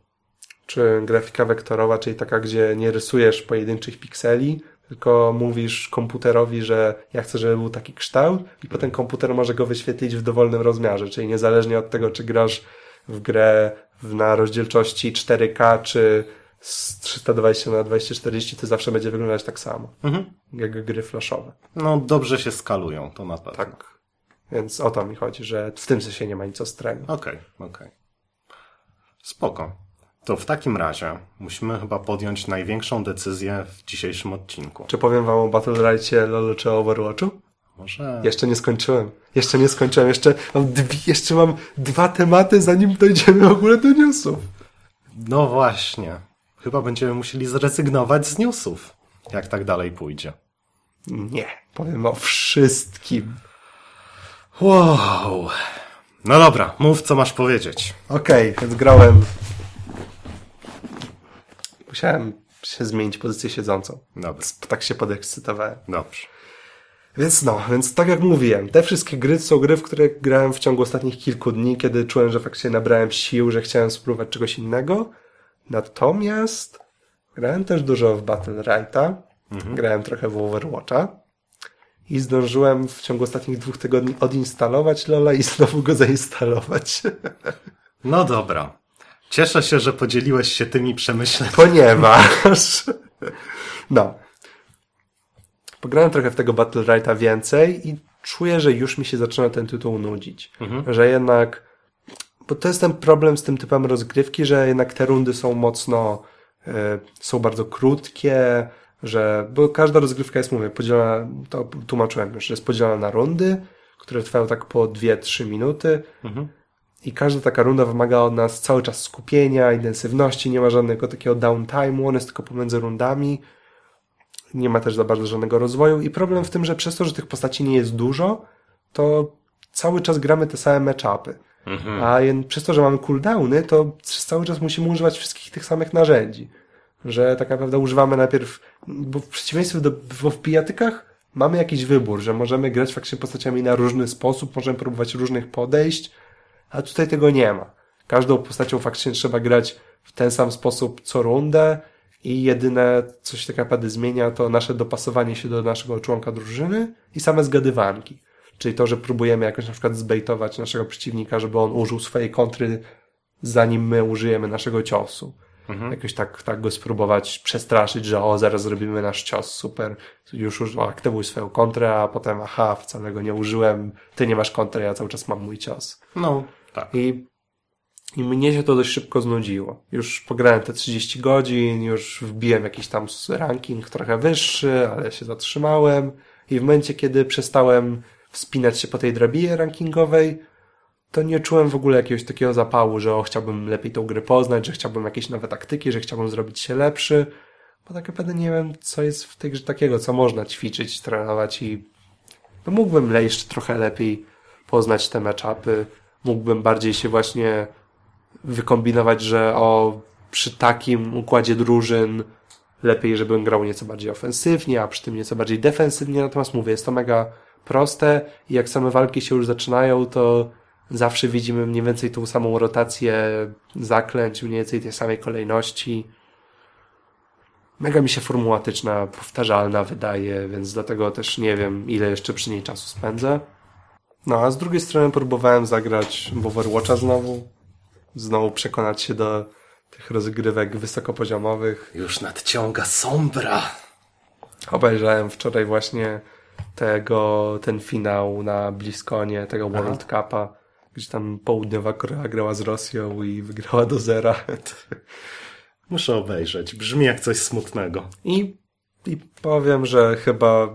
Czy grafika wektorowa, czyli taka, gdzie nie rysujesz pojedynczych pikseli, tylko mówisz komputerowi, że ja chcę, żeby był taki kształt i potem komputer może go wyświetlić w dowolnym rozmiarze, czyli niezależnie od tego, czy grasz w grę na rozdzielczości 4K, czy z 320 na 240, to zawsze będzie wyglądać tak samo, Mhm. jak gry flashowe. No, dobrze się skalują, to na pewno. Tak. Więc o to mi chodzi, że w tym sensie nie ma nic ostrego. Okej, okej. Spoko. To w takim razie musimy chyba podjąć największą decyzję w dzisiejszym odcinku. Czy powiem wam o Battle Royale, LoL czy Overwatchu? Może... Jeszcze nie skończyłem. Jeszcze nie skończyłem. Jeszcze mam, dwie, jeszcze mam dwa tematy, zanim dojdziemy w ogóle do newsów. No właśnie. Chyba będziemy musieli zrezygnować z newsów, jak tak dalej pójdzie. Nie. Powiem o wszystkim. Wow. No dobra, mów co masz powiedzieć. Okej, więc grałem. Musiałem się zmienić pozycję siedzącą. Dobra, Tak się podekscytowałem. dobrze. Więc no, więc tak jak mówiłem, te wszystkie gry są gry, w które grałem w ciągu ostatnich kilku dni, kiedy czułem, że faktycznie nabrałem sił, że chciałem spróbować czegoś innego. Natomiast grałem też dużo w Battle Righta, grałem trochę w Overwatcha i zdążyłem w ciągu ostatnich dwóch tygodni odinstalować Lola i znowu go zainstalować. No dobra. Cieszę się, że podzieliłeś się tymi przemyśleniami. Ponieważ. No. Pograłem trochę w tego Battle Righta więcej i czuję, że już mi się zaczyna ten tytuł nudzić. Że jednak. Bo to jest ten problem z tym typem rozgrywki, że jednak te rundy są mocno. e, są bardzo krótkie, że. Bo każda rozgrywka jest, mówię, podzielona. To tłumaczyłem już, że jest podzielona na rundy, które trwają tak po 2-3 minuty. I każda taka runda wymaga od nas cały czas skupienia, intensywności, nie ma żadnego takiego downtime'u, on jest tylko pomiędzy rundami. Nie ma też za bardzo żadnego rozwoju i problem w tym, że przez to, że tych postaci nie jest dużo, to cały czas gramy te same matchupy. Mhm. A przez to, że mamy cooldowny, to cały czas musimy używać wszystkich tych samych narzędzi. Że tak naprawdę używamy najpierw, bo w przeciwieństwie do w pijatykach mamy jakiś wybór, że możemy grać faktycznie postaciami na różny sposób, możemy próbować różnych podejść, a tutaj tego nie ma. Każdą postacią faktycznie trzeba grać w ten sam sposób co rundę i jedyne, co się tak naprawdę zmienia, to nasze dopasowanie się do naszego członka drużyny i same zgadywanki. Czyli to, że próbujemy jakoś na przykład zbejtować naszego przeciwnika, żeby on użył swojej kontry, zanim my użyjemy naszego ciosu. Mhm. Jakoś tak, tak go spróbować przestraszyć, że o, zaraz zrobimy nasz cios, super, już, już aktywuj swoją kontrę, a potem aha, wcale go nie użyłem, ty nie masz kontry, ja cały czas mam mój cios. No, tak. I, I mnie się to dość szybko znudziło. Już pograłem te 30 godzin, już wbiłem jakiś tam ranking trochę wyższy, ale się zatrzymałem i w momencie, kiedy przestałem wspinać się po tej drabinie rankingowej, to nie czułem w ogóle jakiegoś takiego zapału, że o, chciałbym lepiej tą grę poznać, że chciałbym jakieś nowe taktyki, że chciałbym zrobić się lepszy, bo tak naprawdę nie wiem, co jest w tej grze takiego, co można ćwiczyć, trenować i no mógłbym jeszcze trochę lepiej poznać te matchupy, mógłbym bardziej się właśnie wykombinować, że o, przy takim układzie drużyn lepiej, żebym grał nieco bardziej ofensywnie, a przy tym nieco bardziej defensywnie, natomiast mówię, jest to mega proste i jak same walki się już zaczynają, to zawsze widzimy mniej więcej tą samą rotację zaklęć, mniej więcej tej samej kolejności. Mega mi się formułatyczna, powtarzalna wydaje, więc dlatego też nie wiem, ile jeszcze przy niej czasu spędzę. No a z drugiej strony próbowałem zagrać w Overwatcha znowu. Znowu przekonać się do tych rozgrywek wysokopoziomowych. Już nadciąga sombra. Obejrzałem wczoraj właśnie tego, ten finał na Bliskonie, tego World Aha. Cupa, gdzie tam południowa Korea grała z Rosją i wygrała do zera. Muszę obejrzeć. Brzmi jak coś smutnego. I, i powiem, że chyba,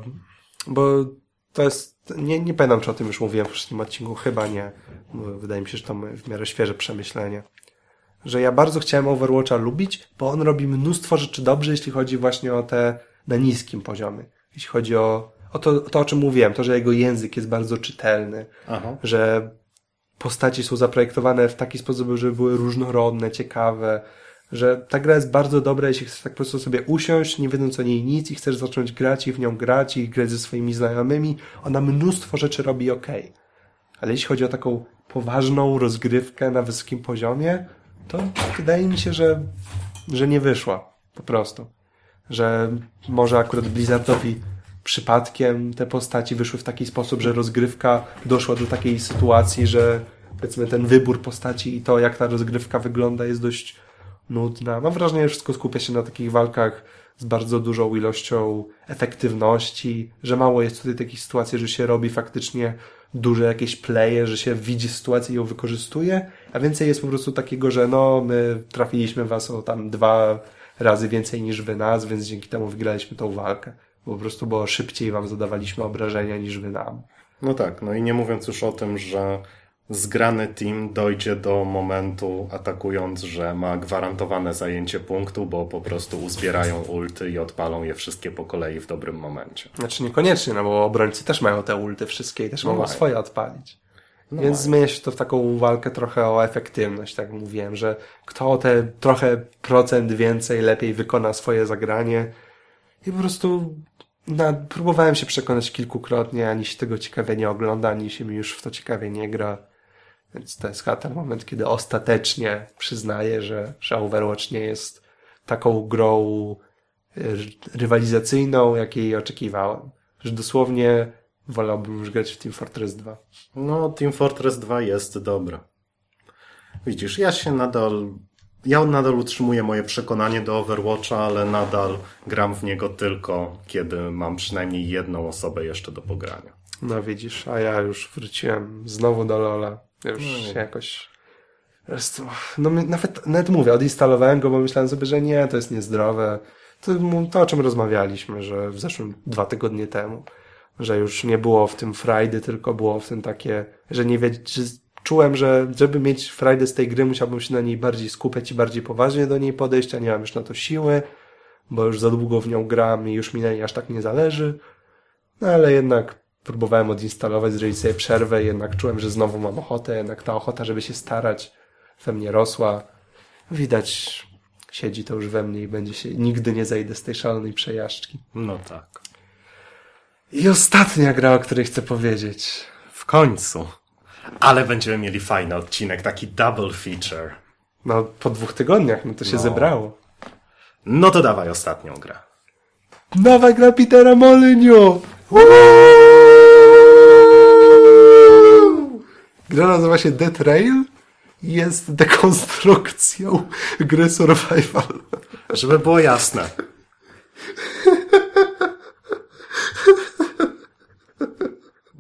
bo to jest, nie, nie pamiętam, czy o tym już mówiłem w poprzednim odcinku, chyba nie. Wydaje mi się, że to w miarę świeże przemyślenie. Że ja bardzo chciałem Overwatcha lubić, bo on robi mnóstwo rzeczy dobrze, jeśli chodzi właśnie o te na niskim poziomie. Jeśli chodzi o o to, to, o czym mówiłem, to, że jego język jest bardzo czytelny, Aha. że postaci są zaprojektowane w taki sposób, żeby były różnorodne, ciekawe, że ta gra jest bardzo dobra, jeśli chcesz tak po prostu sobie usiąść, nie wiedząc o niej nic i chcesz zacząć grać i w nią grać i grać ze swoimi znajomymi, ona mnóstwo rzeczy robi ok. Ale jeśli chodzi o taką poważną rozgrywkę na wysokim poziomie, to wydaje mi się, że, że nie wyszła. Po prostu. Że może akurat Blizzardowi przypadkiem te postaci wyszły w taki sposób, że rozgrywka doszła do takiej sytuacji, że powiedzmy ten wybór postaci i to, jak ta rozgrywka wygląda, jest dość nudna. Mam wrażenie, że wszystko skupia się na takich walkach z bardzo dużą ilością efektywności, że mało jest tutaj takich sytuacji, że się robi faktycznie duże jakieś playe, że się widzi sytuację i ją wykorzystuje, a więcej jest po prostu takiego, że no, my trafiliśmy was o tam dwa razy więcej niż wy nas, więc dzięki temu wygraliśmy tą walkę po prostu było szybciej wam zadawaliśmy obrażenia niż wy nam. No tak, no i nie mówiąc już o tym, że zgrany team dojdzie do momentu atakując, że ma gwarantowane zajęcie punktu, bo po prostu uzbierają ulty i odpalą je wszystkie po kolei w dobrym momencie. Znaczy niekoniecznie, no bo obrońcy też mają te ulty wszystkie i też no mogą mają. swoje odpalić. No Więc mają. zmienia się to w taką walkę trochę o efektywność, tak mówiłem, że kto te trochę procent więcej, lepiej wykona swoje zagranie i po prostu na, próbowałem się przekonać kilkukrotnie, ani się tego ciekawie nie ogląda, ani się mi już w to ciekawie nie gra. Więc to jest chyba ten moment, kiedy ostatecznie przyznaję, że, że Overwatch nie jest taką grą e, rywalizacyjną, jakiej oczekiwałem. Że dosłownie wolałbym już grać w Team Fortress 2. No, Team Fortress 2 jest dobre. Widzisz, ja się nadal ja nadal utrzymuję moje przekonanie do Overwatcha, ale nadal gram w niego tylko, kiedy mam przynajmniej jedną osobę jeszcze do pogrania. No widzisz, a ja już wróciłem znowu do Lola. Już no. jakoś... No nawet, nawet mówię, odinstalowałem go, bo myślałem sobie, że nie, to jest niezdrowe. To, to o czym rozmawialiśmy, że w zeszłym dwa tygodnie temu, że już nie było w tym Friday, tylko było w tym takie, że nie wiedzieć, czułem, że żeby mieć frajdę z tej gry, musiałbym się na niej bardziej skupiać i bardziej poważnie do niej podejść, a nie mam już na to siły, bo już za długo w nią gram i już mi na niej aż tak nie zależy. No ale jednak próbowałem odinstalować, zrobić sobie przerwę jednak czułem, że znowu mam ochotę, jednak ta ochota, żeby się starać we mnie rosła. Widać, siedzi to już we mnie i będzie się, nigdy nie zejdę z tej szalonej przejażdżki. No tak. I ostatnia gra, o której chcę powiedzieć. W końcu. Ale będziemy mieli fajny odcinek, taki double feature. No, po dwóch tygodniach, no to się No. zebrało. No to dawaj ostatnią grę. Nowa gra Petera Molyneux! Gra nazywa się Death Rail i jest dekonstrukcją gry survival. Żeby było jasne.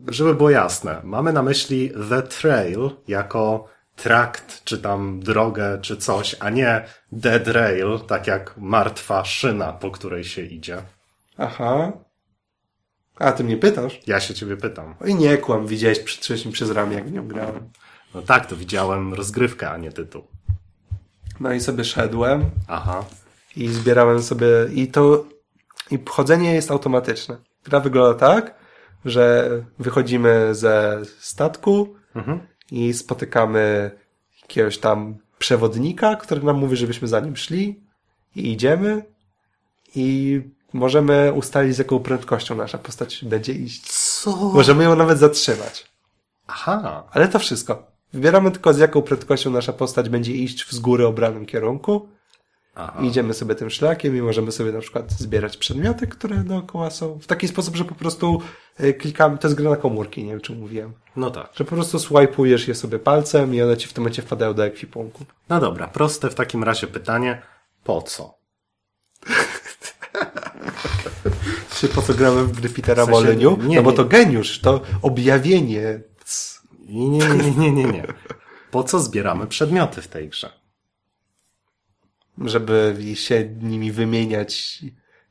Żeby było jasne. Mamy na myśli The Trail jako trakt, czy tam drogę, czy coś, a nie Dead Rail, tak jak martwa szyna, po której się idzie. Aha. A, ty mnie pytasz? Ja się ciebie pytam. Oj, nie kłam, widziałeś przed trzecim przez ramię, jak w nią grałem. No tak, to widziałem rozgrywkę, a nie tytuł. No i sobie szedłem Aha. i zbierałem sobie i to i chodzenie jest automatyczne. Gra wygląda tak, że wychodzimy ze statku i spotykamy jakiegoś tam przewodnika, który nam mówi, żebyśmy za nim szli i idziemy i możemy ustalić z jaką prędkością nasza postać będzie iść. Co? Możemy ją nawet zatrzymać. Aha. Ale to wszystko. Wybieramy tylko z jaką prędkością nasza postać będzie iść w z góry obranym kierunku. Aha. Idziemy sobie tym szlakiem i możemy sobie na przykład zbierać przedmioty, które dookoła są. W taki sposób, że po prostu y, klikamy, to jest gra na komórki, nie wiem czy mówiłem. No tak. Że po prostu swajpujesz je sobie palcem i one ci w tym momencie wpadają do ekwipunku. No dobra, proste w takim razie pytanie. Po co? Czy po co gramy w gry Petera W sensie- nie, No bo nie. to geniusz, to objawienie. Nie, nie, nie, nie, nie, nie. Po co zbieramy przedmioty w tej grze? Żeby się nimi wymieniać,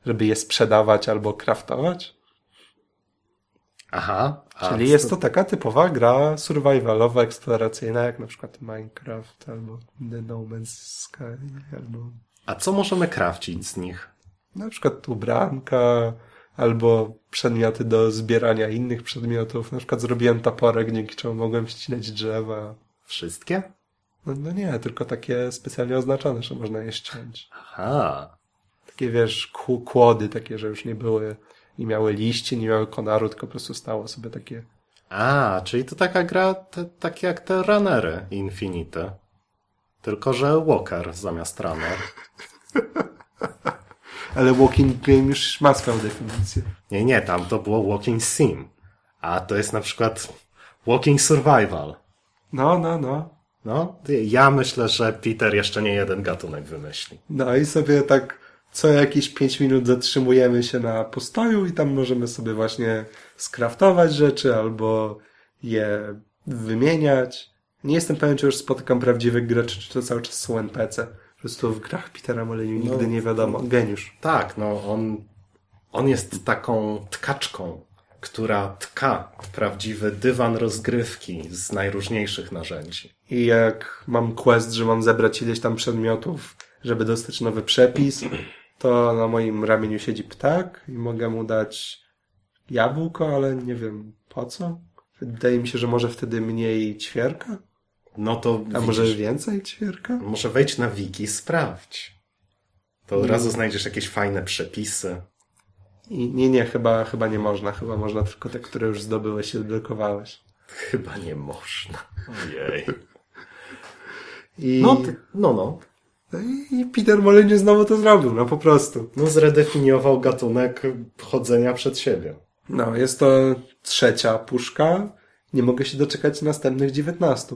żeby je sprzedawać albo craftować. Aha. Czyli jest to taka typowa gra survivalowa, eksploracyjna, jak na przykład Minecraft albo The No Man's Sky, albo A co możemy krawcić z nich? na przykład ubranka, albo przedmioty do zbierania innych przedmiotów. Na przykład zrobiłem toporek, dzięki czemu mogłem ścinać drzewa. Wszystkie? No, no nie, tylko takie specjalnie oznaczone, że można je ściąć. Aha. Takie wiesz, kł- kłody takie, że już nie były, nie miały liści, nie miały konaru, tylko po prostu stało sobie takie A, czyli to taka gra, te, tak jak te runnery Infinity. Tylko, że Walker zamiast runner. Ale walking game już ma swoją definicję. Nie, nie, tam to było Walking Sim. A to jest na przykład Walking Survival. No, no, no. No, ja myślę, że Peter jeszcze nie jeden gatunek wymyśli. No i sobie tak co jakieś 5 minut zatrzymujemy się na postoju i tam możemy sobie właśnie skraftować rzeczy albo je wymieniać. Nie jestem pewien, czy już spotykam prawdziwych graczy, czy to cały czas są NPC. Prostu w grach Petera Molyneux nigdy No. nie wiadomo. Geniusz. Tak, no on, on jest taką tkaczką, która tka prawdziwy dywan rozgrywki z najróżniejszych narzędzi. I jak mam quest, że mam zebrać ileś tam przedmiotów, żeby dostać nowy przepis, to na moim ramieniu siedzi ptak i mogę mu dać jabłko, ale nie wiem po co. Wydaje mi się, że może wtedy mniej ćwierka? No to A widzisz, może więcej ćwierka? może wejdź na wiki, sprawdź. To od razu znajdziesz jakieś fajne przepisy. I nie, nie, chyba, chyba nie można. Chyba można tylko te, które już zdobyłeś i odblokowałeś. Chyba nie można. Ojej. I, No, ty- no, no. no i- i Peter Molyneux znowu to zrobił, no po prostu. No zredefiniował gatunek chodzenia przed siebie. No, jest to trzecia puszka. Nie mogę się doczekać następnych 19.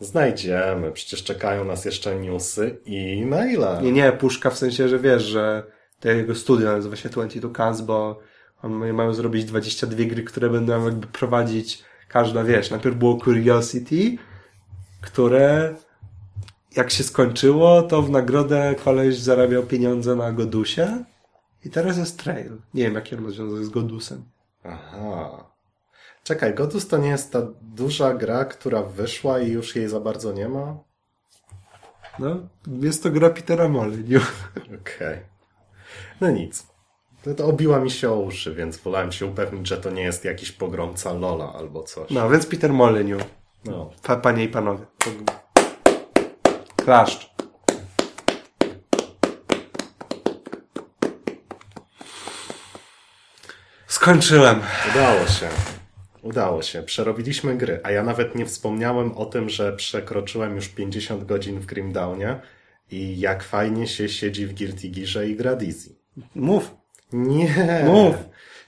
Znajdziemy, przecież czekają nas jeszcze newsy i maile. Nie, nie, puszka w sensie, że wiesz, że to jego studio nazywa się 22 Cans, bo oni mają zrobić 22 gry, które będą jakby prowadzić każda, wiesz, najpierw było Curiosity, które jak się skończyło, to w nagrodę koleś zarabiał pieniądze na Godusie i teraz jest Trail. Nie wiem, jaki on ma związek z Godusem. Aha. Czekaj, Godus to nie jest ta duża gra, która wyszła i już jej za bardzo nie ma? No, jest to gra Petera Molyneux. Okej. No nic. To, to obiła mi się o uszy, więc wolałem się upewnić, że to nie jest jakiś pogromca Lola albo coś. No, więc Peter Molyneux. No. Pa, panie i panowie. Klaszcz. Skończyłem. Udało się. Udało się. Przerobiliśmy gry, a ja nawet nie wspomniałem o tym, że przekroczyłem już 50 godzin w Grimdownie i jak fajnie się siedzi w Guilty Gearze i gra Dizzy. Mów. Nie. Mów.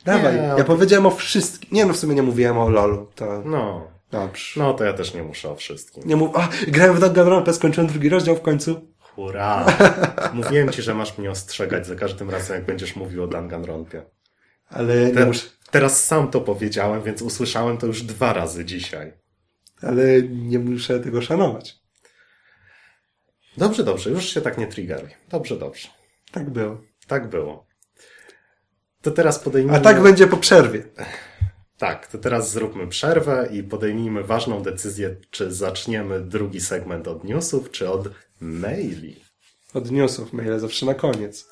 Dawaj. Nie. Ja powiedziałem o wszystkim. Nie no, w sumie nie mówiłem o LoLu. To No. dobrze. No to ja też nie muszę o wszystkim. Nie mów. A, grałem w Danganronpa, skończyłem drugi rozdział w końcu. Hurra! Mówiłem ci, że masz mnie ostrzegać za każdym razem, jak będziesz mówił o Danganronpie. Ale nie Te, muszę. Teraz sam to powiedziałem, więc usłyszałem to już dwa razy dzisiaj. Ale nie muszę tego szanować. Dobrze, dobrze, już się tak nie triggeruj. Dobrze, dobrze. Tak było. Tak było. To teraz podejmijmy... A tak będzie po przerwie. Tak, to teraz zróbmy przerwę i podejmijmy ważną decyzję, czy zaczniemy drugi segment od newsów, czy od maili. Od newsów maile zawsze na koniec.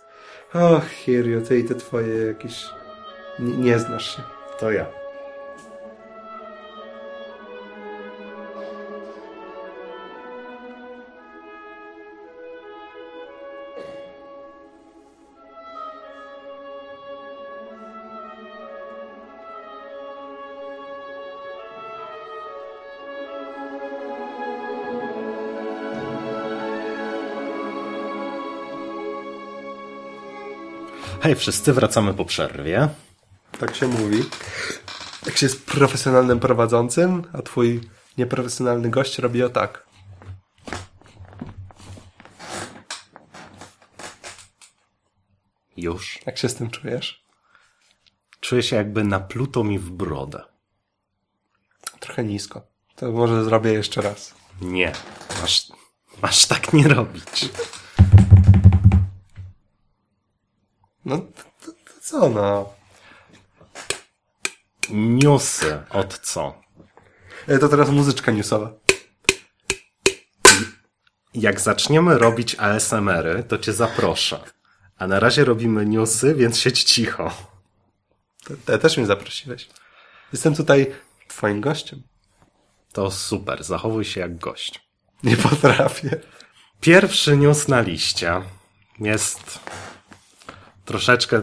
Och, Hirio, ty i te twoje jakieś... Nie, znasz się. To ja. Hej wszyscy, wracamy po przerwie. Tak się mówi. Jak się jest profesjonalnym prowadzącym, a twój nieprofesjonalny gość robi o tak. Już. Jak się z tym czujesz? Czuję się jakby napluto mi w brodę. Trochę nisko. To może zrobię jeszcze raz. Nie, masz, masz tak nie robić. No, to, to, to co no? Newsy od co? E, To teraz muzyczka newsowa. Jak zaczniemy robić ASMR-y, to cię zaproszę. A na razie robimy newsy, więc siedź cicho. Te, te też mnie zaprosiłeś. Jestem tutaj twoim gościem. To super, zachowuj się jak gość. Nie potrafię. Pierwszy news na liście jest troszeczkę,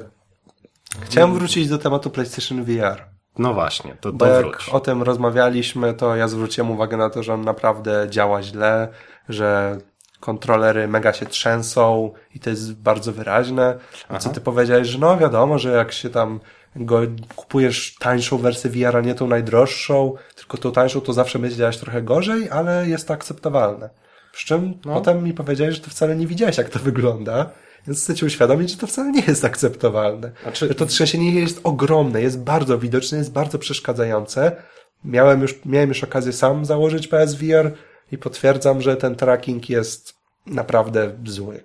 Chciałem wrócić do tematu PlayStation VR. No właśnie, to, Bo to jak wróć. o tym rozmawialiśmy, to ja zwróciłem uwagę na to, że on naprawdę działa źle, że kontrolery mega się trzęsą i to jest bardzo wyraźne. A co ty powiedziałeś, że no wiadomo, że jak się tam go kupujesz tańszą wersję VR, a nie tą najdroższą, tylko tą tańszą, to zawsze będzie działać trochę gorzej, ale jest to akceptowalne. Przy czym No. potem mi powiedziałeś, że ty wcale nie widziałeś, jak to wygląda, więc chcę ci uświadomić, że to wcale nie jest akceptowalne. Znaczy- Że to trzęsienie jest ogromne, jest bardzo widoczne, jest bardzo przeszkadzające. Miałem już, miałem już okazję sam założyć PSVR i potwierdzam, że ten tracking jest naprawdę zły.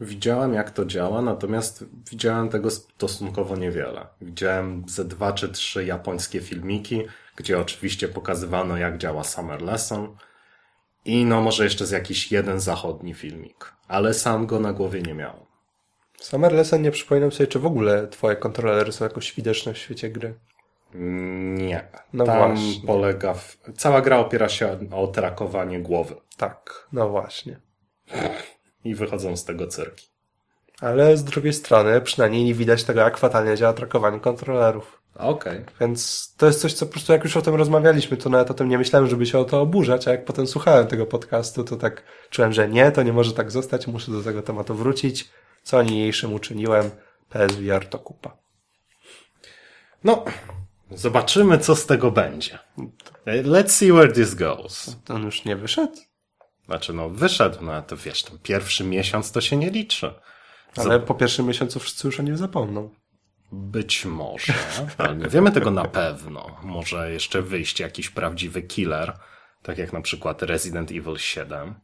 Widziałem, jak to działa, natomiast widziałem tego stosunkowo niewiele. Widziałem ze dwa czy trzy japońskie filmiki, gdzie oczywiście pokazywano, jak działa Summer Lesson i no może jeszcze z jakiś jeden zachodni filmik, ale sam go na głowie nie miałem. Summer Lesson nie przypominam sobie, czy w ogóle twoje kontrolery są jakoś widoczne w świecie gry. Nie. No Tam właśnie. polega. W... Cała gra opiera się o trakowanie głowy Tak, no właśnie. i wychodzą z tego cyrki. Ale z drugiej strony przynajmniej nie widać tego, jak fatalnie działa trakowanie kontrolerów. Okej. Więc to jest coś, co po prostu jak już o tym rozmawialiśmy, to nawet o tym nie myślałem, żeby się o to oburzać, a jak potem słuchałem tego podcastu, to tak czułem, że nie, to nie może tak zostać, muszę do tego tematu wrócić. Co niniejszym uczyniłem, PSVR to kupa. No, zobaczymy, co z tego będzie. Let's see where this goes. On już nie wyszedł? Znaczy, no, wyszedł, no, to wiesz, ten pierwszy miesiąc to się nie liczy. Ale po pierwszym miesiącu wszyscy już o nim zapomną. Być może, ale nie wiemy tego na pewno. Może jeszcze wyjść jakiś prawdziwy killer, tak jak na przykład Resident Evil 7.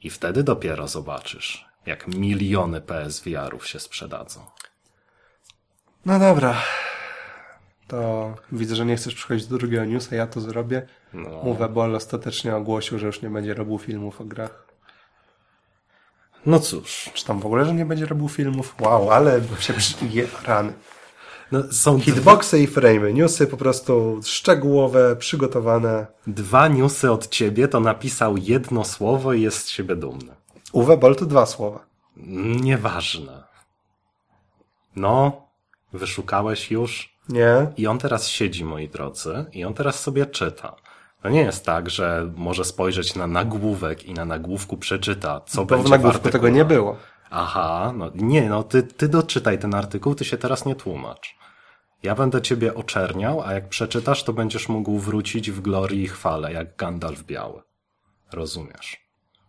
I wtedy dopiero zobaczysz, jak miliony PSVR-ów się sprzedadzą. No dobra. to widzę, że nie chcesz przychodzić do drugiego newsa, ja to zrobię. No. Mówę, Ball ostatecznie ogłosił, że już nie będzie robił filmów o grach. No cóż, Czy tam w ogóle, że nie będzie robił filmów? Wow, ale się przy... je, rany. no, są dwa, Hitboxy i frame'y, newsy po prostu szczegółowe, przygotowane. dwa newsy od ciebie, to napisał jedno słowo i jest z siebie dumny. Uwe Boll to dwa słowa. Nieważne. No, wyszukałeś już Nie? i on teraz siedzi, moi drodzy, i on teraz sobie czyta. To nie jest tak, że może spojrzeć na nagłówek i na nagłówku przeczyta, co Bo będzie w nagłówku artykule. tego nie było. Aha, no nie, no ty, ty doczytaj ten artykuł, ty się teraz nie tłumacz. Ja będę ciebie oczerniał, a jak przeczytasz, to będziesz mógł wrócić w glorii i chwale, jak Gandalf biały. Rozumiesz?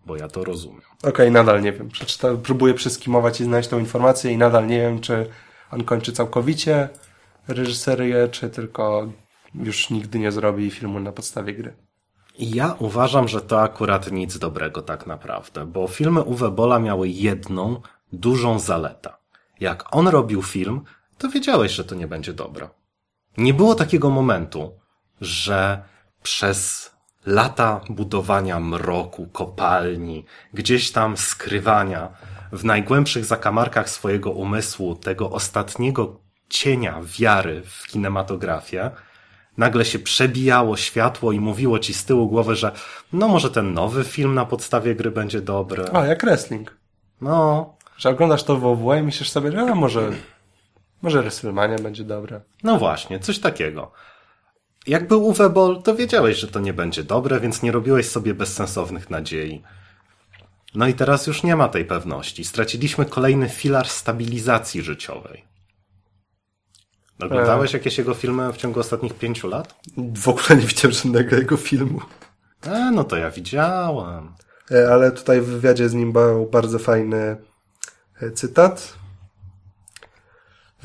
Bo ja to rozumiem. Okej, nadal nie wiem. Przeczyta, próbuję przeskimować i znaleźć tą informację i nadal nie wiem, czy on kończy całkowicie reżyserię, czy tylko już nigdy nie zrobi filmu na podstawie gry. Ja uważam, że to akurat nic dobrego tak naprawdę, bo filmy Uwe Bolla miały jedną dużą zaletę. Jak on robił film, to wiedziałeś, że to nie będzie dobre. Nie było takiego momentu, że przez lata budowania mroku, kopalni, gdzieś tam skrywania w najgłębszych zakamarkach swojego umysłu tego ostatniego cienia wiary w kinematografię, nagle się przebijało światło i mówiło ci z tyłu głowy, że no może ten nowy film na podstawie gry będzie dobry. A, jak wrestling. No, Że oglądasz to w WWE i myślisz sobie, że a, może, może WrestleMania będzie dobre. no właśnie, coś takiego. Jak był Uwe Boll, to wiedziałeś, że to nie będzie dobre, więc nie robiłeś sobie bezsensownych nadziei. No i teraz już nie ma tej pewności. Straciliśmy kolejny filar stabilizacji życiowej. Oglądałeś jakieś jego filmy w ciągu ostatnich pięciu lat? W ogóle nie widziałem żadnego jego filmu. E, no to ja widziałem. E, Ale tutaj w wywiadzie z nim był bardzo fajny e, cytat.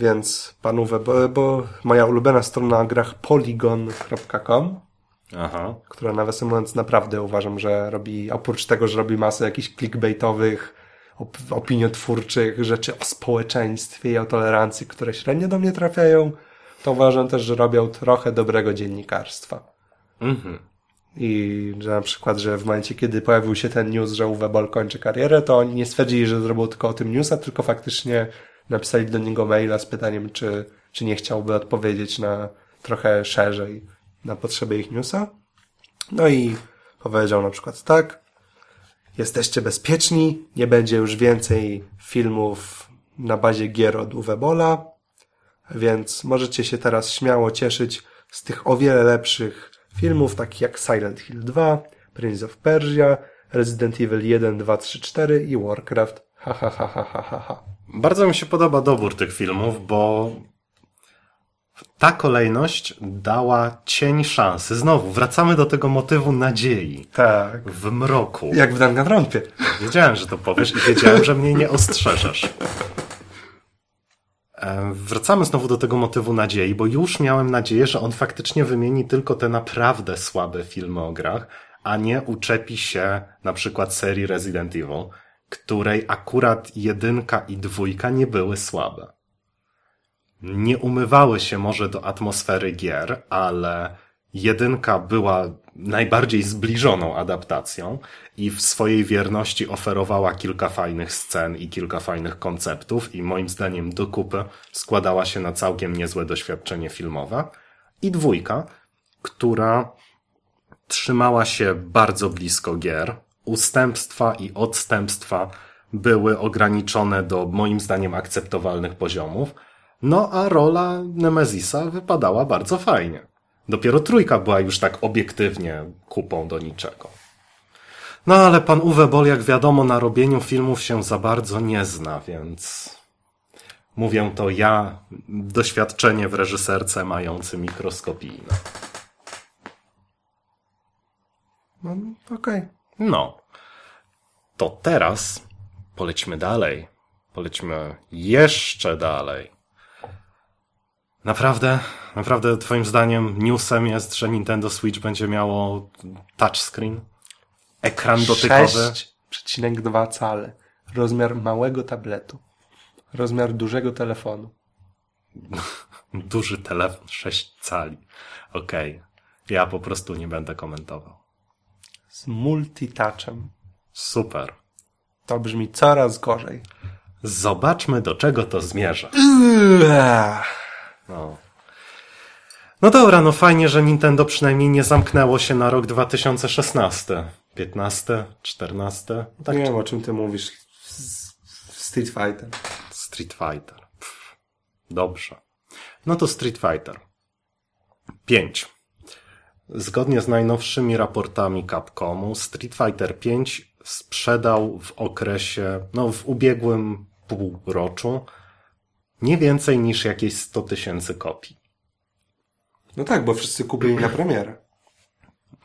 Więc pan Uwe, bo, bo moja ulubiona strona o grach polygon.com, Aha. która nawiasem mówiąc naprawdę uważam, że robi, oprócz tego, że robi masę jakichś clickbaitowych, op opiniotwórczych rzeczy o społeczeństwie i o tolerancji, które średnio do mnie trafiają, to uważam też, że robią trochę dobrego dziennikarstwa. Mhm. I że na przykład, że w momencie, kiedy pojawił się ten news, że Uwe Boll kończy karierę, to oni nie stwierdzili, że zrobią tylko o tym newsa, tylko faktycznie napisali do niego maila z pytaniem, czy, czy nie chciałby odpowiedzieć na trochę szerzej na potrzeby ich newsa. No i powiedział na przykład tak, jesteście bezpieczni, nie będzie już więcej filmów na bazie gier od Uwe Bolla, więc możecie się teraz śmiało cieszyć z tych o wiele lepszych filmów, takich jak Silent Hill 2, Prince of Persia, Resident Evil 1, 2, 3, 4 i Warcraft. Ha, ha, ha, ha, ha, ha. Bardzo mi się podoba dobór tych filmów, bo ta kolejność dała cień szansy. Znowu, wracamy do tego motywu nadziei. Tak. W mroku. Jak w Danganronpie. Wiedziałem, że to powiesz i wiedziałem, że mnie nie ostrzeżesz. Wracamy znowu do tego motywu nadziei, bo już miałem nadzieję, że on faktycznie wymieni tylko te naprawdę słabe filmy o grach, a nie uczepi się na przykład serii Resident Evil, której akurat jedynka i dwójka nie były słabe. Nie umywały się może do atmosfery gier, ale jedynka była najbardziej zbliżoną adaptacją i w swojej wierności oferowała kilka fajnych scen i kilka fajnych konceptów i moim zdaniem do kupy składała się na całkiem niezłe doświadczenie filmowe. I dwójka, która trzymała się bardzo blisko gier. Ustępstwa i odstępstwa były ograniczone do moim zdaniem akceptowalnych poziomów. No a rola Nemezisa wypadała bardzo fajnie. Dopiero trójka była już tak obiektywnie kupą do niczego. No ale pan Uwe Boll, jak wiadomo, na robieniu filmów się za bardzo nie zna, więc mówię to ja, doświadczenie w reżyserce mający mikroskopijne. No, okej. No, to teraz polećmy dalej. Polećmy jeszcze dalej. Naprawdę, naprawdę twoim zdaniem newsem jest, że Nintendo Switch będzie miało touchscreen? Ekran dotykowy? 6,2 cale. Rozmiar małego tabletu. Rozmiar dużego telefonu. Duży telefon, 6 cali. Okej. Okay. Ja po prostu nie będę komentował. Z multitouchem. Super. To brzmi coraz gorzej. Zobaczmy, do czego to zmierza. No. No dobra, no fajnie, że Nintendo przynajmniej nie zamknęło się na rok 2016. 15, 14. Tak, nie wiem, o czym ty mówisz. Street Fighter. Street Fighter. Pff, dobrze. No to Street Fighter. 5. Zgodnie z najnowszymi raportami Capcomu, Street Fighter 5 sprzedał w okresie, no w ubiegłym półroczu nie więcej niż jakieś 100 tysięcy kopii. No tak, bo wszyscy kupili na premierę.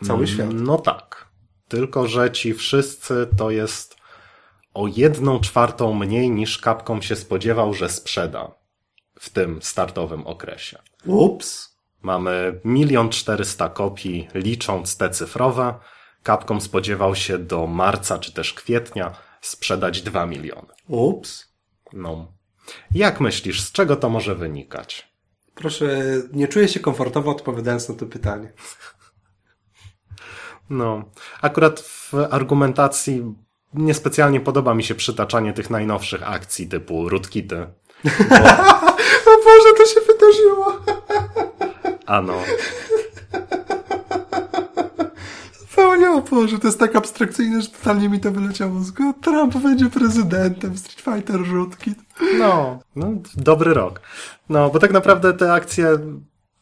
Cały mm, świat. No tak. Tylko, że ci wszyscy to jest o jedną czwartą mniej niż Capcom się spodziewał, że sprzeda w tym startowym okresie. Ups. Mamy milion czterysta kopii, licząc te cyfrowe. Capcom spodziewał się do marca czy też kwietnia sprzedać dwa miliony. Ups. No. Jak myślisz, z czego to może wynikać? Proszę, nie czuję się komfortowo odpowiadając na to pytanie. No, akurat w argumentacji niespecjalnie podoba mi się przytaczanie tych najnowszych akcji typu rootkity. Bo... o Boże, to się wydarzyło! Ano. Zupełnie o Boże, to jest tak abstrakcyjne, że totalnie mi to wyleciało z głowy. Trump będzie prezydentem, Street Fighter rootkit. No, no, dobry rok. No, bo tak naprawdę te akcje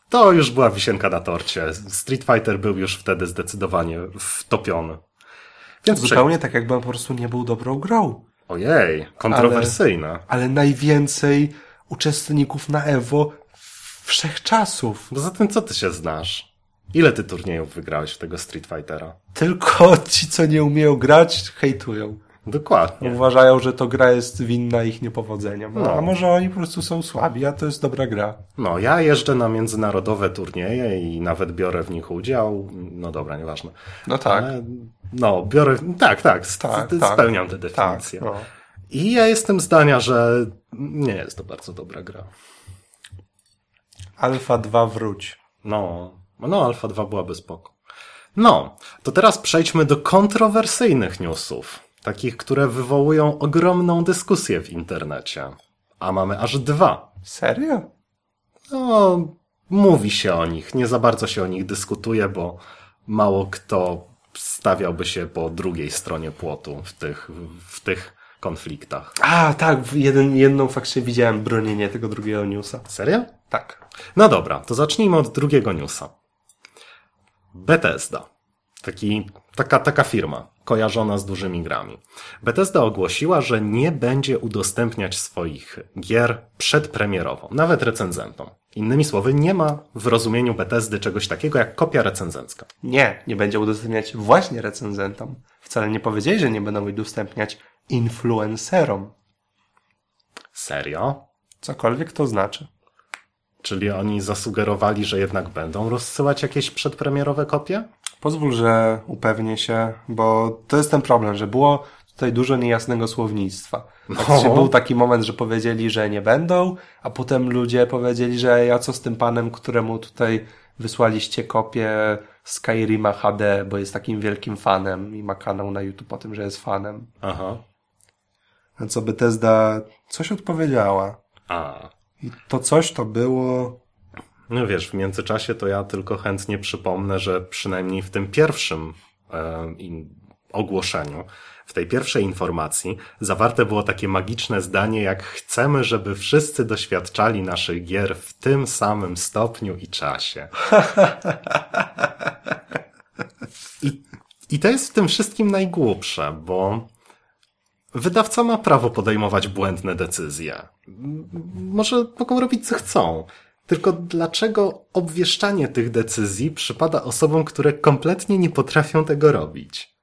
to już była wisienka na torcie. Street Fighter był już wtedy zdecydowanie wtopiony. Więc Zupełnie tak, jakby on po prostu nie był dobrą grą. Ojej, kontrowersyjne. Ale, ale najwięcej uczestników na Evo wszechczasów. Poza tym, co ty się znasz? Ile ty turniejów wygrałeś w tego Street Fightera? Tylko ci, co nie umieją grać, hejtują. Dokładnie. Uważają, że to gra jest winna ich niepowodzeniom. No. A może oni po prostu są słabi, a to jest dobra gra. No, ja jeżdżę na międzynarodowe turnieje i nawet biorę w nich udział. No dobra, nieważne. No tak. Ale, no, biorę, tak, tak, tak, tak. spełniam te definicje. Tak, no. I ja jestem zdania, że nie jest to bardzo dobra gra. Alfa 2 wróć. No, no Alfa 2 byłaby spoko. No, to teraz przejdźmy do kontrowersyjnych newsów takich, które wywołują ogromną dyskusję w internecie. A mamy aż dwa. Serio? No, mówi się o nich. Nie za bardzo się o nich dyskutuje, bo mało kto stawiałby się po drugiej stronie płotu w tych, w tych konfliktach. A, tak, jeden, jedną faktycznie widziałem bronienie tego drugiego newsa. Serio? Tak. No dobra, to zacznijmy od drugiego newsa. Bethesda. Taki, taka, taka firma kojarzona z dużymi grami. Bethesda ogłosiła, że nie będzie udostępniać swoich gier przedpremierowo, nawet recenzentom. Innymi słowy, nie ma w rozumieniu Bethesdy czegoś takiego jak kopia recenzencka. Nie, nie będzie udostępniać właśnie recenzentom. Wcale nie powiedzieli, że nie będą udostępniać influencerom. Serio? Cokolwiek to znaczy. Czyli oni zasugerowali, że jednak będą rozsyłać jakieś przedpremierowe kopie? Pozwól, że upewnię się, bo to jest ten problem, że było tutaj dużo niejasnego słownictwa. No. Był taki moment, że powiedzieli, że nie będą, a potem ludzie powiedzieli, że ja co z tym panem, któremu tutaj wysłaliście kopię Skyrima HD, bo jest takim wielkim fanem i ma kanał na YouTube o tym, że jest fanem. Aha. A co Bethesda coś odpowiedziała. A. I to coś to było no wiesz, w międzyczasie to ja tylko chętnie przypomnę, że przynajmniej w tym pierwszym e, ogłoszeniu, w tej pierwszej informacji zawarte było takie magiczne zdanie, jak chcemy, żeby wszyscy doświadczali naszych gier w tym samym stopniu i czasie. I, I to jest w tym wszystkim najgłupsze, bo wydawca ma prawo podejmować błędne decyzje. Może mogą robić co chcą. Tylko dlaczego obwieszczanie tych decyzji przypada osobom, które kompletnie nie potrafią tego robić?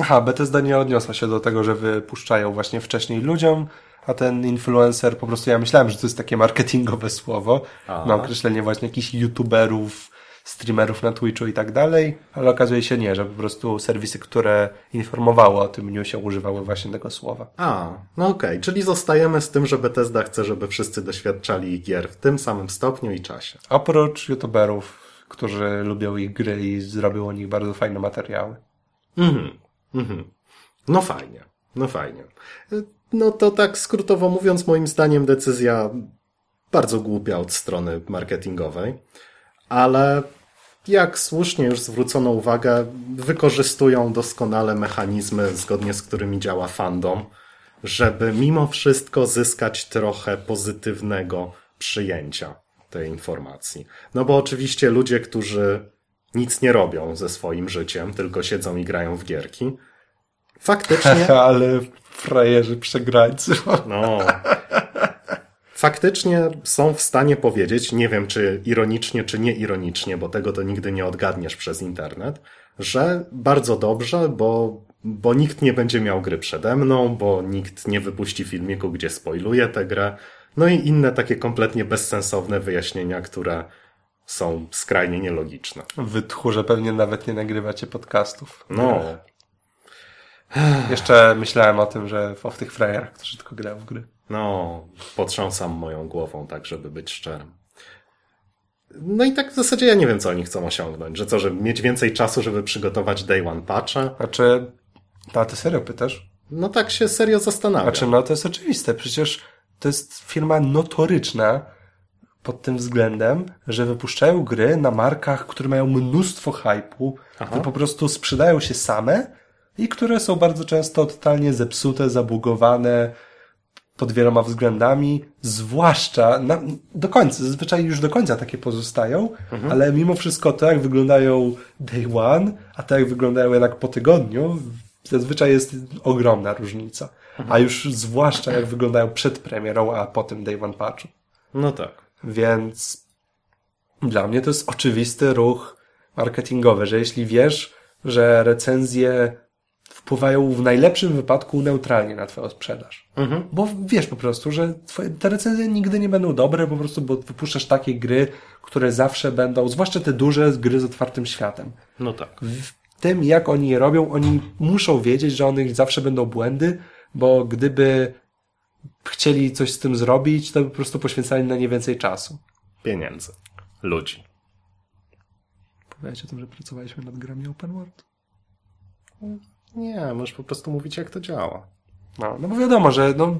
Aha, Bethesda nie odniosła się do tego, że wypuszczają właśnie wcześniej ludziom, a ten influencer, po prostu ja myślałem, że to jest takie marketingowe słowo, Aha. na określenie właśnie jakichś youtuberów, streamerów na Twitchu i tak dalej, ale okazuje się nie, że po prostu serwisy, które informowały o tym newsie używały właśnie tego słowa. A, no okej, okay. czyli zostajemy z tym, że Bethesda chce, żeby wszyscy doświadczali gier w tym samym stopniu i czasie. Oprócz youtuberów, którzy lubią ich gry i zrobią o nich bardzo fajne materiały. Mhm, mhm. No fajnie, no fajnie. No to tak skrótowo mówiąc, moim zdaniem decyzja bardzo głupia od strony marketingowej, ale jak słusznie już zwrócono uwagę, wykorzystują doskonale mechanizmy, zgodnie z którymi działa fandom, żeby mimo wszystko zyskać trochę pozytywnego przyjęcia tej informacji. No bo oczywiście ludzie, którzy nic nie robią ze swoim życiem, tylko siedzą i grają w gierki, faktycznie... Ale frajerzy przegrańcy. No, faktycznie są w stanie powiedzieć, nie wiem czy ironicznie, czy nieironicznie, bo tego to nigdy nie odgadniesz przez internet, że bardzo dobrze, bo, bo nikt nie będzie miał gry przede mną, bo nikt nie wypuści filmiku, gdzie spoiluje tę grę, no i inne takie kompletnie bezsensowne wyjaśnienia, które są skrajnie nielogiczne. Wytchórze pewnie nawet nie nagrywacie podcastów. No. Jeszcze myślałem o tym, że o tych frajerach, którzy tylko grają w gry. No, potrząsam moją głową, tak, żeby być szczerym. No i tak w zasadzie ja nie wiem, co oni chcą osiągnąć. Że co, żeby mieć więcej czasu, żeby przygotować day one patcha? Znaczy, a ty serio pytasz? No tak się serio zastanawiam. Znaczy, no to jest oczywiste. Przecież to jest firma notoryczna pod tym względem, że wypuszczają gry na markach, które mają mnóstwo hypu, które po prostu sprzedają się same i które są bardzo często totalnie zepsute, zabugowane, pod wieloma względami, zwłaszcza na, do końca, zazwyczaj już do końca takie pozostają, mhm. ale mimo wszystko to, jak wyglądają day one, a to, jak wyglądają jednak po tygodniu, zazwyczaj jest ogromna różnica. Mhm. A już zwłaszcza jak wyglądają przed premierą, a po tym day one patchu. No tak. Więc dla mnie to jest oczywisty ruch marketingowy, że jeśli wiesz, że recenzje wpływają w najlepszym wypadku neutralnie na twoją sprzedaż. Mhm. Bo wiesz po prostu, że twoje, te recenzje nigdy nie będą dobre, po prostu, bo wypuszczasz takie gry, które zawsze będą, zwłaszcza te duże gry z otwartym światem. No tak. W tym, jak oni je robią, oni muszą wiedzieć, że one zawsze będą błędy, bo gdyby chcieli coś z tym zrobić, to by po prostu poświęcali na nie więcej czasu. Pieniędzy. Ludzi. Powiedziałeś o tym, że pracowaliśmy nad grami open world? Nie, możesz po prostu mówić, jak to działa. No, no bo wiadomo, że no,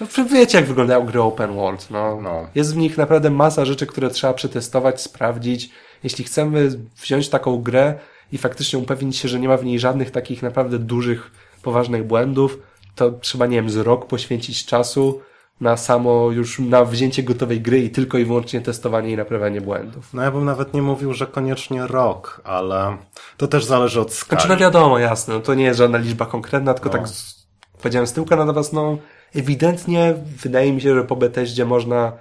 no wiecie, jak wyglądają gry open world. No. no. Jest w nich naprawdę masa rzeczy, które trzeba przetestować, sprawdzić. Jeśli chcemy wziąć taką grę i faktycznie upewnić się, że nie ma w niej żadnych takich naprawdę dużych, poważnych błędów, to trzeba, nie wiem, z rok poświęcić czasu na samo już, na wzięcie gotowej gry i tylko i wyłącznie testowanie i naprawianie błędów. No ja bym nawet nie mówił, że koniecznie rok, ale to też zależy od skali. Znaczy no wiadomo, jasne, no to nie jest żadna liczba konkretna, tylko no. tak z, powiedziałem z tyłka na was, no ewidentnie wydaje mi się, że po Bethesdzie można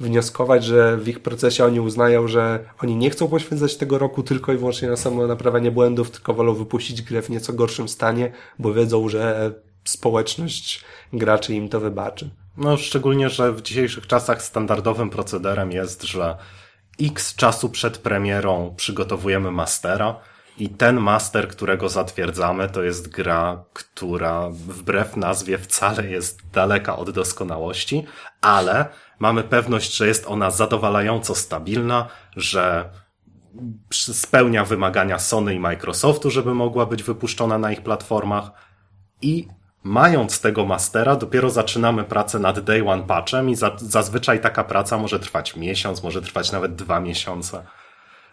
wnioskować, że w ich procesie oni uznają, że oni nie chcą poświęcać tego roku tylko i wyłącznie na samo naprawianie błędów, tylko wolą wypuścić grę w nieco gorszym stanie, bo wiedzą, że społeczność graczy im to wybaczy. No, szczególnie, że w dzisiejszych czasach standardowym procederem jest, że x czasu przed premierą przygotowujemy mastera i ten master, którego zatwierdzamy, to jest gra, która wbrew nazwie wcale jest daleka od doskonałości, ale mamy pewność, że jest ona zadowalająco stabilna, że spełnia wymagania Sony i Microsoftu, żeby mogła być wypuszczona na ich platformach i Mając tego mastera, dopiero zaczynamy pracę nad day one patchem i za, zazwyczaj taka praca może trwać miesiąc, może trwać nawet dwa miesiące.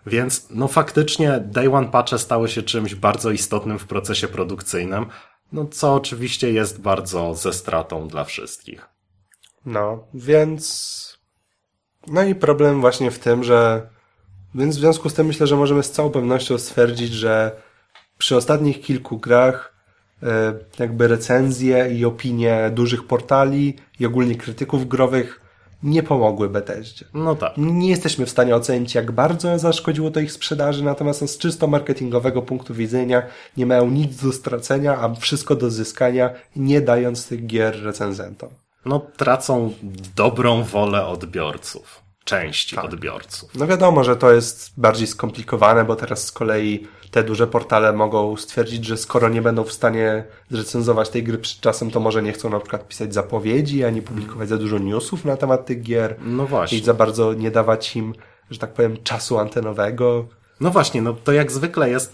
Więc no faktycznie day one patche stały się czymś bardzo istotnym w procesie produkcyjnym, no co oczywiście jest bardzo ze stratą dla wszystkich. No, więc no i problem właśnie w tym, że więc w związku z tym myślę, że możemy z całą pewnością stwierdzić, że przy ostatnich kilku grach jakby recenzje i opinie dużych portali i ogólnie krytyków growych nie pomogły Bethesdzie. No tak. Nie jesteśmy w stanie ocenić, jak bardzo zaszkodziło to ich sprzedaży, natomiast z czysto marketingowego punktu widzenia nie mają nic do stracenia, a wszystko do zyskania, nie dając tych gier recenzentom. No, tracą dobrą wolę odbiorców. części tak. odbiorców. No wiadomo, że to jest bardziej skomplikowane, bo teraz z kolei te duże portale mogą stwierdzić, że skoro nie będą w stanie zrecenzować tej gry przed czasem, to może nie chcą na przykład pisać zapowiedzi, ani publikować za dużo newsów na temat tych gier. No właśnie. I za bardzo nie dawać im, że tak powiem, czasu antenowego. No właśnie, no to jak zwykle jest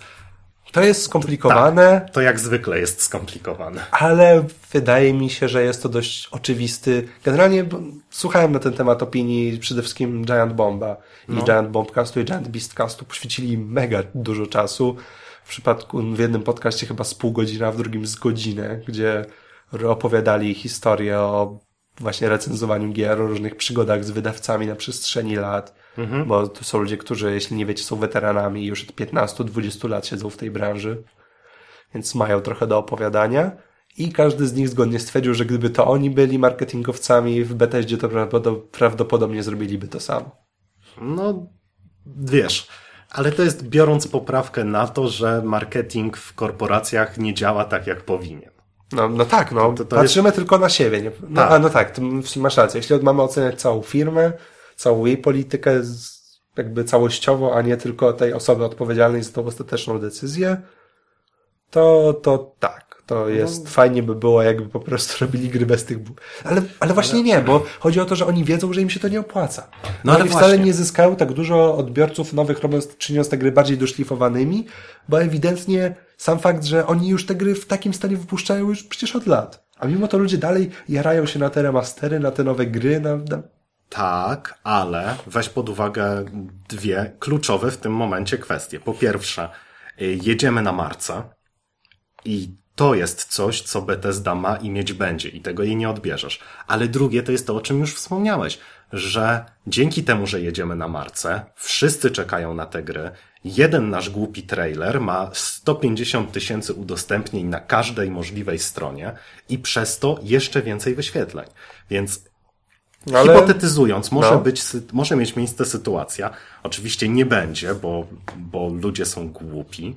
to jest skomplikowane. Tak, to jak zwykle jest skomplikowane. Ale wydaje mi się, że jest to dość oczywisty. Generalnie słuchałem na ten temat opinii przede wszystkim Giant Bomba i no. Giant Bombcastu i Giant Beastcastu poświęcili mega dużo czasu. W przypadku w jednym podcaście chyba z pół godziny, a w drugim z godzinę, gdzie opowiadali historię o właśnie recenzowaniu gier, o różnych przygodach z wydawcami na przestrzeni lat Mhm. Bo to są ludzie, którzy, jeśli nie wiecie, są weteranami i już od 15-20 lat siedzą w tej branży, więc mają trochę do opowiadania. I każdy z nich zgodnie stwierdził, że gdyby to oni byli marketingowcami w Bethesdzie, to prawdopodobnie zrobiliby to samo. No, wiesz, ale to jest biorąc poprawkę na to, że marketing w korporacjach nie działa tak, jak powinien. No, no tak, no. To, to, to Patrzymy jest... tylko na siebie. Nie? No, tak. A, no tak, masz rację. Jeśli mamy oceniać całą firmę, całą jej politykę jakby całościowo, a nie tylko tej osoby odpowiedzialnej za tą ostateczną decyzję, to, to tak. To jest, no. fajnie by było, jakby po prostu robili gry bez tych... Ale, ale właśnie ale... nie, bo chodzi o to, że oni wiedzą, że im się to nie opłaca. No ale wcale właśnie. nie zyskają tak dużo odbiorców nowych, robiąc, czyniąc te gry bardziej doszlifowanymi, bo ewidentnie sam fakt, że oni już te gry w takim stanie wypuszczają już przecież od lat. A mimo to ludzie dalej jarają się na te remastery, na te nowe gry, na, na tak, ale weź pod uwagę dwie kluczowe w tym momencie kwestie. Po pierwsze, y, jedziemy na marca i to jest coś, co Bethesda ma i mieć będzie i tego jej nie odbierzesz. Ale drugie to jest to, o czym już wspomniałeś, że dzięki temu, że jedziemy na marce, wszyscy czekają na te gry. Jeden nasz głupi trailer ma 150 tysięcy udostępnień na każdej możliwej stronie i przez to jeszcze więcej wyświetleń. Więc ale... Hipotetyzując, może, no. być, może mieć miejsce sytuacja, oczywiście nie będzie, bo, bo ludzie są głupi,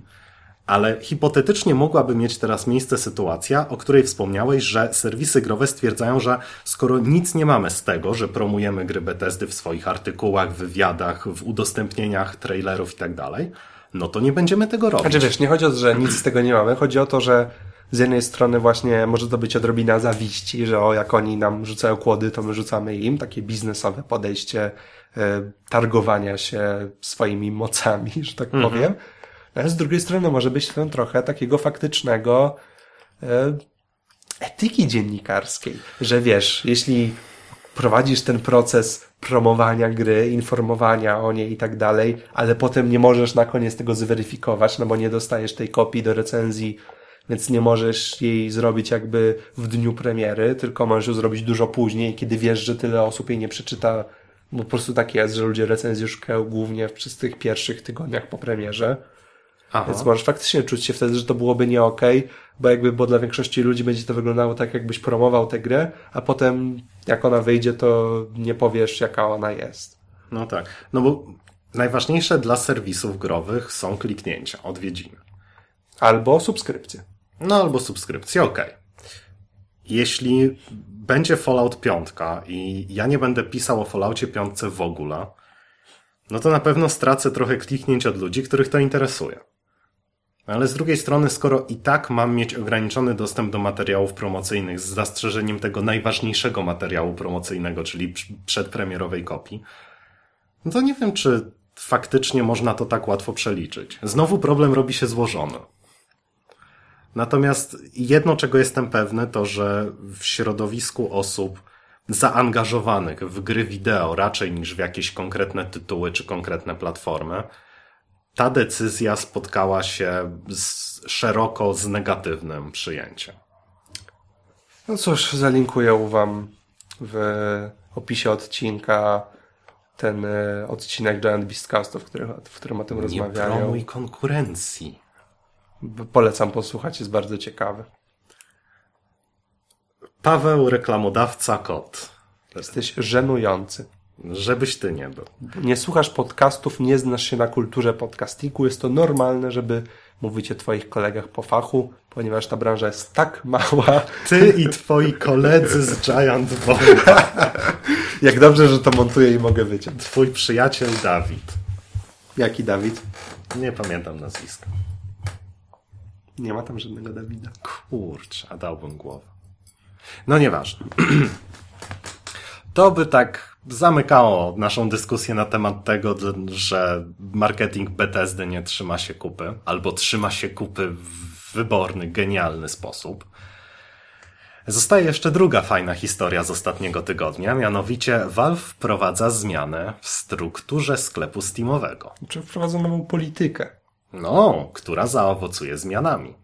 ale hipotetycznie mogłaby mieć teraz miejsce sytuacja, o której wspomniałeś, że serwisy growe stwierdzają, że skoro nic nie mamy z tego, że promujemy gry Bethesdy w swoich artykułach, wywiadach, w udostępnieniach trailerów i tak dalej, no to nie będziemy tego robić. Znaczy wiesz, nie chodzi o to, że nic z tego nie mamy, chodzi o to, że z jednej strony właśnie może to być odrobina zawiści, że o, jak oni nam rzucają kłody, to my rzucamy im. Takie biznesowe podejście e, targowania się swoimi mocami, że tak mhm. powiem. Ale z drugiej strony może być to trochę takiego faktycznego e, etyki dziennikarskiej, że wiesz, jeśli prowadzisz ten proces promowania gry, informowania o niej i tak dalej, ale potem nie możesz na koniec tego zweryfikować, no bo nie dostajesz tej kopii do recenzji więc nie możesz jej zrobić jakby w dniu premiery, tylko możesz ją zrobić dużo później, kiedy wiesz, że tyle osób jej nie przeczyta. Bo po prostu tak jest, że ludzie recenzje szukają głównie przez tych pierwszych tygodniach po premierze. Aha. Więc możesz faktycznie czuć się wtedy, że to byłoby nie okej, okay, bo jakby, bo dla większości ludzi będzie to wyglądało tak, jakbyś promował tę grę, a potem jak ona wyjdzie, to nie powiesz, jaka ona jest. No tak. No bo najważniejsze dla serwisów growych są kliknięcia, odwiedziny. Albo subskrypcje. No albo subskrypcja, ok. Jeśli będzie Fallout 5 i ja nie będę pisał o Falloutie 5 w ogóle, no to na pewno stracę trochę kliknięć od ludzi, których to interesuje. Ale z drugiej strony, skoro i tak mam mieć ograniczony dostęp do materiałów promocyjnych z zastrzeżeniem tego najważniejszego materiału promocyjnego, czyli przedpremierowej kopii, no to nie wiem, czy faktycznie można to tak łatwo przeliczyć. Znowu problem robi się złożony. Natomiast jedno, czego jestem pewny, to że w środowisku osób zaangażowanych w gry wideo raczej niż w jakieś konkretne tytuły czy konkretne platformy, ta decyzja spotkała się z, szeroko z negatywnym przyjęciem. No cóż, zalinkuję Wam w opisie odcinka ten e, odcinek Giant Beastcastu, w którym, w którym o tym Nie rozmawiają. Nie promuj konkurencji. Polecam posłuchać, jest bardzo ciekawy. Paweł, reklamodawca, kot. Jesteś żenujący. Żebyś ty nie był. Nie słuchasz podcastów, nie znasz się na kulturze podcastingu. Jest to normalne, żeby mówić o twoich kolegach po fachu, ponieważ ta branża jest tak mała. Ty i twoi koledzy z Giant Bomba. Jak dobrze, że to montuję i mogę wyciąć. Twój przyjaciel Dawid. Jaki Dawid? Nie pamiętam nazwiska. Nie ma tam żadnego Dawida. Kurczę, a dałbym głowę. No nieważne. To by tak zamykało naszą dyskusję na temat tego, że marketing Bethesdy nie trzyma się kupy, albo trzyma się kupy w wyborny, genialny sposób. Zostaje jeszcze druga fajna historia z ostatniego tygodnia, mianowicie Valve wprowadza zmianę w strukturze sklepu Steamowego. Czy wprowadza nową politykę? No, która zaowocuje zmianami.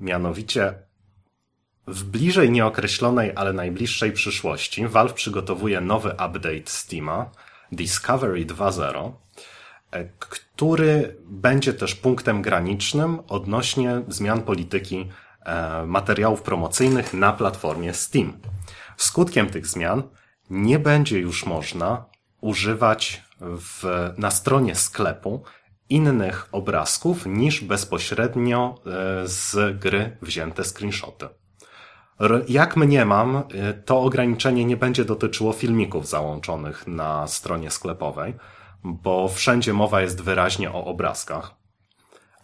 Mianowicie w bliżej nieokreślonej, ale najbliższej przyszłości Valve przygotowuje nowy update Steama, Discovery 2.0, e, który będzie też punktem granicznym odnośnie zmian polityki e, materiałów promocyjnych na platformie Steam. Skutkiem tych zmian nie będzie już można używać w, na stronie sklepu innych obrazków niż bezpośrednio e, z gry wzięte screenshoty. Jak mniemam, y, to ograniczenie nie będzie dotyczyło filmików załączonych na stronie sklepowej, bo wszędzie mowa jest wyraźnie o obrazkach.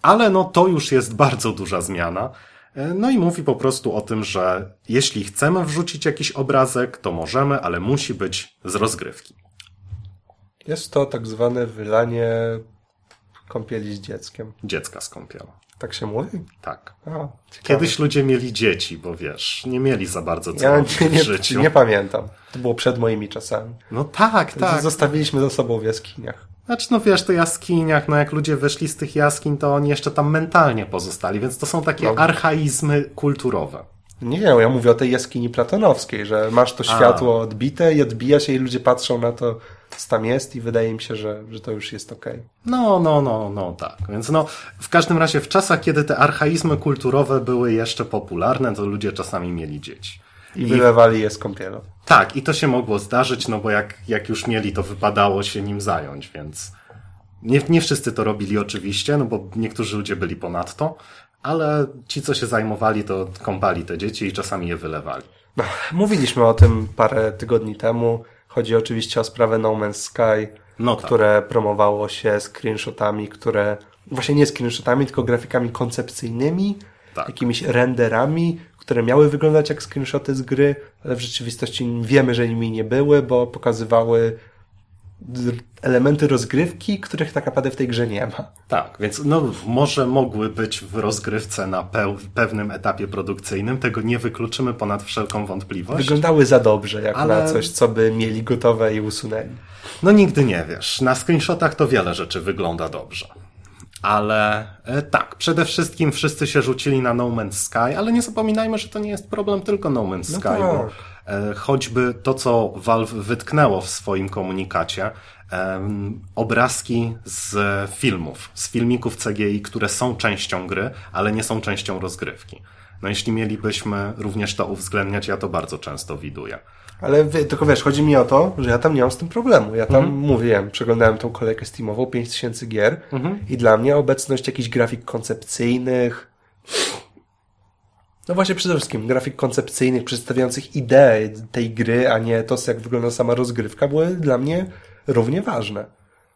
Ale no to już jest bardzo duża zmiana. Y, no i mówi po prostu o tym, że jeśli chcemy wrzucić jakiś obrazek, to możemy, ale musi być z rozgrywki. Jest to tak zwane wylanie kąpieli z dzieckiem. Dziecka z kąpielą. Tak się mówi? Tak. A, Kiedyś ludzie mieli dzieci, bo wiesz, nie mieli za bardzo co ja robić nie, w życiu. nie pamiętam. To było przed moimi czasami. No tak, tak. Zostawiliśmy za sobą w jaskiniach. Znaczy, no wiesz, to jaskiniach, no jak ludzie wyszli z tych jaskiń, to oni jeszcze tam mentalnie pozostali, więc to są takie No. archaizmy kulturowe. Nie, ja mówię o tej jaskini platonowskiej, że masz to światło odbite i odbija się i ludzie patrzą na to, tam jest i wydaje mi się, że, że to już jest okej. No, no, no, no, tak. Więc no, w każdym razie w czasach, kiedy te archaizmy kulturowe były jeszcze popularne, to ludzie czasami mieli dzieci. I wylewali je z kąpielą. Tak, i to się mogło zdarzyć, no bo jak, jak już mieli, to wypadało się nim zająć, więc nie, nie wszyscy to robili oczywiście, no bo niektórzy ludzie byli ponadto, ale ci, co się zajmowali, to kąpali te dzieci i czasami je wylewali. Mówiliśmy o tym parę tygodni temu. Chodzi oczywiście o sprawę No Man's Sky, No tak. które promowało się screenshotami, które właśnie nie screenshotami, tylko grafikami koncepcyjnymi, Tak. jakimiś renderami, które miały wyglądać jak screenshoty z gry, ale w rzeczywistości wiemy, że nimi nie były, bo pokazywały elementy rozgrywki, których tak naprawdę w tej grze nie ma. Tak, więc no, może mogły być w rozgrywce na peł- pewnym etapie produkcyjnym, tego nie wykluczymy ponad wszelką wątpliwość. Wyglądały za dobrze, jak Ale- na coś, co by mieli gotowe i usunęli. No nigdy nie wiesz. Na screenshotach to wiele rzeczy wygląda dobrze. Ale e, tak, przede wszystkim wszyscy się rzucili na No Man's Sky, ale nie zapominajmy, że to nie jest problem tylko No Man's Sky, tak. E, choćby to, co Valve wytknęło w swoim komunikacie, em, obrazki z filmów, z filmików CGI, które są częścią gry, ale nie są częścią rozgrywki. No jeśli mielibyśmy również to uwzględniać, ja to bardzo często widuję. Ale tylko wiesz, chodzi mi o to, że ja tam nie mam z tym problemu. Ja tam mówiłem, przeglądałem tą kolejkę Steamową, 5000 gier i dla mnie obecność jakichś grafik koncepcyjnych, no właśnie przede wszystkim grafik koncepcyjnych przedstawiających ideę tej gry, a nie to, jak wygląda sama rozgrywka, były dla mnie równie ważne.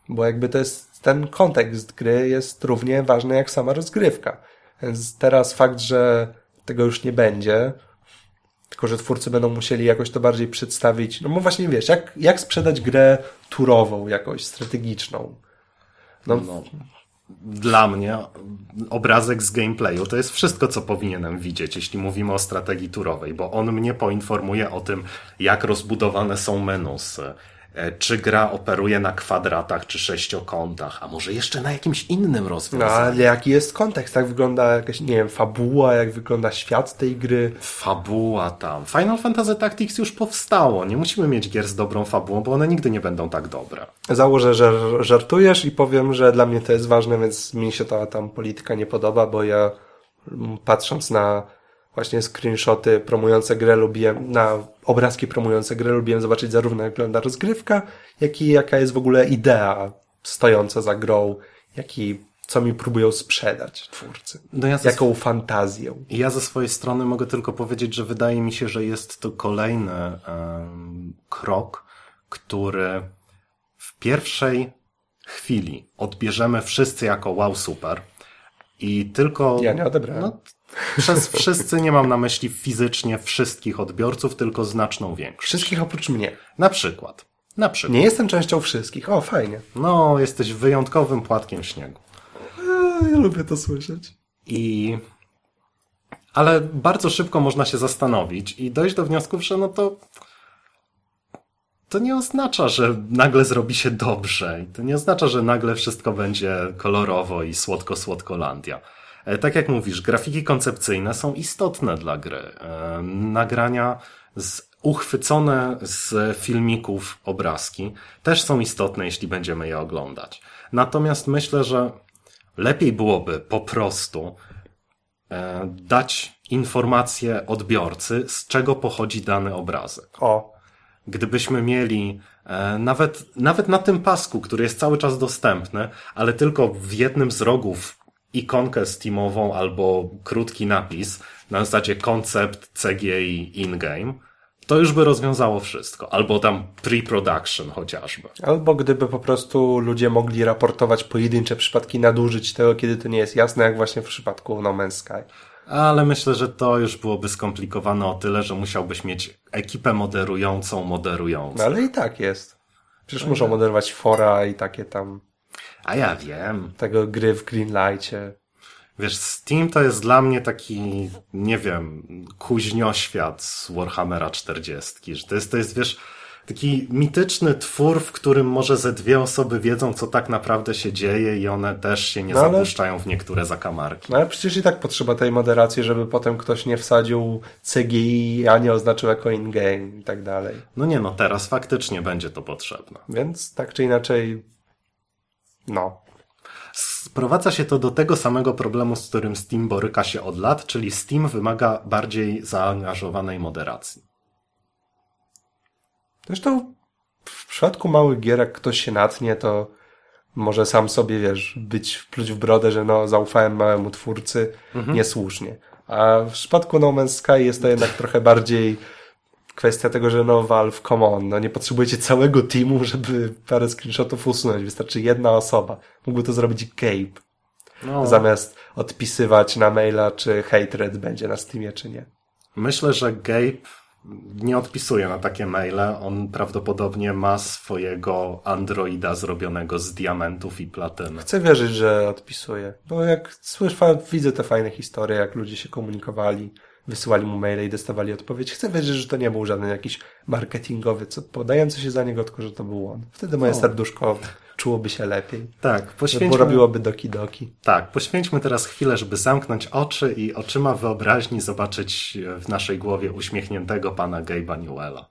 Bo jakby to jest, ten kontekst gry jest równie ważny jak sama rozgrywka. Więc teraz fakt, że tego już nie będzie, tylko, że twórcy będą musieli jakoś to bardziej przedstawić. No bo właśnie wiesz, jak, jak sprzedać grę turową, jakoś strategiczną. No, No, dla mnie obrazek z gameplayu. To jest wszystko, co powinienem widzieć, jeśli mówimy o strategii turowej, bo on mnie poinformuje o tym, jak rozbudowane są menusy, czy gra operuje na kwadratach, czy sześciokątach, a może jeszcze na jakimś innym no rozwiązaniu. ale jaki jest kontekst? Jak wygląda jakaś, nie wiem, fabuła, jak wygląda świat tej gry? Fabuła tam. Final Fantasy Tactics już powstało. Nie musimy mieć gier z dobrą fabułą, bo one nigdy nie będą tak dobre. Założę, że żartujesz i powiem, że dla mnie to jest ważne, więc mi się ta tam polityka nie podoba, bo ja patrząc na właśnie screenshoty promujące grę lubiłem, na obrazki promujące grę lubiłem zobaczyć zarówno jak wygląda rozgrywka, jak i jaka jest w ogóle idea stojąca za grą, jaki co mi próbują sprzedać twórcy. No ja Jaką fantazję. Ja ze swojej strony mogę tylko powiedzieć, że wydaje mi się, że jest to kolejny em, krok, który w pierwszej chwili odbierzemy wszyscy jako wow, super. I tylko. Ja nie odebrałem. No, przez wszyscy nie mam na myśli fizycznie wszystkich odbiorców, tylko znaczną większość. Wszystkich oprócz mnie. Na przykład. Na przykład. Nie jestem częścią wszystkich. O, fajnie. No, jesteś wyjątkowym płatkiem śniegu. A, ja lubię to słyszeć. I. Ale bardzo szybko można się zastanowić i dojść do wniosków, że no to. To nie oznacza, że nagle zrobi się dobrze. To nie oznacza, że nagle wszystko będzie kolorowo i słodko-słodkolandia. E, Tak jak mówisz, grafiki koncepcyjne są istotne dla gry. E, Nagrania z, uchwycone z filmików obrazki też są istotne, jeśli będziemy je oglądać. Natomiast myślę, że lepiej byłoby po prostu e, dać informację odbiorcy, z czego pochodzi dany obrazek. O, Gdybyśmy mieli nawet, nawet na tym pasku, który jest cały czas dostępny, ale tylko w jednym z rogów ikonkę Steamową albo krótki napis na zasadzie koncept CGI in-game, to już by rozwiązało wszystko. Albo tam pre-production chociażby. Albo gdyby po prostu ludzie mogli raportować pojedyncze przypadki nadużyć tego, kiedy to nie jest jasne, jak właśnie w przypadku No Man's Sky. Ale myślę, że to już byłoby skomplikowane o tyle, że musiałbyś mieć ekipę moderującą, moderującą. No ale i tak jest. Przecież muszą moderować fora i takie tam A ja wiem. tego gry w Greenlightie. Wiesz, Steam to jest dla mnie taki, nie wiem, kuźnioświat z Warhammera 40, że to jest, to jest, wiesz, taki mityczny twór, w którym może ze dwie osoby wiedzą, co tak naprawdę się dzieje i one też się nie No ale- zapuszczają w niektóre zakamarki. No ale przecież i tak potrzeba tej moderacji, żeby potem ktoś nie wsadził CGI, a nie oznaczył jako in-game i tak dalej. No nie no, teraz faktycznie będzie to potrzebne. Więc tak czy inaczej, no. Sprowadza się to do tego samego problemu, z którym Steam boryka się od lat, czyli Steam wymaga bardziej zaangażowanej moderacji. Zresztą w przypadku małych gier, jak ktoś się natnie, to może sam sobie, wiesz, być, pluć w brodę, że no, zaufałem małemu twórcy, niesłusznie. A w przypadku No Man's Sky jest to jednak trochę bardziej kwestia tego, że no Valve, come on, no nie potrzebujecie całego teamu, żeby parę screenshotów usunąć. Wystarczy jedna osoba. Mógłby to zrobić Gabe. No, Zamiast odpisywać na maila, czy hatred będzie na Steamie, czy nie. Myślę, że Gabe nie odpisuje na takie maile. On prawdopodobnie ma swojego Androida zrobionego z diamentów i platyny. Chcę wierzyć, że odpisuje. Bo jak słyszę, widzę te fajne historie, jak ludzie się komunikowali, wysyłali mu maile i dostawali odpowiedź. Chcę wierzyć, że to nie był żaden jakiś marketingowy, co, podający się za niego, tylko że to był on. Wtedy moje O. serduszko czułoby się lepiej. Tak, Bo poświęćmy, robiłoby doki doki. tak, poświęćmy teraz chwilę, żeby zamknąć oczy i oczyma wyobraźni zobaczyć w naszej głowie uśmiechniętego pana Gabe'a Newella.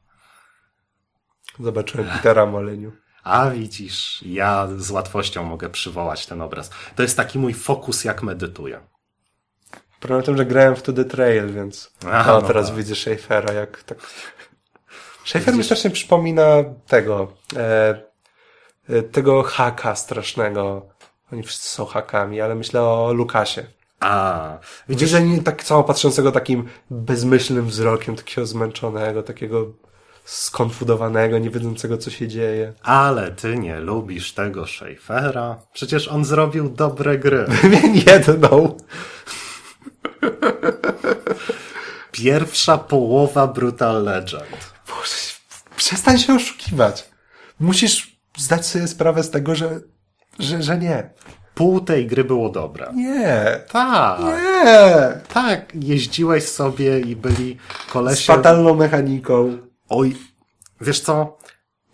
Zobaczyłem Petera Moleniu. A widzisz, ja z łatwością mogę przywołać ten obraz. To jest taki mój fokus, jak medytuję. Problem w tym, że grałem w To The Trail, więc Aha, no, no teraz tak. widzę Schaeffera, jak tak... Schaeffer mi strasznie przypomina tego, e, e, tego haka strasznego. Oni wszyscy są hakami, ale myślę o Lukasie. A, widzisz, Widzisz, że nie tak samo patrzącego takim bezmyślnym wzrokiem, takiego zmęczonego, takiego skonfudowanego, nie wiedzącego, co się dzieje. ale ty nie lubisz tego Schaeffera. Przecież on zrobił dobre gry. Wymień jedną. Pierwsza połowa Brutal Legend. Boże, przestań się oszukiwać. Musisz zdać sobie sprawę z tego, że, że, że nie. Pół tej gry było dobre. Nie. Tak, Nie. tak. Jeździłeś sobie i byli Z kolesie... fatalną mechaniką. Oj, wiesz co?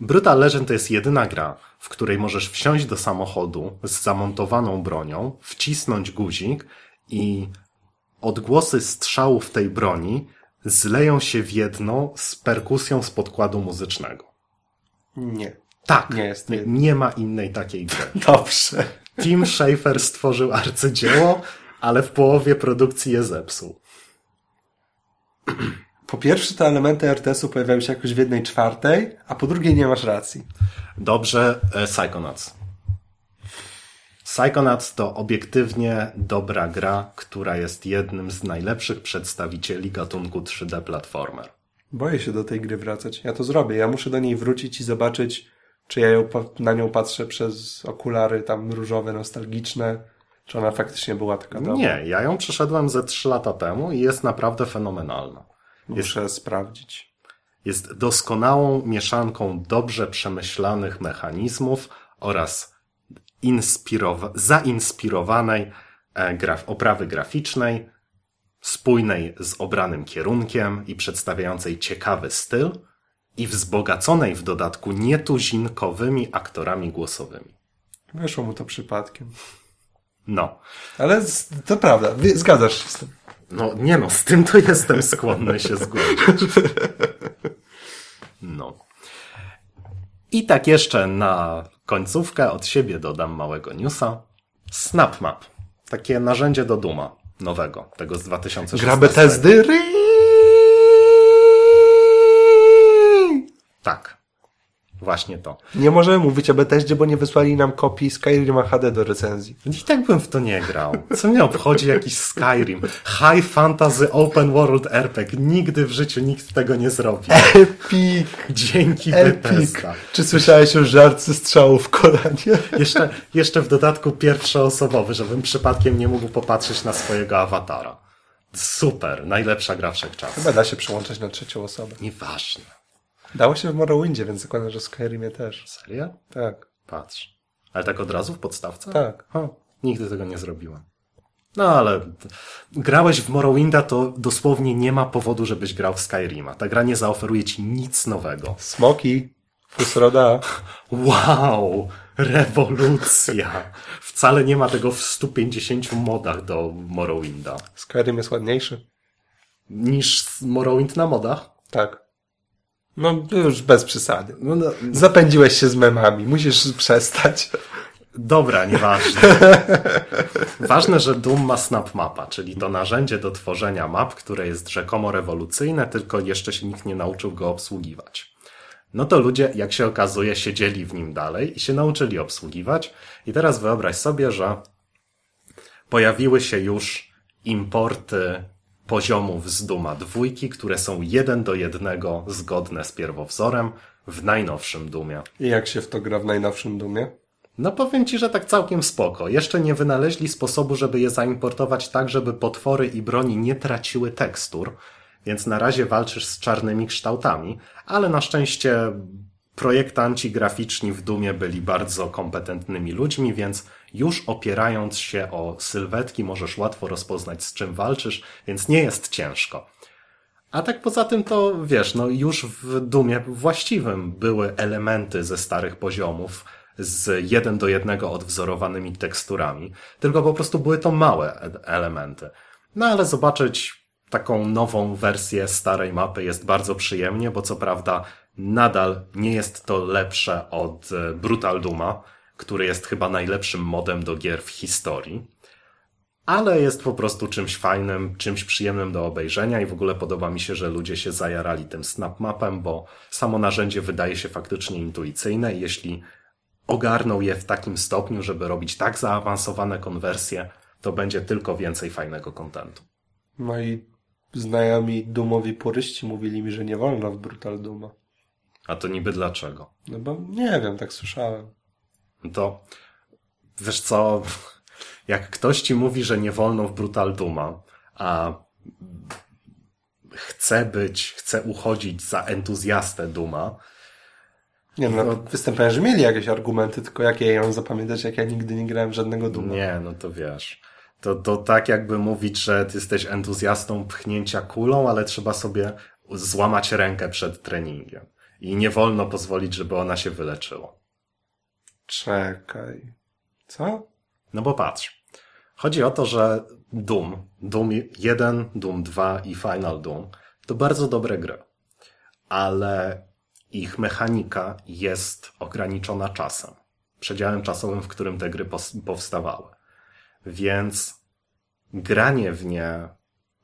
Brutal Legend to jest jedyna gra, w której możesz wsiąść do samochodu z zamontowaną bronią, wcisnąć guzik i odgłosy strzałów tej broni zleją się w jedno z perkusją z podkładu muzycznego. Nie. Tak, Nie jest nie, nie ma innej takiej gry. Dobrze. Tim Schafer stworzył arcydzieło, ale w połowie produkcji je zepsuł. Po pierwsze, te elementy RTS-u pojawiają się jakoś w jednej czwartej, a po drugie nie masz racji. Dobrze, e, Psychonauts. Psychonauts to obiektywnie dobra gra, która jest jednym z najlepszych przedstawicieli gatunku 3D platformer. Boję się do tej gry wracać. Ja to zrobię. Ja muszę do niej wrócić i zobaczyć, czy ja ją, na nią patrzę przez okulary tam różowe, nostalgiczne, czy ona faktycznie była taka dobra. Nie, ja ją przeszedłem ze 3 lata temu i jest naprawdę fenomenalna. Muszę jest, sprawdzić. Jest doskonałą mieszanką dobrze przemyślanych mechanizmów oraz zainspirowanej e, graf oprawy graficznej, spójnej z obranym kierunkiem i przedstawiającej ciekawy styl i wzbogaconej w dodatku nietuzinkowymi aktorami głosowymi. Wyszło mu to przypadkiem. No. Ale to prawda, zgadzasz się z tym. No nie no, z tym to jestem skłonny się zgodzić. No. I tak jeszcze na końcówkę od siebie dodam małego newsa. SnapMap. Takie narzędzie do Duma nowego, tego z 2016. Gra Bethesdy? Tak. Właśnie to. Nie możemy mówić o Bethesdzie, bo nie wysłali nam kopii Skyrima HD do recenzji. I tak bym w to nie grał. Co mnie obchodzi jakiś Skyrim? High Fantasy Open World RPG. Nigdy w życiu nikt tego nie zrobi. Epic! Dzięki Epic! Bethesda. Czy słyszałeś o żart ze strzału w kolanie? Jeszcze, jeszcze w dodatku pierwszoosobowy, żebym przypadkiem nie mógł popatrzeć na swojego awatara. Super, najlepsza gra wszechczasów. Chyba da się przełączać na trzecią osobę. Nieważne. Dało się w Morrowindzie, więc zakładam, że w Skyrimie też. Serio? Tak. Patrz. Ale tak od razu w podstawce? Tak. Ha, nigdy tego nie zrobiłem. No ale grałeś w Morrowinda, to dosłownie nie ma powodu, żebyś grał w Skyrima. Ta gra nie zaoferuje ci nic nowego. Smoki. Fusroda. Wow! Rewolucja! Wcale nie ma tego w 150 modach do Morrowinda. Skyrim jest ładniejszy. Niż Morrowind na modach? Tak. No już bez przesady. No, no, Zapędziłeś się z memami, musisz przestać. Dobra, nieważne. Ważne, że Doom ma Snap Mapa, czyli to narzędzie do tworzenia map, które jest rzekomo rewolucyjne, tylko jeszcze się nikt nie nauczył go obsługiwać. No to ludzie, jak się okazuje, siedzieli w nim dalej i się nauczyli obsługiwać. I teraz wyobraź sobie, że pojawiły się już importy poziomów z Duma dwójki, które są jeden do jednego zgodne z pierwowzorem w najnowszym Dumie. I jak się w to gra w najnowszym Dumie? No powiem ci, że tak całkiem spoko. Jeszcze nie wynaleźli sposobu, żeby je zaimportować tak, żeby potwory i broni nie traciły tekstur, więc na razie walczysz z czarnymi kształtami, ale na szczęście projektanci graficzni w Dumie byli bardzo kompetentnymi ludźmi, więc już opierając się o sylwetki możesz łatwo rozpoznać z czym walczysz, więc nie jest ciężko. A tak poza tym to wiesz, no już w Dumie właściwym były elementy ze starych poziomów z jeden do jednego odwzorowanymi teksturami, tylko po prostu były to małe e- elementy. No ale zobaczyć taką nową wersję starej mapy jest bardzo przyjemnie, bo co prawda nadal nie jest to lepsze od e, Brutal Duma, który jest chyba najlepszym modem do gier w historii, ale jest po prostu czymś fajnym, czymś przyjemnym do obejrzenia i w ogóle podoba mi się, że ludzie się zajarali tym snapmapem, bo samo narzędzie wydaje się faktycznie intuicyjne i jeśli ogarną je w takim stopniu, żeby robić tak zaawansowane konwersje, to będzie tylko więcej fajnego kontentu. No i znajomi dumowi puryści mówili mi, że nie wolno w Brutal Duma. A to niby dlaczego? No bo nie wiem, tak słyszałem. To wiesz co, jak ktoś ci mówi, że nie wolno w Brutal Duma, a chce być, chce uchodzić za entuzjastę Duma, nie no, no występują, że mieli jakieś argumenty, tylko jakie ja ją zapamiętać, jak ja nigdy nie grałem żadnego Duma. Nie, no to wiesz. To, to tak jakby mówić, że ty jesteś entuzjastą pchnięcia kulą, ale trzeba sobie złamać rękę przed treningiem. I nie wolno pozwolić, żeby ona się wyleczyła. Czekaj. Co? No bo patrz. Chodzi o to, że Doom, Doom 1, Doom 2 i Final Doom to bardzo dobre gry. Ale ich mechanika jest ograniczona czasem. Przedziałem czasowym, w którym te gry powstawały. Więc granie w nie,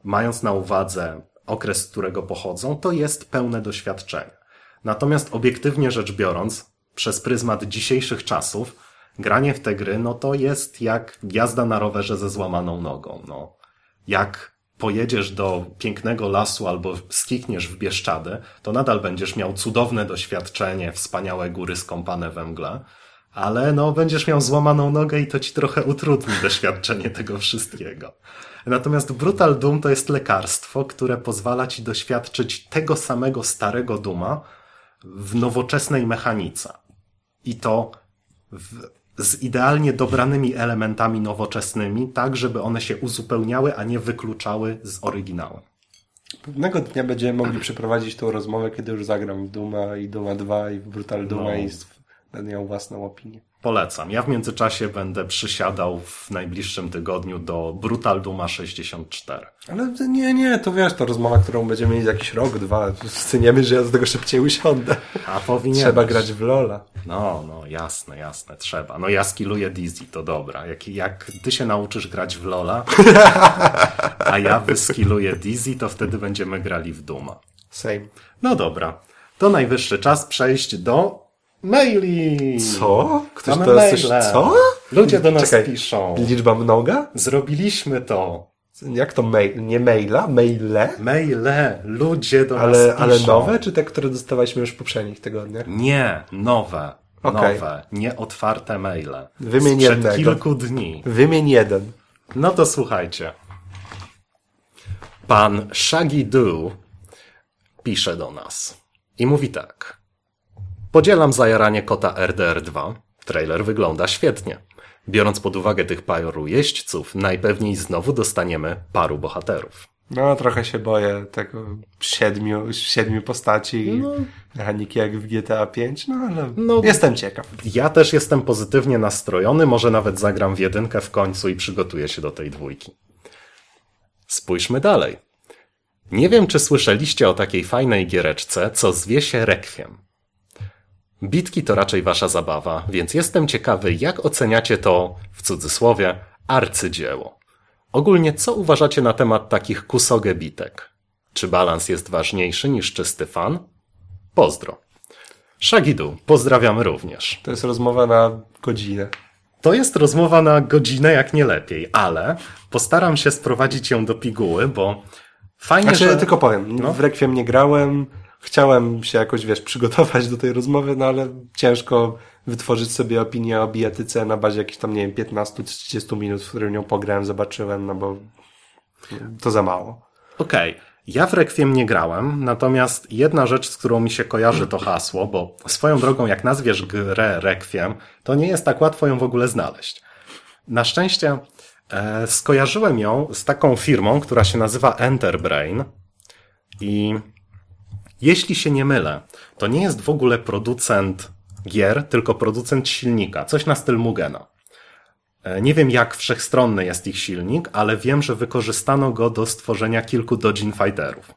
mając na uwadze okres, z którego pochodzą, to jest pełne doświadczenie. Natomiast obiektywnie rzecz biorąc, przez pryzmat dzisiejszych czasów, granie w te gry, no to jest jak jazda na rowerze ze złamaną nogą, no. Jak pojedziesz do pięknego lasu albo skikniesz w Bieszczady, to nadal będziesz miał cudowne doświadczenie, wspaniałe góry skąpane we mgle, ale no będziesz miał złamaną nogę i to ci trochę utrudni doświadczenie tego wszystkiego. Natomiast Brutal Doom to jest lekarstwo, które pozwala ci doświadczyć tego samego starego Duma w nowoczesnej mechanice. I to w, z idealnie dobranymi elementami nowoczesnymi, tak żeby one się uzupełniały, a nie wykluczały z oryginału. Pewnego dnia będziemy mogli przeprowadzić tą rozmowę, kiedy już zagram w Duma i Duma 2 i w Brutal Duma No. i będę miał własną opinię. Polecam. Ja w międzyczasie będę przysiadał w najbliższym tygodniu do Brutal Duma 64. Ale nie, nie, to wiesz, to rozmowa, którą będziemy mieć jakiś rok, dwa. Sceniemy, że ja do tego szybciej usiądę. A powinien. Trzeba grać w Lola. No, no, jasne, jasne, trzeba. No ja skilluję Dizzy, to dobra. Jak, jak ty się nauczysz grać w Lola, a ja wyskilluję Dizzy, to wtedy będziemy grali w Duma. Same. No dobra. To najwyższy czas przejść do maili. Co? Ktoś Mamy teraz coś... maile. Co? Ludzie do nas Czekaj, piszą. Liczba mnoga? Zrobiliśmy to. Jak to mail? Nie maila? Maile? Maile, ludzie do nas Ale, piszą. ale nowe, czy te, które dostawaliśmy już w poprzednich tygodniach? Nie, nowe. Okej. Nowe, nieotwarte maile. Wymień Sprzed jednego. kilku dni. Wymień jeden. No to słuchajcie. Pan Shaggy Doo pisze do nas i mówi tak. Podzielam zajaranie kota RDR2. Trailer wygląda świetnie. Biorąc pod uwagę tych paru jeźdźców, najpewniej znowu dostaniemy paru bohaterów. No, trochę się boję tego siedmiu, siedmiu postaci i mechaniki jak w GTA 5, no ale No. jestem ciekaw. Ja też jestem pozytywnie nastrojony, może nawet zagram w jedynkę w końcu i przygotuję się do tej dwójki. Spójrzmy dalej. Nie wiem, czy słyszeliście o takiej fajnej giereczce, co zwie się Requiem. Bitki to raczej wasza zabawa, więc jestem ciekawy, jak oceniacie to, w cudzysłowie, arcydzieło. Ogólnie, co uważacie na temat takich kusogę bitek? Czy balans jest ważniejszy niż czysty fan? Pozdro. Shagidu, pozdrawiamy również. To jest rozmowa na godzinę. To jest rozmowa na godzinę, jak nie lepiej, ale postaram się sprowadzić ją do piguły, bo fajnie, Znaczy, że... tylko powiem, No. w Rekwiem nie grałem, chciałem się jakoś, wiesz, przygotować do tej rozmowy, no ale ciężko wytworzyć sobie opinię o bijatyce na bazie jakichś tam, nie wiem, 15-30 minut, w którym nią pograłem, zobaczyłem, no bo to za mało. Okej, ja w Requiem nie grałem, natomiast jedna rzecz, z którą mi się kojarzy to hasło, bo swoją drogą, jak nazwiesz grę Requiem, to nie jest tak łatwo ją w ogóle znaleźć. Na szczęście e, skojarzyłem ją z taką firmą, która się nazywa Enterbrain i jeśli się nie mylę, to nie jest w ogóle producent gier, tylko producent silnika, coś na styl Mugena. E, Nie wiem, jak wszechstronny jest ich silnik, ale wiem, że wykorzystano go do stworzenia kilku Dodging Fighterów.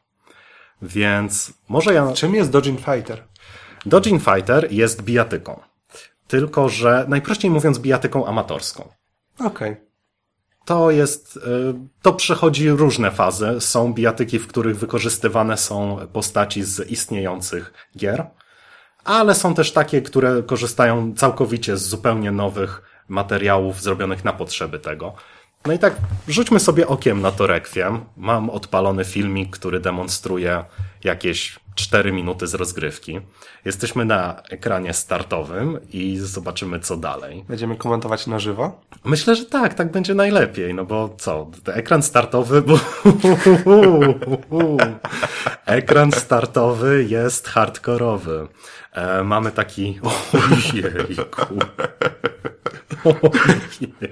Więc może ja. Czym jest Dodging Fighter? Dodging Fighter jest bijatyką. Tylko, że najprościej mówiąc, bijatyką amatorską. Okej. To jest, y, to przechodzi różne fazy. Są bijatyki, w których wykorzystywane są postaci z istniejących gier, ale są też takie, które korzystają całkowicie z zupełnie nowych materiałów zrobionych na potrzeby tego. No i tak rzućmy sobie okiem na to Requiem. Mam odpalony filmik, który demonstruje jakieś 4 minuty z rozgrywki. Jesteśmy na ekranie startowym i zobaczymy co dalej. Będziemy komentować na żywo? Myślę, że tak, tak będzie najlepiej, no bo co, ekran startowy, bo ekran startowy jest hardkorowy. E, mamy taki, ojejku, ojejku.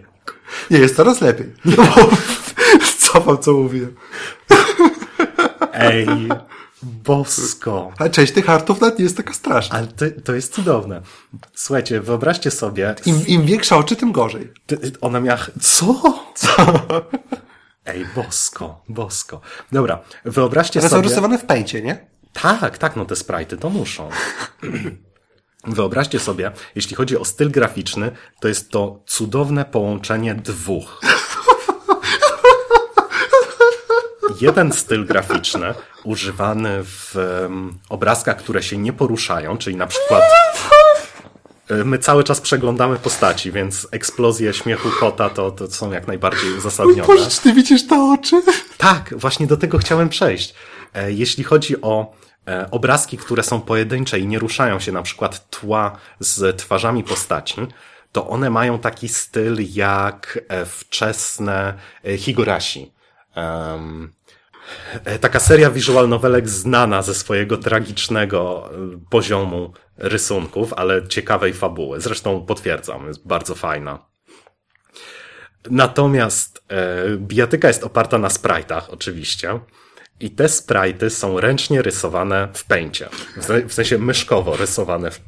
Nie, jest coraz lepiej. Cofam, co mówiłem. ej, bosko. A część tych hartów nawet nie jest taka straszna. Ale to, to jest cudowne. Słuchajcie, wyobraźcie sobie, Im, im większa oczy, tym gorzej. Ona miała. Co? Co? Ej, bosko, bosko. Dobra, wyobraźcie są sobie. rysowane w pęcie, nie? Tak, tak, no te sprite'y to muszą. Wyobraźcie sobie, jeśli chodzi o styl graficzny, to jest to cudowne połączenie dwóch. Jeden styl graficzny używany w em, obrazkach, które się nie poruszają, czyli na przykład E, My cały czas przeglądamy postaci, więc eksplozje śmiechu kota to, to są jak najbardziej uzasadnione. Boże, ty widzisz te oczy? Tak, właśnie do tego chciałem przejść. E, Jeśli chodzi o obrazki, które są pojedyncze i nie ruszają się, na przykład tła z twarzami postaci, to one mają taki styl jak e, wczesne e, Higurashi. E, Taka seria visual novelek znana ze swojego tragicznego e, poziomu rysunków, ale ciekawej fabuły. Zresztą potwierdzam, jest bardzo fajna. Natomiast e, bijatyka jest oparta na sprite'ach, oczywiście. I te sprite'y są ręcznie rysowane w pęcie. W, se- w sensie myszkowo rysowane w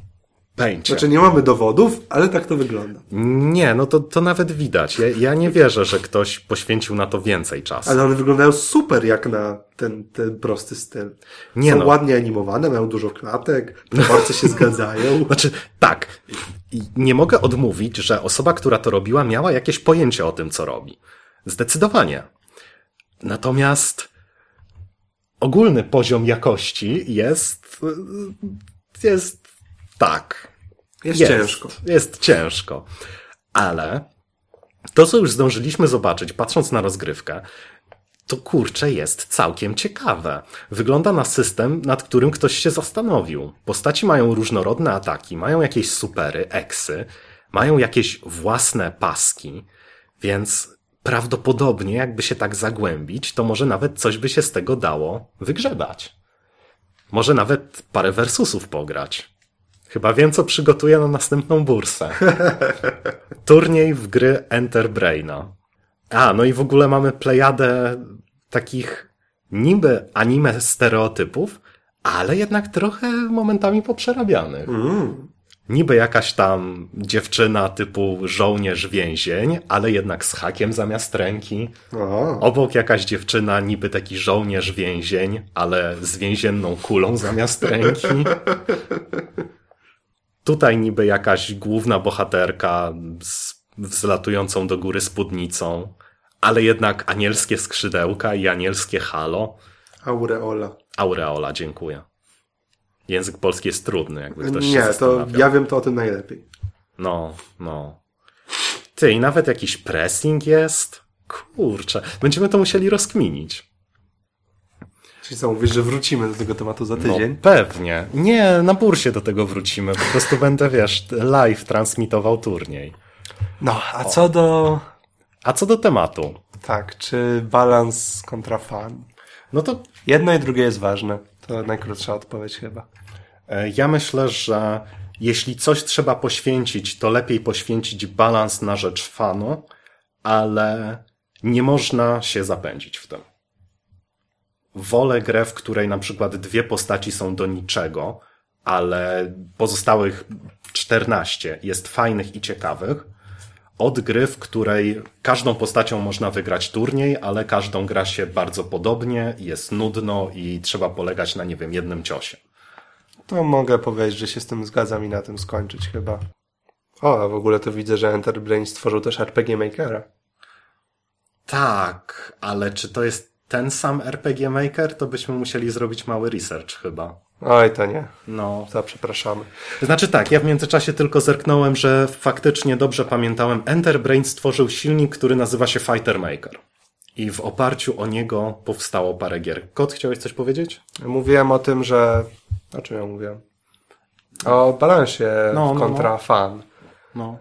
pęcie. Znaczy nie mamy dowodów, ale tak to wygląda. Nie, no to, to nawet widać. Ja, ja nie wierzę, że ktoś poświęcił na to więcej czasu. Ale one wyglądają super jak na ten, ten prosty styl. Nie Są no. ładnie animowane, mają dużo klatek, proporcje się zgadzają. Znaczy, tak. Nie mogę odmówić, że osoba, która to robiła, miała jakieś pojęcie o tym, co robi. Zdecydowanie. Natomiast ogólny poziom jakości jest, jest tak. Jest, ciężko. Jest ciężko. Ale to, co już zdążyliśmy zobaczyć, patrząc na rozgrywkę, to kurczę jest całkiem ciekawe. Wygląda na system, nad którym ktoś się zastanowił. Postaci mają różnorodne ataki, mają jakieś supery, eksy, mają jakieś własne paski, więc prawdopodobnie jakby się tak zagłębić, to może nawet coś by się z tego dało wygrzebać. Może nawet parę versusów pograć. Chyba wiem, co przygotuję na następną bursę. Turniej w gry Enter Braina. A, no i w ogóle mamy plejadę takich niby anime stereotypów, ale jednak trochę momentami poprzerabianych. Niby jakaś tam dziewczyna typu żołnierz więzień, ale jednak z hakiem zamiast ręki. Obok jakaś dziewczyna, niby taki żołnierz więzień, ale z więzienną kulą zamiast ręki. Tutaj niby jakaś główna bohaterka z wzlatującą do góry spódnicą, ale jednak anielskie skrzydełka i anielskie halo. aureola. Aureola, dziękuję. Język polski jest trudny, jakby ktoś się Nie, to ja wiem to o tym najlepiej. No, no. Ty, i nawet jakiś pressing jest? Kurczę, będziemy to musieli rozkminić. Czyli co, mówisz, że wrócimy do tego tematu za tydzień? No, pewnie. Nie, na bursie do tego wrócimy. Po prostu będę, wiesz, live transmitował turniej. No, a co do... A co do tematu? Tak, czy balans kontra fan? No to Jedno i drugie jest ważne. To najkrótsza odpowiedź chyba. E, ja myślę, że jeśli coś trzeba poświęcić, to lepiej poświęcić balans na rzecz fanu, ale nie można się zapędzić w tym. Wolę grę, w której na przykład dwie postaci są do niczego, ale pozostałych 14 jest fajnych i ciekawych, od gry, w której każdą postacią można wygrać turniej, ale każdą gra się bardzo podobnie, jest nudno i trzeba polegać na, nie wiem, jednym ciosie. To mogę powiedzieć, że się z tym zgadzam i na tym skończyć chyba. O, a w ogóle to widzę, że Enterbrain stworzył też RPG Makera. Tak, ale czy to jest ten sam RPG Maker, to byśmy musieli zrobić mały research chyba. Oj, to nie. No, Za przepraszamy. Znaczy tak, ja w międzyczasie tylko zerknąłem, że faktycznie dobrze pamiętałem. Enterbrain stworzył silnik, który nazywa się Fighter Maker. I w oparciu o niego powstało parę gier. Kot, chciałeś coś powiedzieć? Mówiłem o tym, że... O czym ja mówiłem? O balansie No, no, kontra no. fan. No.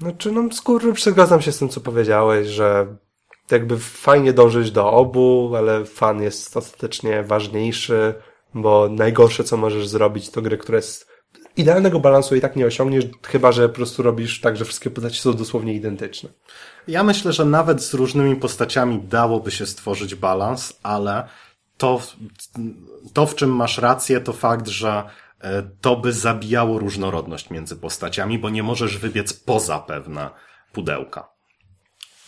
Znaczy, no skurwy, zgadzam się z tym, co powiedziałeś, że jakby fajnie dążyć do obu, ale fan jest ostatecznie ważniejszy, bo najgorsze, co możesz zrobić, to gry, które jest idealnego balansu i tak nie osiągniesz, chyba, że po prostu robisz tak, że wszystkie postaci są dosłownie identyczne. Ja myślę, że nawet z różnymi postaciami dałoby się stworzyć balans, ale to, to w czym masz rację, to fakt, że e, to by zabijało różnorodność między postaciami, bo nie możesz wybiec poza pewne pudełka.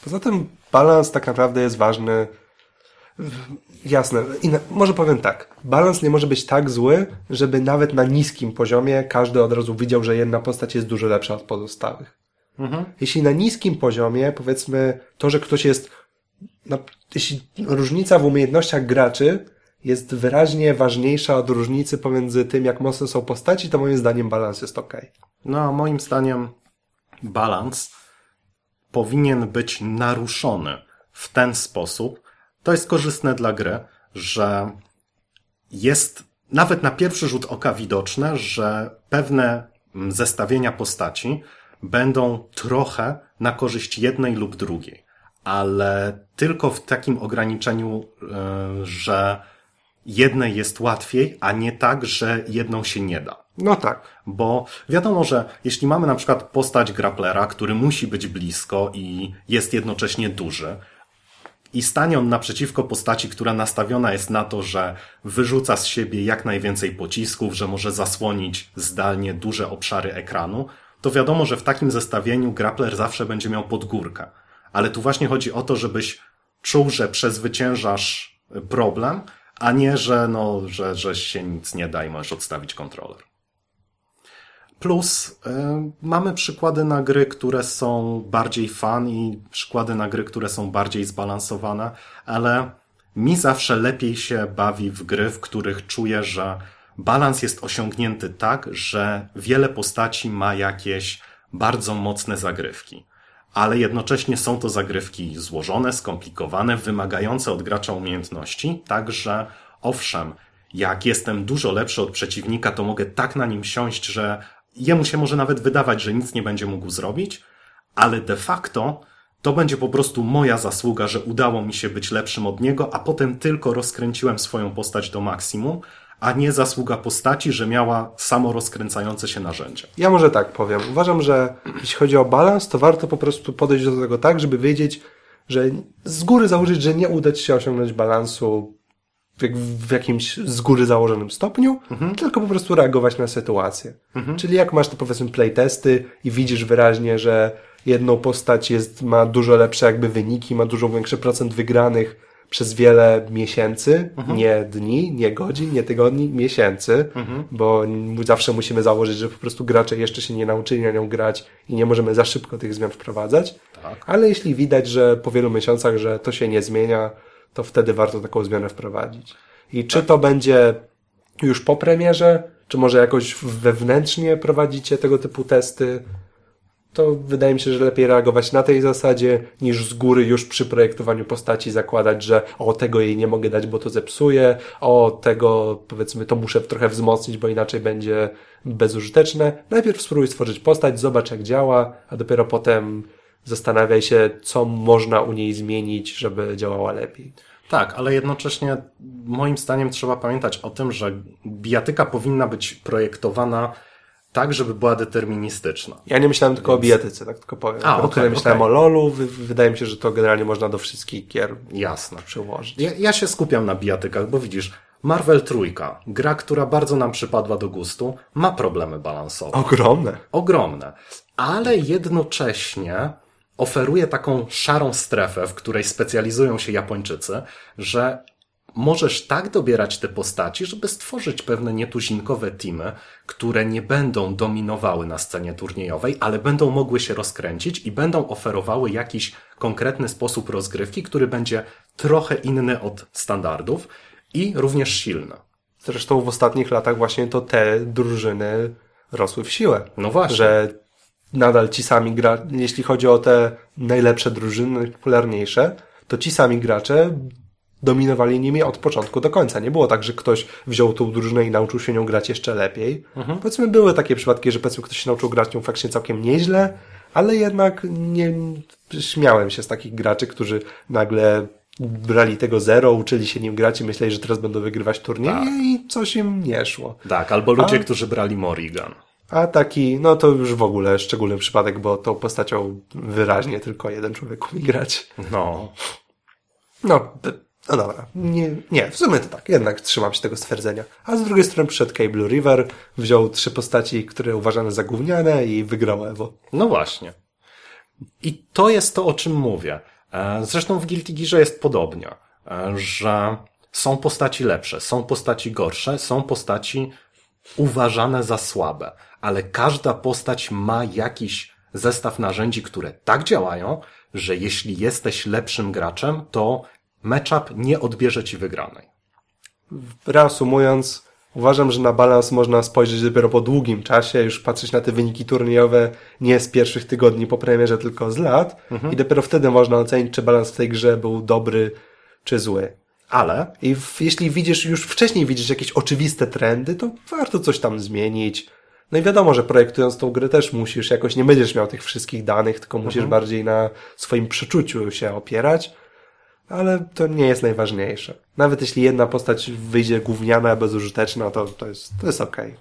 Poza tym balans tak naprawdę jest ważny. Jasne, Inna, może powiem tak. Balans nie może być tak zły, żeby nawet na niskim poziomie każdy od razu widział, że jedna postać jest dużo lepsza od pozostałych. Jeśli na niskim poziomie, powiedzmy, to, że ktoś jest, na, jeśli różnica w umiejętnościach graczy jest wyraźnie ważniejsza od różnicy pomiędzy tym, jak mocne są postaci, to moim zdaniem balans jest ok. No, a moim zdaniem balans powinien być naruszony w ten sposób. To jest korzystne dla gry, że jest nawet na pierwszy rzut oka widoczne, że pewne zestawienia postaci będą trochę na korzyść jednej lub drugiej, ale tylko w takim ograniczeniu, e, że jednej jest łatwiej, a nie tak, że jedną się nie da. No tak. Bo wiadomo, że jeśli mamy na przykład postać grapplera, który musi być blisko i jest jednocześnie duży, i stanie on naprzeciwko postaci, która nastawiona jest na to, że wyrzuca z siebie jak najwięcej pocisków, że może zasłonić zdalnie duże obszary ekranu, to wiadomo, że w takim zestawieniu grappler zawsze będzie miał podgórkę. Ale tu właśnie chodzi o to, żebyś czuł, że przezwyciężasz problem, a nie, że, no, że, że się nic nie da i możesz odstawić kontroler. Plus y, mamy przykłady na gry, które są bardziej fan i przykłady na gry, które są bardziej zbalansowane, ale mi zawsze lepiej się bawi w gry, w których czuję, że balans jest osiągnięty tak, że wiele postaci ma jakieś bardzo mocne zagrywki. Ale jednocześnie są to zagrywki złożone, skomplikowane, wymagające od gracza umiejętności, tak że owszem, jak jestem dużo lepszy od przeciwnika, to mogę tak na nim siąść, że jemu się może nawet wydawać, że nic nie będzie mógł zrobić, ale de facto to będzie po prostu moja zasługa, że udało mi się być lepszym od niego, a potem tylko rozkręciłem swoją postać do maksimum, a nie zasługa postaci, że miała samo rozkręcające się narzędzie. Ja może tak powiem. Uważam, że jeśli chodzi o balans, to warto po prostu podejść do tego tak, żeby wiedzieć, że z góry założyć, że nie uda ci się osiągnąć balansu w jakimś z góry założonym stopniu, mhm. tylko po prostu reagować na sytuację. Mhm. Czyli jak masz to powiedzmy playtesty i widzisz wyraźnie, że jedną postać jest, ma dużo lepsze jakby wyniki, ma dużo większy procent wygranych przez wiele miesięcy, mhm. nie dni, nie godzin, nie tygodni, miesięcy, mhm. bo zawsze musimy założyć, że po prostu gracze jeszcze się nie nauczyli na nią grać i nie możemy za szybko tych zmian wprowadzać. Tak. Ale jeśli widać, że po wielu miesiącach, że to się nie zmienia, to wtedy warto taką zmianę wprowadzić. I czy to będzie już po premierze, czy może jakoś wewnętrznie prowadzicie tego typu testy, to wydaje mi się, że lepiej reagować na tej zasadzie, niż z góry już przy projektowaniu postaci zakładać, że o tego jej nie mogę dać, bo to zepsuje, o tego powiedzmy to muszę trochę wzmocnić, bo inaczej będzie bezużyteczne. Najpierw spróbuj stworzyć postać, zobacz jak działa, a dopiero potem zastanawiaj się, co można u niej zmienić, żeby działała lepiej. Tak, ale jednocześnie moim zdaniem trzeba pamiętać o tym, że bijatyka powinna być projektowana tak, żeby była deterministyczna. Ja nie myślałem tylko Więc... o bijatyce, tak tylko powiem. A, okay, myślałem okay. o LoLu, wydaje mi się, że to generalnie można do wszystkich gier Jasne. przełożyć. Ja, ja się skupiam na bijatykach, bo widzisz, Marvel Trójka, gra, która bardzo nam przypadła do gustu, ma problemy balansowe. Ogromne. Ogromne. Ale jednocześnie oferuje taką szarą strefę, w której specjalizują się Japończycy, że możesz tak dobierać te postaci, żeby stworzyć pewne nietuzinkowe teamy, które nie będą dominowały na scenie turniejowej, ale będą mogły się rozkręcić i będą oferowały jakiś konkretny sposób rozgrywki, który będzie trochę inny od standardów i również silny. Zresztą w ostatnich latach właśnie to te drużyny rosły w siłę. No właśnie. Że nadal ci sami gra, jeśli chodzi o te najlepsze drużyny, najpopularniejsze, to ci sami gracze dominowali nimi od początku do końca. Nie było tak, że ktoś wziął tą drużynę i nauczył się nią grać jeszcze lepiej. Mhm. Powiedzmy, były takie przypadki, że powiedzmy ktoś się nauczył grać nią faktycznie całkiem nieźle, ale jednak nie śmiałem się z takich graczy, którzy nagle brali tego zero, uczyli się nim grać i myśleli, że teraz będą wygrywać turnieje tak. i coś im nie szło. Tak, albo ludzie, A... którzy brali Morrigan. A taki, no to już w ogóle szczególny przypadek, bo tą postacią wyraźnie tylko jeden człowiek umie grać. No. No, no dobra. Nie, nie, w sumie to tak. Jednak trzymam się tego stwierdzenia. A z drugiej strony przyszedł Cable River, wziął trzy postaci, które uważane za gówniane i wygrał Evo. No właśnie. I to jest to, o czym mówię. E, zresztą w Guilty Gearze jest podobnie, e, że są postaci lepsze, są postaci gorsze, są postaci uważane za słabe ale każda postać ma jakiś zestaw narzędzi, które tak działają, że jeśli jesteś lepszym graczem, to matchup nie odbierze ci wygranej. reasumując, uważam, że na balans można spojrzeć dopiero po długim czasie, już patrzeć na te wyniki turniejowe nie z pierwszych tygodni po premierze, tylko z lat i dopiero wtedy można ocenić, czy balans w tej grze był dobry czy zły. Ale I w, jeśli widzisz, już wcześniej widzisz jakieś oczywiste trendy, to warto coś tam zmienić. No i wiadomo, że projektując tą grę też musisz, jakoś nie będziesz miał tych wszystkich danych, tylko musisz bardziej na swoim przeczuciu się opierać, ale to nie jest najważniejsze. Nawet jeśli jedna postać wyjdzie gówniana, bezużyteczna, to, to jest, to jest okej.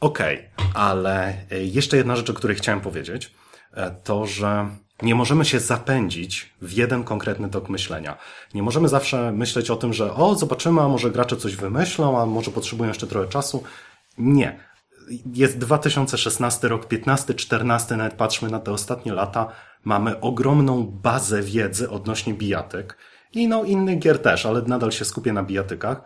Okej, ale e, jeszcze jedna rzecz, o której chciałem powiedzieć, e, to że nie możemy się zapędzić w jeden konkretny tok myślenia. Nie możemy zawsze myśleć o tym, że o, zobaczymy, a może gracze coś wymyślą, a może potrzebują jeszcze trochę czasu. Nie. Jest 2016 rok, 15, 14, nawet patrzmy na te ostatnie lata, mamy ogromną bazę wiedzy odnośnie bijatyk i no innych gier też, ale nadal się skupię na bijatykach.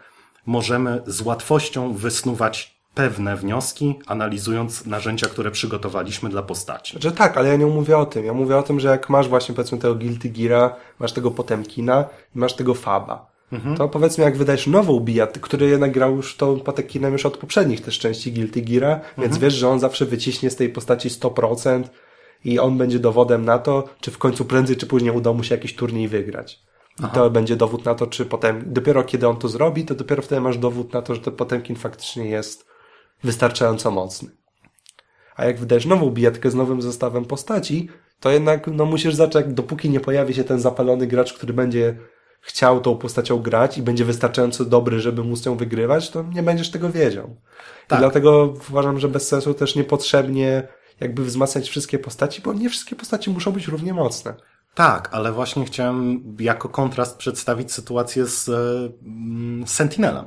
Możemy z łatwością wysnuwać pewne wnioski, analizując narzędzia, które przygotowaliśmy dla postaci. Że tak, ale ja nie mówię o tym. Ja mówię o tym, że jak masz właśnie powiedzmy tego Guilty Geara, masz tego Potemkina i masz tego Faba. To powiedzmy, jak wydajesz nową bijat, który jednak grał już tą Potemkinem już od poprzednich też części Guilty Geara, więc wiesz, że on zawsze wyciśnie z tej postaci 100% i on będzie dowodem na to, czy w końcu prędzej czy później uda mu się jakiś turniej wygrać. I to będzie dowód na to, czy potem, dopiero kiedy on to zrobi, to dopiero wtedy masz dowód na to, że ten Potemkin faktycznie jest wystarczająco mocny. A jak wydajesz nową bijatkę z nowym zestawem postaci, to jednak no, musisz zacząć, dopóki nie pojawi się ten zapalony gracz, który będzie chciał tą postacią grać i będzie wystarczająco dobry, żeby móc ją wygrywać, to nie będziesz tego wiedział. Tak. I dlatego uważam, że bez sensu też niepotrzebnie jakby wzmacniać wszystkie postaci, bo nie wszystkie postaci muszą być równie mocne. Tak, ale właśnie chciałem jako kontrast przedstawić sytuację z e, mm, Sentinelem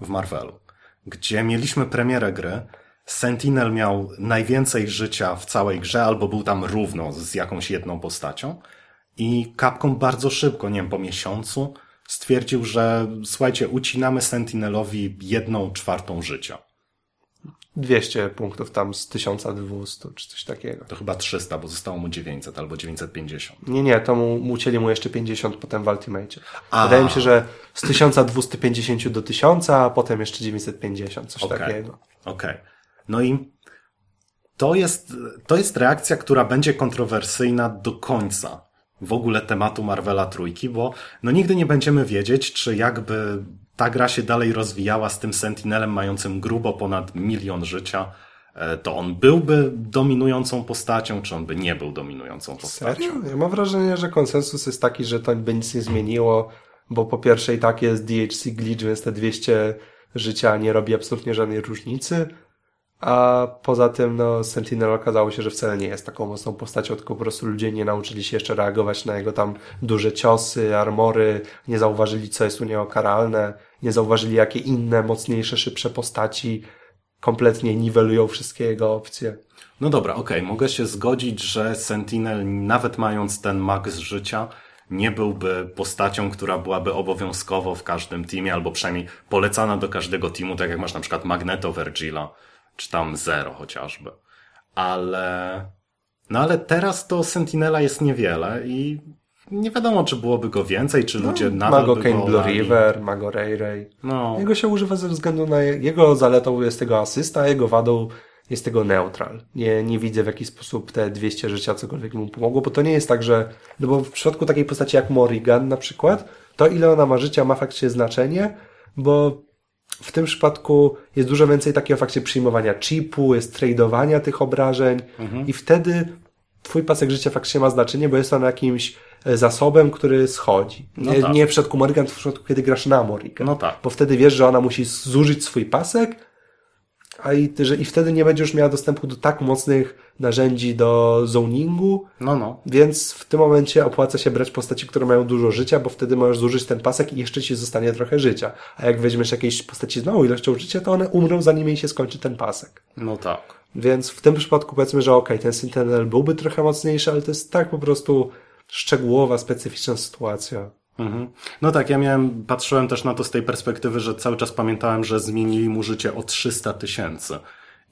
w Marvelu, gdzie mieliśmy premierę gry. Sentinel miał najwięcej życia w całej grze, albo był tam równo z jakąś jedną postacią. I Capcom bardzo szybko, nie wiem, po miesiącu, stwierdził, że słuchajcie, ucinamy Sentinelowi jedną czwartą życia. 200 punktów tam z 1200 czy coś takiego. To chyba 300, bo zostało mu 900 albo 950. Nie, nie, to mu, mu ucięli mu jeszcze 50 potem w Ultimate. A. Wydaje mi się, że z 1250 do 1000, a potem jeszcze 950, coś Okej. takiego. Okej. No i to jest, to jest reakcja, która będzie kontrowersyjna do końca w ogóle tematu Marvela Trójki, bo no nigdy nie będziemy wiedzieć, czy jakby ta gra się dalej rozwijała z tym Sentinelem mającym grubo ponad milion życia, e, to on byłby dominującą postacią, czy on by nie był dominującą postacią. Serio? Ja mam wrażenie, że konsensus jest taki, że to by nic nie zmieniło, bo po pierwsze i tak jest DHC glitch, więc te 200 życia nie robi absolutnie żadnej różnicy, a poza tym no, Sentinel okazało się, że wcale nie jest taką mocną postacią, tylko po prostu ludzie nie nauczyli się jeszcze reagować na jego tam duże ciosy, armory, nie zauważyli, co jest u niego karalne, nie zauważyli, jakie inne, mocniejsze, szybsze postaci kompletnie niwelują wszystkie jego opcje. No dobra, okej, mogę się zgodzić, że Sentinel, nawet mając ten max życia, nie byłby postacią, która byłaby obowiązkowo w każdym teamie, albo przynajmniej polecana do każdego teamu, tak jak masz na przykład Magneto Vergila, czy tam Zero chociażby. Ale, no ale teraz to Sentinela jest niewiele i nie wiadomo, czy byłoby go więcej, czy ludzie nadal Mago by Kane go Blue. River, Mago Ray Ray. No, Jego się używa ze względu na je- jego zaletą jest tego asysta, a jego wadą jest tego neutral. Nie, nie widzę w jaki sposób te 200 życia cokolwiek mu pomogło, bo to nie jest tak, że, no bo w przypadku takiej postaci jak Morrigan na przykład, to ile ona ma życia ma faktycznie znaczenie, bo w tym przypadku jest dużo więcej takiego faktycznie przyjmowania chipu, jest tradowania tych obrażeń i wtedy twój pasek życia faktycznie ma znaczenie, bo jest on jakimś e, zasobem, który schodzi. No nie, tak. nie w przypadku Morrigan, w przypadku, kiedy grasz na Morrigan. No tak. Bo wtedy wiesz, że ona musi zużyć swój pasek, a i, że, i wtedy nie będziesz miała dostępu do tak mocnych narzędzi do zoningu, no, no. więc w tym momencie opłaca się brać postaci, które mają dużo życia, bo wtedy możesz zużyć ten pasek i jeszcze ci zostanie trochę życia. A jak weźmiesz jakieś postaci z małą ilością życia, to one umrą zanim jej się skończy ten pasek. No tak. Więc w tym przypadku powiedzmy, że okej, ten Sentinel byłby trochę mocniejszy, ale to jest tak po prostu szczegółowa, specyficzna sytuacja. Mhm. No tak, ja miałem, patrzyłem też na to z tej perspektywy, że cały czas pamiętałem, że zmienili mu życie o 300 tysięcy.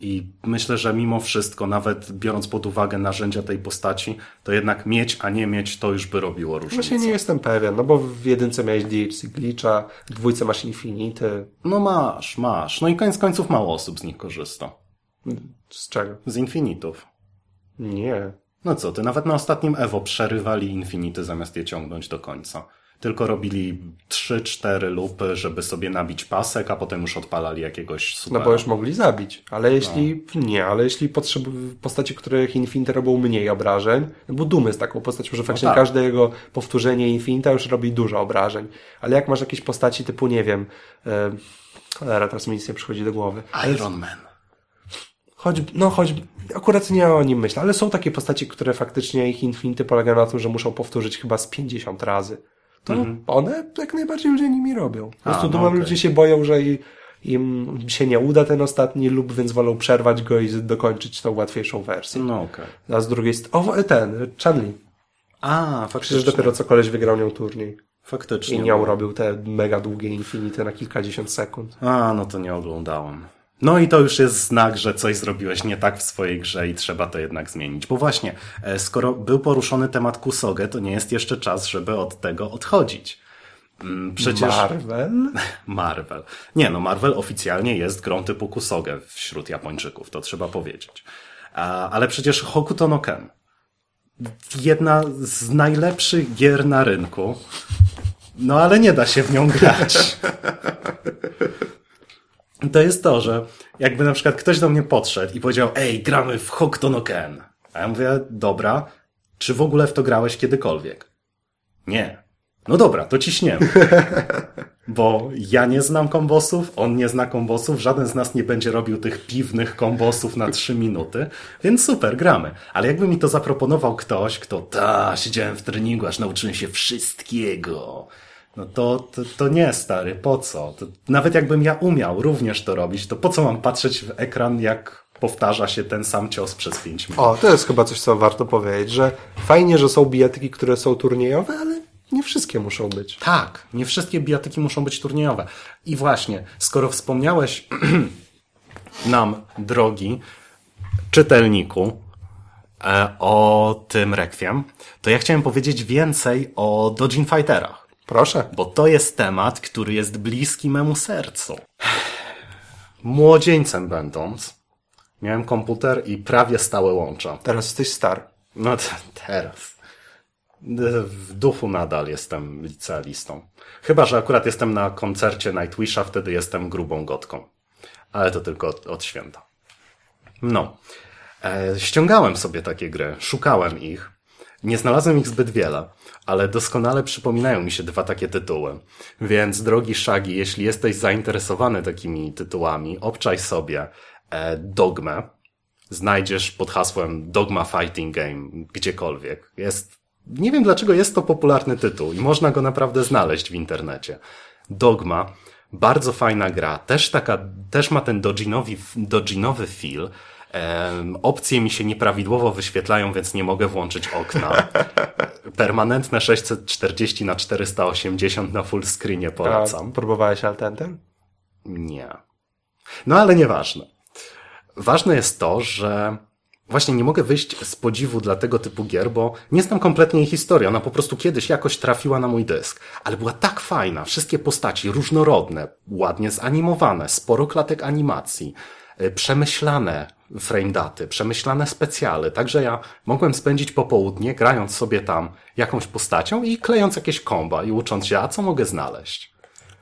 I myślę, że mimo wszystko, nawet biorąc pod uwagę narzędzia tej postaci, to jednak mieć, a nie mieć, to już by robiło różnicę. Właśnie nie jestem pewien, no bo w jedynce miałeś DLC Glitcha, w dwójce masz Infinity. No masz, masz. No i koniec końców mało osób z nich korzysta. Z czego? Z Infinitów. Nie. No co, ty nawet na ostatnim Evo przerywali Infinity zamiast je ciągnąć do końca. Tylko robili 3-4 lupy, żeby sobie nabić pasek, a potem już odpalali jakiegoś super. No bo już mogli zabić, ale jeśli, nie, ale jeśli potrzeb, postaci, których Infinity robią mniej obrażeń, no bo Doom jest taką postacią, że faktycznie tak. każde jego powtórzenie Infinita już robi dużo obrażeń. Ale jak masz jakieś postaci typu, nie wiem, e, cholera, teraz mi nic nie przychodzi do głowy. Iron Man. Choć, no choć, akurat nie o nim myślę, ale są takie postaci, które faktycznie ich Infinity polegają na tym, że muszą powtórzyć chyba z 50 razy. To one jak najbardziej ludzie nimi robią. Po prostu no okej. ludzie się boją, że im się nie uda ten ostatni lub więc wolą przerwać go i dokończyć tą łatwiejszą wersję. No okej. A z drugiej strony, o ten, Chanli. A, faktycznie. Przecież dopiero co koleś wygrał nią turniej. Faktycznie. I nią robił te mega długie Infinity na kilkadziesiąt sekund. A, no to nie oglądałem. No i to już jest znak, że coś zrobiłeś nie tak w swojej grze i trzeba to jednak zmienić. Bo właśnie, e, skoro był poruszony temat Kusogę, to nie jest jeszcze czas, żeby od tego odchodzić. Mm, Przecież... Marvel? Marvel. Nie, no Marvel oficjalnie jest grą typu Kusogę wśród Japończyków, to trzeba powiedzieć. Ale przecież Hokuto no Ken. Jedna z najlepszych gier na rynku. No ale nie da się w nią grać. To jest to, że jakby na przykład ktoś do mnie podszedł i powiedział, ej, gramy w Hokuto Ken. A ja mówię, dobra, czy w ogóle w to grałeś kiedykolwiek? Nie. No dobra, to ciśniemy. Bo ja nie znam kombosów, on nie zna kombosów, żaden z nas nie będzie robił tych piwnych kombosów na trzy minuty, więc super, gramy. Ale jakby mi to zaproponował ktoś, kto, ta, siedziałem w treningu, aż nauczyłem się wszystkiego. No to, to, to nie, stary, po co? To, nawet jakbym ja umiał również to robić, to po co mam patrzeć w ekran, jak powtarza się ten sam cios przez pięć minut? O, to jest chyba coś, co warto powiedzieć, że fajnie, że są bijatyki, które są turniejowe, ale nie wszystkie muszą być. Tak, nie wszystkie bijatyki muszą być turniejowe. I właśnie, skoro wspomniałeś nam, drogi czytelniku, e, o tym rekwiem, to ja chciałem powiedzieć więcej o Dojin Fighterach, Proszę. bo to jest temat, który jest bliski memu sercu. Młodzieńcem będąc, miałem komputer i prawie stałe łącza. Teraz jesteś star. No teraz. W duchu nadal jestem licealistą. Chyba, że akurat jestem na koncercie Nightwisha, wtedy jestem grubą gotką. Ale to tylko od, od święta. No. E, ściągałem sobie takie gry, szukałem ich. Nie znalazłem ich zbyt wiele, ale doskonale przypominają mi się dwa takie tytuły. Więc, drogi Shaggy, jeśli jesteś zainteresowany takimi tytułami, obczaj sobie e, Dogmę. Znajdziesz pod hasłem Dogma Fighting Game gdziekolwiek. Jest, nie wiem dlaczego jest to popularny tytuł i można go naprawdę znaleźć w internecie. Dogma, bardzo fajna gra, też taka, też ma ten dojinowy, dojinowy feel. Opcje mi się nieprawidłowo wyświetlają, więc nie mogę włączyć okna. Permanentne 640 na 480 na full screenie polecam. A próbowałeś Altenter? Nie. No ale nieważne. Ważne jest to, że właśnie nie mogę wyjść z podziwu dla tego typu gier, bo nie znam kompletnie jej historii. Ona po prostu kiedyś jakoś trafiła na mój dysk. Ale była tak fajna. Wszystkie postaci różnorodne, ładnie zanimowane, sporo klatek animacji, przemyślane frame daty, przemyślane specjale. Także ja mogłem spędzić popołudnie grając sobie tam jakąś postacią i klejąc jakieś komba i ucząc się, a co mogę znaleźć.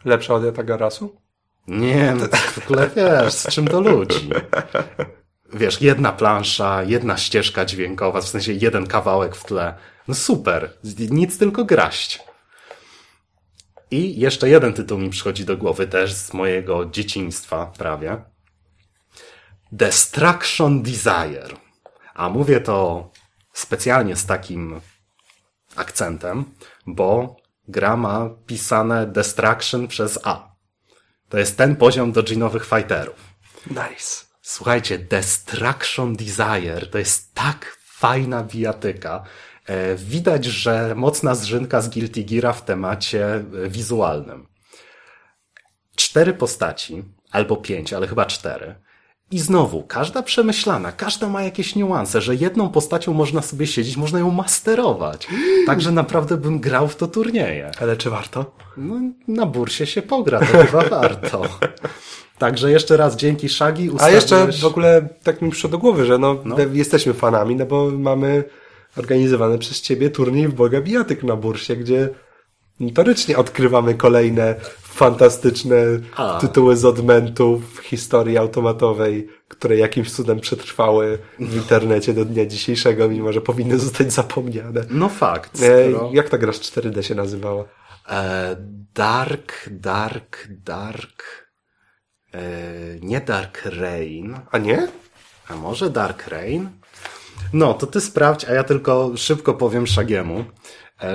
Lepsza od Yatagarasu? Nie, no to w ogóle wiesz, z czym do ludzi. Wiesz, jedna plansza, jedna ścieżka dźwiękowa, w sensie jeden kawałek w tle. No super, nic tylko graść. I jeszcze jeden tytuł mi przychodzi do głowy, też z mojego dzieciństwa prawie. Destruction Desire. A mówię to specjalnie z takim akcentem, bo gra ma pisane Destruction przez A. To jest ten poziom dojinowych fighterów. Nice. Słuchajcie, Destruction Desire to jest tak fajna bijatyka. E, widać, że mocna zrzynka z Guilty Geara w temacie e, wizualnym. Cztery postaci, albo pięć, ale chyba cztery. I znowu, każda przemyślana, każda ma jakieś niuanse, że jedną postacią można sobie siedzieć, można ją masterować. Także naprawdę bym grał w to turnieje. Ale czy warto? No, na bursie się pogra, to chyba warto. Także jeszcze raz dzięki Shagi. A jeszcze w ogóle tak mi przyszło do głowy, że no, no. jesteśmy fanami, no bo mamy organizowany przez ciebie turniej w Boga Bijatyk na bursie, gdzie notorycznie odkrywamy kolejne fantastyczne A. tytuły z odmentów historii automatowej, które jakimś cudem przetrwały w internecie do dnia dzisiejszego, mimo że powinny zostać zapomniane. No fakt. E, jak ta gra z 4D się nazywała? E, dark, Dark, Dark... E, nie Dark Rain. A nie? A może Dark Rain? No, to ty sprawdź, a ja tylko szybko powiem Szagiemu,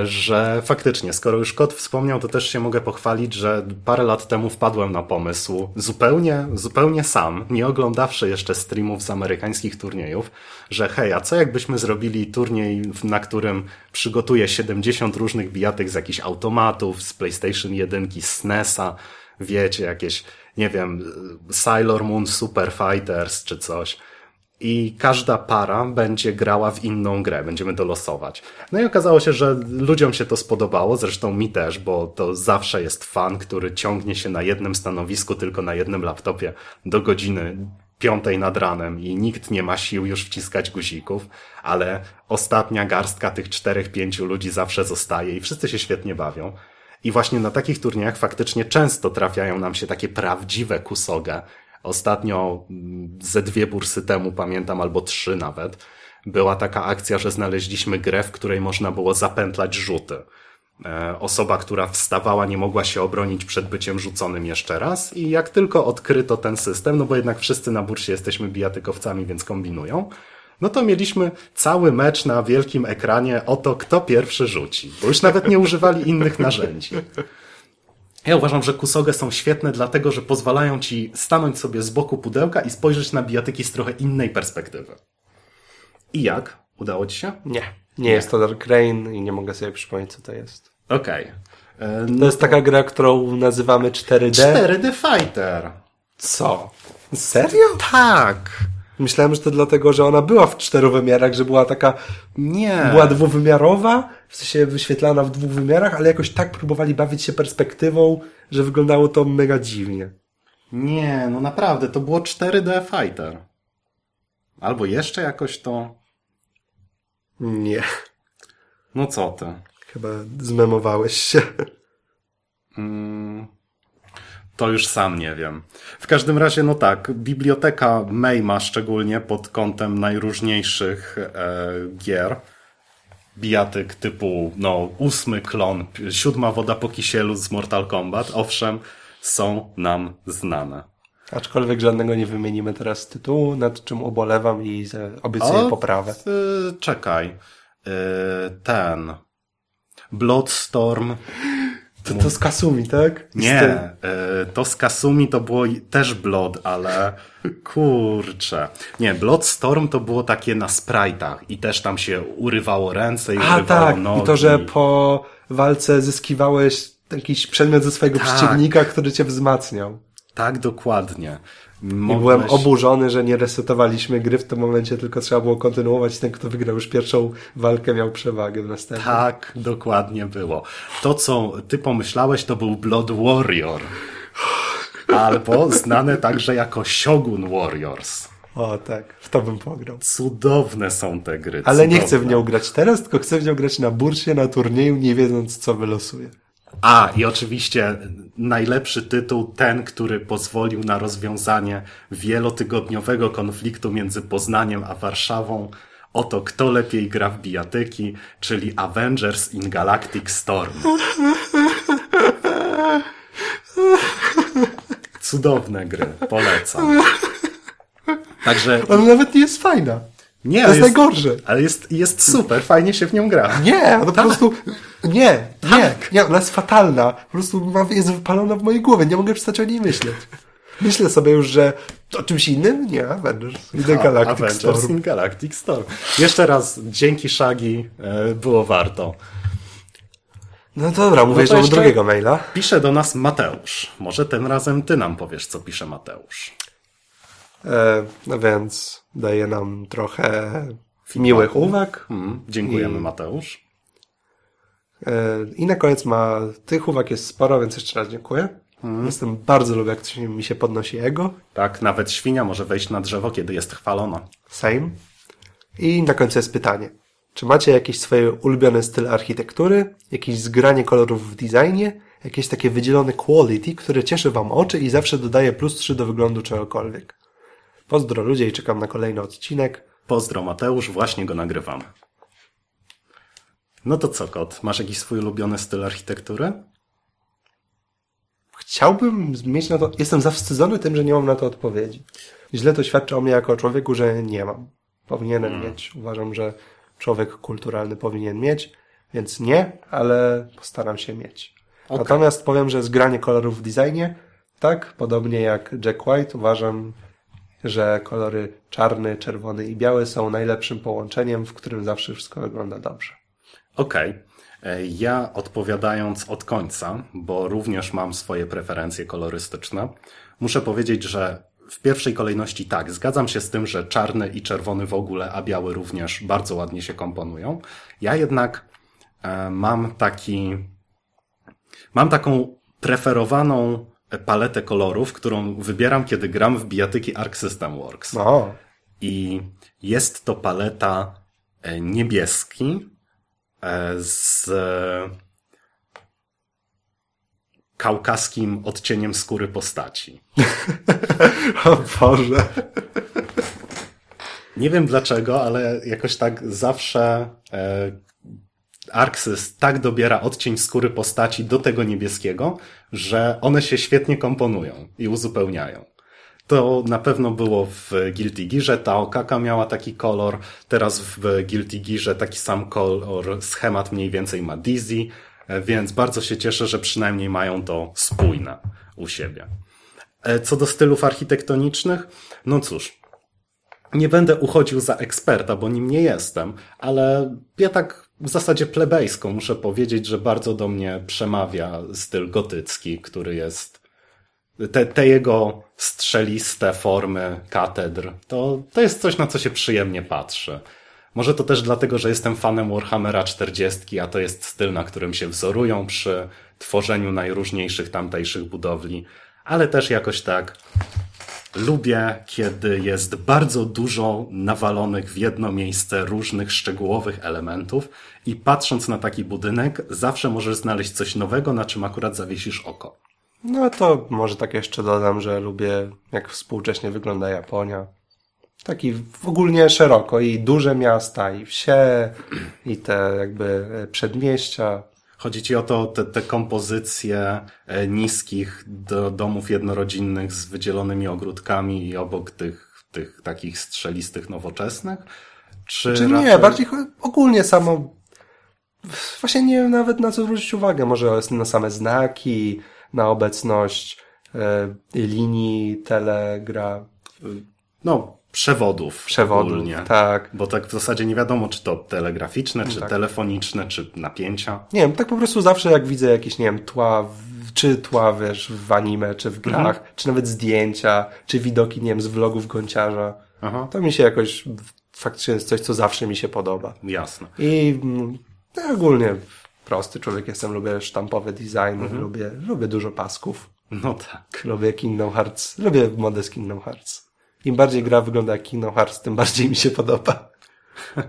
że faktycznie, skoro już kot wspomniał, to też się mogę pochwalić, że parę lat temu wpadłem na pomysł, zupełnie, zupełnie sam, nie oglądawszy jeszcze streamów z amerykańskich turniejów, że hej, a co jakbyśmy zrobili turniej, na którym przygotuję 70 różnych bijatek z jakichś automatów, z PlayStation 1, z SNESa, wiecie, jakieś, nie wiem, Sailor Moon Super Fighters czy coś i każda para będzie grała w inną grę, będziemy dolosować. No i okazało się, że ludziom się to spodobało, zresztą mi też, bo to zawsze jest fan, który ciągnie się na jednym stanowisku, tylko na jednym laptopie do godziny piątej nad ranem i nikt nie ma sił już wciskać guzików, ale ostatnia garstka tych czterech, pięciu ludzi zawsze zostaje i wszyscy się świetnie bawią. I właśnie na takich turniejach faktycznie często trafiają nam się takie prawdziwe kusoge, Ostatnio, mm, ze dwie bursy temu, pamiętam, albo trzy nawet, była taka akcja, że znaleźliśmy grę, w której można było zapętlać rzuty. E, osoba, która wstawała, nie mogła się obronić przed byciem rzuconym jeszcze raz i jak tylko odkryto ten system, no bo jednak wszyscy na bursie jesteśmy bijatykowcami, więc kombinują, no to mieliśmy cały mecz na wielkim ekranie o to, kto pierwszy rzuci, bo już nawet nie używali innych narzędzi. Ja uważam, że kusoge są świetne, dlatego że pozwalają ci stanąć sobie z boku pudełka i spojrzeć na bijatyki z trochę innej perspektywy. I jak? Udało ci się? Nie. Nie, jest to Dark Rain i nie mogę sobie przypomnieć, co to jest. Okej. Okay. E, no to jest taka gra, którą nazywamy 4D. 4D Fighter. Co? Serio? Tak. Myślałem, że to dlatego, że ona była w czteru wymiarach, że była taka... Nie. Była dwuwymiarowa, w sensie wyświetlana w dwóch wymiarach, ale jakoś tak próbowali bawić się perspektywą, że wyglądało to mega dziwnie. Nie, no naprawdę, to było 4D Fighter. Albo jeszcze jakoś to... Nie. No co ty? Chyba zmemowałeś się. Mm, to już sam nie wiem. W każdym razie, no tak, biblioteka Mayma szczególnie pod kątem najróżniejszych e, gier, bijatyk typu, no, ósmy klon, siódma woda po kisielu z Mortal Kombat, owszem, są nam znane. Aczkolwiek żadnego nie wymienimy teraz z tytułu, nad czym ubolewam i obiecuję o, poprawę. Yy, czekaj. Yy, ten. Bloodstorm. To, to z Kasumi, tak? Nie, e, to z Kasumi to było też Blood, ale kurczę. Nie, Bloodstorm to było takie na sprite'ach i też tam się urywało ręce i A, urywało tak. nogi. I to, że po walce zyskiwałeś jakiś przedmiot ze swojego tak. przeciwnika, który cię wzmacniał. Tak, dokładnie. Mogłeś... I byłem oburzony, że nie resetowaliśmy gry w tym momencie, tylko trzeba było kontynuować. Ten, kto wygrał już pierwszą walkę, miał przewagę w następnej. Tak, dokładnie było. To, co ty pomyślałeś, to był Blood Warrior. Albo znane także jako Shogun Warriors. O tak, w to bym pograł. Cudowne są te gry. Ale cudowne. nie chcę w nią grać teraz, tylko chcę w nią grać na bursie, na turnieju, nie wiedząc, co wylosuje. A, i oczywiście najlepszy tytuł, ten, który pozwolił na rozwiązanie wielotygodniowego konfliktu między Poznaniem a Warszawą. Oto kto lepiej gra w bijatyki, czyli Avengers in Galactic Storm. Cudowne gry, polecam. Także... Ona nawet nie jest fajna. Nie, to jest, jest najgorsze. Ale jest, jest super, fajnie się w nią gra. Nie, to tak. po prostu, nie, tak. nie, nie, ona jest fatalna. Po prostu jest wypalona w mojej głowie, nie mogę przestać o niej myśleć. Myślę sobie już, że o czymś innym? Nie, Avengers the Galactic Avengers Storm. Galactic Storm. Jeszcze raz, dzięki Shagi, e, było warto. No dobra, mówię, no że drugiego maila. Pisze do nas Mateusz. Może tym razem ty nam powiesz, co pisze Mateusz. E, no więc daje nam trochę miłych uwag. Mm, dziękujemy, I- Mateusz. E, I na koniec ma, tych uwag jest sporo, więc jeszcze raz dziękuję. Jestem bardzo lubię, jak coś mi się podnosi ego. Tak, nawet świnia może wejść na drzewo, kiedy jest chwalona. Same. I na końcu jest pytanie. Czy macie jakiś swoje ulubiony styl architektury, jakieś zgranie kolorów w designie, jakieś takie wydzielone quality, które cieszy wam oczy i zawsze dodaje plus 3 do wyglądu czegokolwiek? Pozdro ludzie i czekam na kolejny odcinek. Pozdro, Mateusz, właśnie go nagrywamy. No to co, kot? Masz jakiś swój ulubiony styl architektury? Chciałbym mieć na to, jestem zawstydzony tym, że nie mam na to odpowiedzi. Źle to świadczy o mnie jako o człowieku, że nie mam. Powinienem mieć. Uważam, że człowiek kulturalny powinien mieć, więc nie, ale postaram się mieć. Okej. Natomiast powiem, że zgranie kolorów w designie, tak, podobnie jak Jack White, uważam, że kolory czarny, czerwony i biały są najlepszym połączeniem, w którym zawsze wszystko wygląda dobrze. Okej. E, Ja odpowiadając od końca, bo również mam swoje preferencje kolorystyczne, muszę powiedzieć, że w pierwszej kolejności tak, zgadzam się z tym, że czarny i czerwony w ogóle, a biały również bardzo ładnie się komponują. Ja jednak e, mam taki, mam taką preferowaną paletę kolorów, którą wybieram, kiedy gram w bijatyki Arc System Works. No, I jest to paleta e, niebieski e, z kaukaskim odcieniem skóry postaci. o Boże. Nie wiem dlaczego, ale jakoś tak zawsze e, Arxis tak dobiera odcień skóry postaci do tego niebieskiego, że one się świetnie komponują i uzupełniają. To na pewno było w Guilty Gearze, ta Okaka miała taki kolor, teraz w Guilty Gearze taki sam kolor, schemat mniej więcej ma Dizzy, więc bardzo się cieszę, że przynajmniej mają to spójne u siebie. E, Co do stylów architektonicznych, no cóż, nie będę uchodził za eksperta, bo nim nie jestem, ale ja tak w zasadzie plebejską muszę powiedzieć, że bardzo do mnie przemawia styl gotycki, który jest te, te jego strzeliste formy katedr, to, to jest coś, na co się przyjemnie patrzy. Może to też dlatego, że jestem fanem Warhammera 40, a to jest styl, na którym się wzorują przy tworzeniu najróżniejszych tamtejszych budowli, ale też jakoś tak Lubię, kiedy jest bardzo dużo nawalonych w jedno miejsce różnych szczegółowych elementów i patrząc na taki budynek, zawsze możesz znaleźć coś nowego, na czym akurat zawiesisz oko. No to może tak jeszcze dodam, że lubię jak współcześnie wygląda Japonia. Taki ogólnie szeroko i duże miasta, i wsie, i te jakby przedmieścia. Chodzi ci o to, te, te kompozycje e, niskich do, domów jednorodzinnych z wydzielonymi ogródkami i obok tych, tych takich strzelistych nowoczesnych? Czy, Czy nie, raczej- bardziej cho- ogólnie samo, właśnie nie wiem nawet na co zwrócić uwagę. Może na same znaki, na obecność e, linii, telegra, No, przewodów. przewodów. ogólnie. Tak. Bo tak w zasadzie nie wiadomo, czy to telegraficzne, czy tak. telefoniczne, czy napięcia. Nie wiem, tak po prostu zawsze jak widzę jakieś, nie wiem, tła, w, czy tła, wiesz, w anime, czy w grach, czy nawet zdjęcia, czy widoki, nie wiem, z vlogów gąciarza, Aha, to mi się jakoś faktycznie jest coś, co zawsze mi się podoba. jasne. I mm, ja ogólnie prosty człowiek jestem, lubię sztampowy design, lubię, lubię dużo pasków, No tak. lubię Kingdom Hearts, lubię modę z Kingdom Hearts. Im bardziej gra wygląda jak Kingdom Hearts, tym bardziej mi się podoba.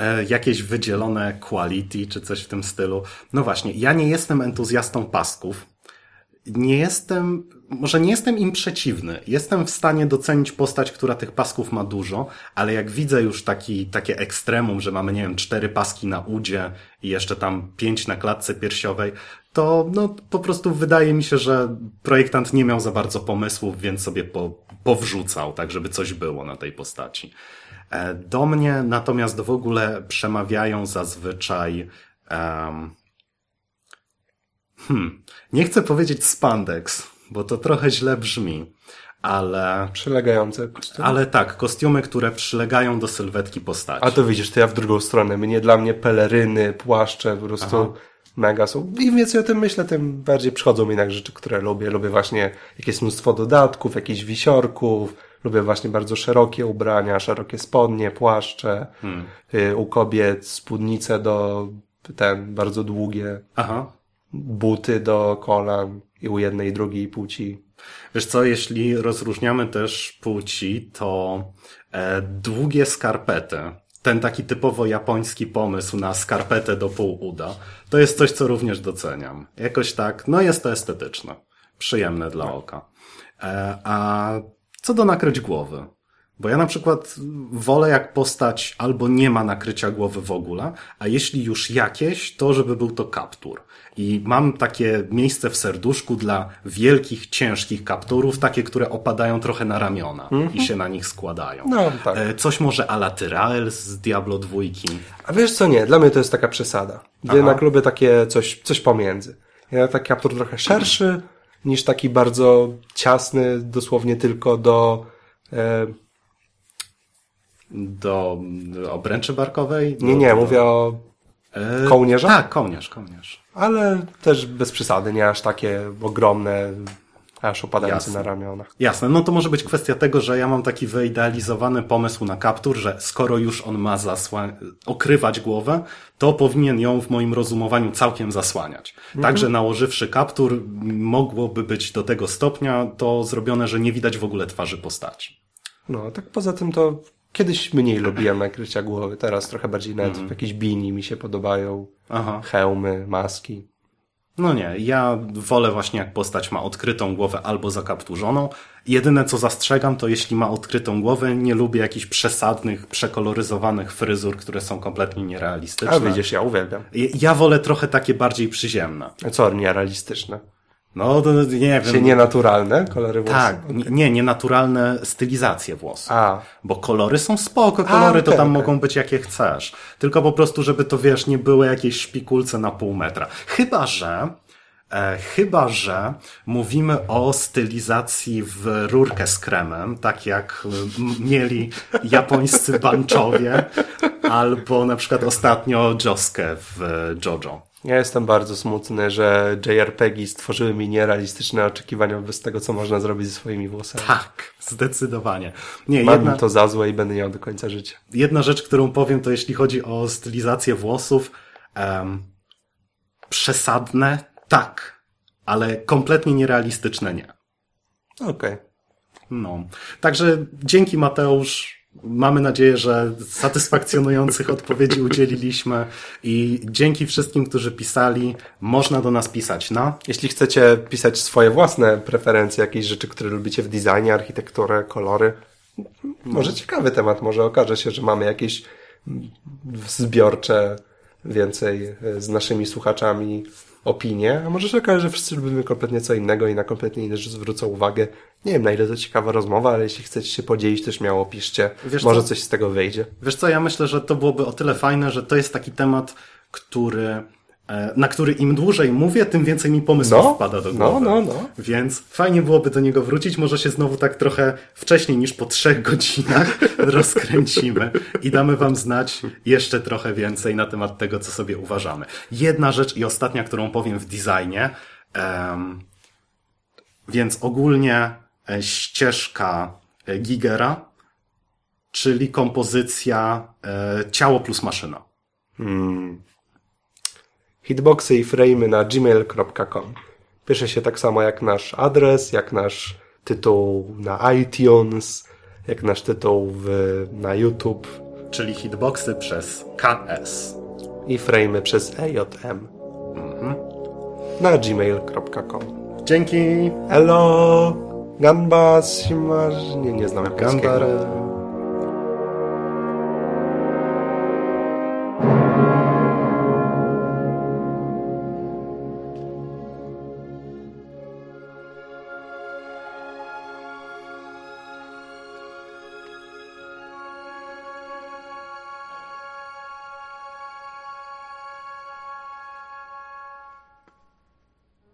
E, jakieś wydzielone quality, czy coś w tym stylu. No właśnie, ja nie jestem entuzjastą pasków. Nie jestem, może nie jestem im przeciwny. Jestem w stanie docenić postać, która tych pasków ma dużo, ale jak widzę już taki, takie ekstremum, że mamy, nie wiem, cztery paski na udzie i jeszcze tam pięć na klatce piersiowej, to no, po prostu wydaje mi się, że projektant nie miał za bardzo pomysłów, więc sobie po, powrzucał, tak żeby coś było na tej postaci. E, Do mnie natomiast w ogóle przemawiają zazwyczaj. Um, hmm, nie chcę powiedzieć spandex, bo to trochę źle brzmi, ale, Przylegające kostiumy. ale tak, kostiumy, które przylegają do sylwetki postaci. A to widzisz, to ja w drugą stronę. Mnie dla mnie peleryny, płaszcze po prostu mega są. Im więcej o tym myślę, tym bardziej przychodzą mi jednak rzeczy, które lubię. Lubię właśnie jakieś mnóstwo dodatków, jakichś wisiorków, Lubię właśnie bardzo szerokie ubrania, szerokie spodnie, płaszcze. Y, U kobiet spódnice do ten bardzo długie, Aha. buty do kolan i u jednej i drugiej płci. Wiesz co, jeśli rozróżniamy też płci, to e, długie skarpety, ten taki typowo japoński pomysł na skarpetę do pół uda, to jest coś, co również doceniam. Jakoś tak, no jest to estetyczne, przyjemne dla oka. E, a co do nakryć głowy? Bo ja na przykład wolę jak postać albo nie ma nakrycia głowy w ogóle, a jeśli już jakieś, to żeby był to kaptur. I mam takie miejsce w serduszku dla wielkich, ciężkich kapturów, takie, które opadają trochę na ramiona i się na nich składają. No, tak. E, Coś może ala Tyrael z Diablo 2. A wiesz co, nie, dla mnie to jest taka przesada. Ja jednak lubię takie coś, coś pomiędzy. Ja taki kaptur trochę szerszy niż taki bardzo ciasny, dosłownie tylko do... E, Do obręczy barkowej? nie, Do- nie, do- mówię o... E, kołnierza? Tak, kołnierz, kołnierz. Ale też bez przesady, nie aż takie ogromne, aż opadające na ramionach. Jasne, no to może być kwestia tego, że ja mam taki wyidealizowany pomysł na kaptur, że skoro już on ma zasła- okrywać głowę, to powinien ją w moim rozumowaniu całkiem zasłaniać. Także nałożywszy kaptur, mogłoby być do tego stopnia to zrobione, że nie widać w ogóle twarzy postaci. No, tak poza tym to kiedyś mniej lubiłem nakrycia głowy, teraz trochę bardziej nawet Mhm. jakieś bini mi się podobają, Aha. hełmy, maski. No nie, ja wolę właśnie jak postać ma odkrytą głowę albo zakapturzoną. Jedyne co zastrzegam to jeśli ma odkrytą głowę, nie lubię jakichś przesadnych, przekoloryzowanych fryzur, które są kompletnie nierealistyczne. A widzisz, ja uwielbiam. Ja wolę trochę takie bardziej przyziemne. A Co, nierealistyczne? No, to nie Czy wiem. nienaturalne kolory włosów? Tak, nie, nienaturalne stylizacje włosów. A, Bo kolory są spoko, kolory to okej, tam okej. mogą być jakie chcesz. Tylko po prostu, żeby to wiesz, nie były jakieś szpikulce na pół metra. Chyba, że E, chyba, że mówimy o stylizacji w rurkę z kremem, tak jak m, mieli japońscy banczowie, albo na przykład ostatnio Joskę w e, JoJo. Ja jestem bardzo smutny, że JRPG stworzyły mi nierealistyczne oczekiwania wobec tego, co można zrobić ze swoimi włosami. Tak, zdecydowanie. Nie, Mam jedna, to za złe i będę miał do końca życia. jedna rzecz, którą powiem, to jeśli chodzi o stylizację włosów, em, przesadne, tak, ale kompletnie nierealistyczne nie. Okej. No. Także dzięki Mateusz. Mamy nadzieję, że satysfakcjonujących odpowiedzi udzieliliśmy i dzięki wszystkim, którzy pisali, można do nas pisać na Jeśli chcecie pisać swoje własne preferencje, jakieś rzeczy, które lubicie w designie, architekturę, kolory, może ciekawy temat, może okaże się, że mamy jakieś zbiorcze więcej z naszymi słuchaczami opinie, a może się okaże, że wszyscy lubimy kompletnie co innego i na kompletnie inne rzeczy zwrócą uwagę. Nie wiem, na ile to ciekawa rozmowa, ale jeśli chcecie się podzielić, też śmiało piszcie. Wiesz może co? coś z tego wyjdzie. Wiesz co, ja myślę, że to byłoby o tyle fajne, że to jest taki temat, który, na który im dłużej mówię, tym więcej mi pomysłów No, wpada do no, głowy. no, no. Więc fajnie byłoby do niego wrócić. Może się znowu tak trochę wcześniej niż po trzech godzinach rozkręcimy i damy wam znać jeszcze trochę więcej na temat tego, co sobie uważamy. Jedna rzecz i ostatnia, którą powiem w designie. em, więc ogólnie e, ścieżka e, Gigera, czyli kompozycja e, ciało plus maszyna. Hitboxy i frame'y na gmail.com. Pisze się tak samo jak nasz adres, jak nasz tytuł na iTunes, jak nasz tytuł w, na YouTube Czyli hitboxy przez KS. i frame'y przez EJM na gmail.com. Dzięki! Hello! Shimasz... Nie, nie znam. Gambare.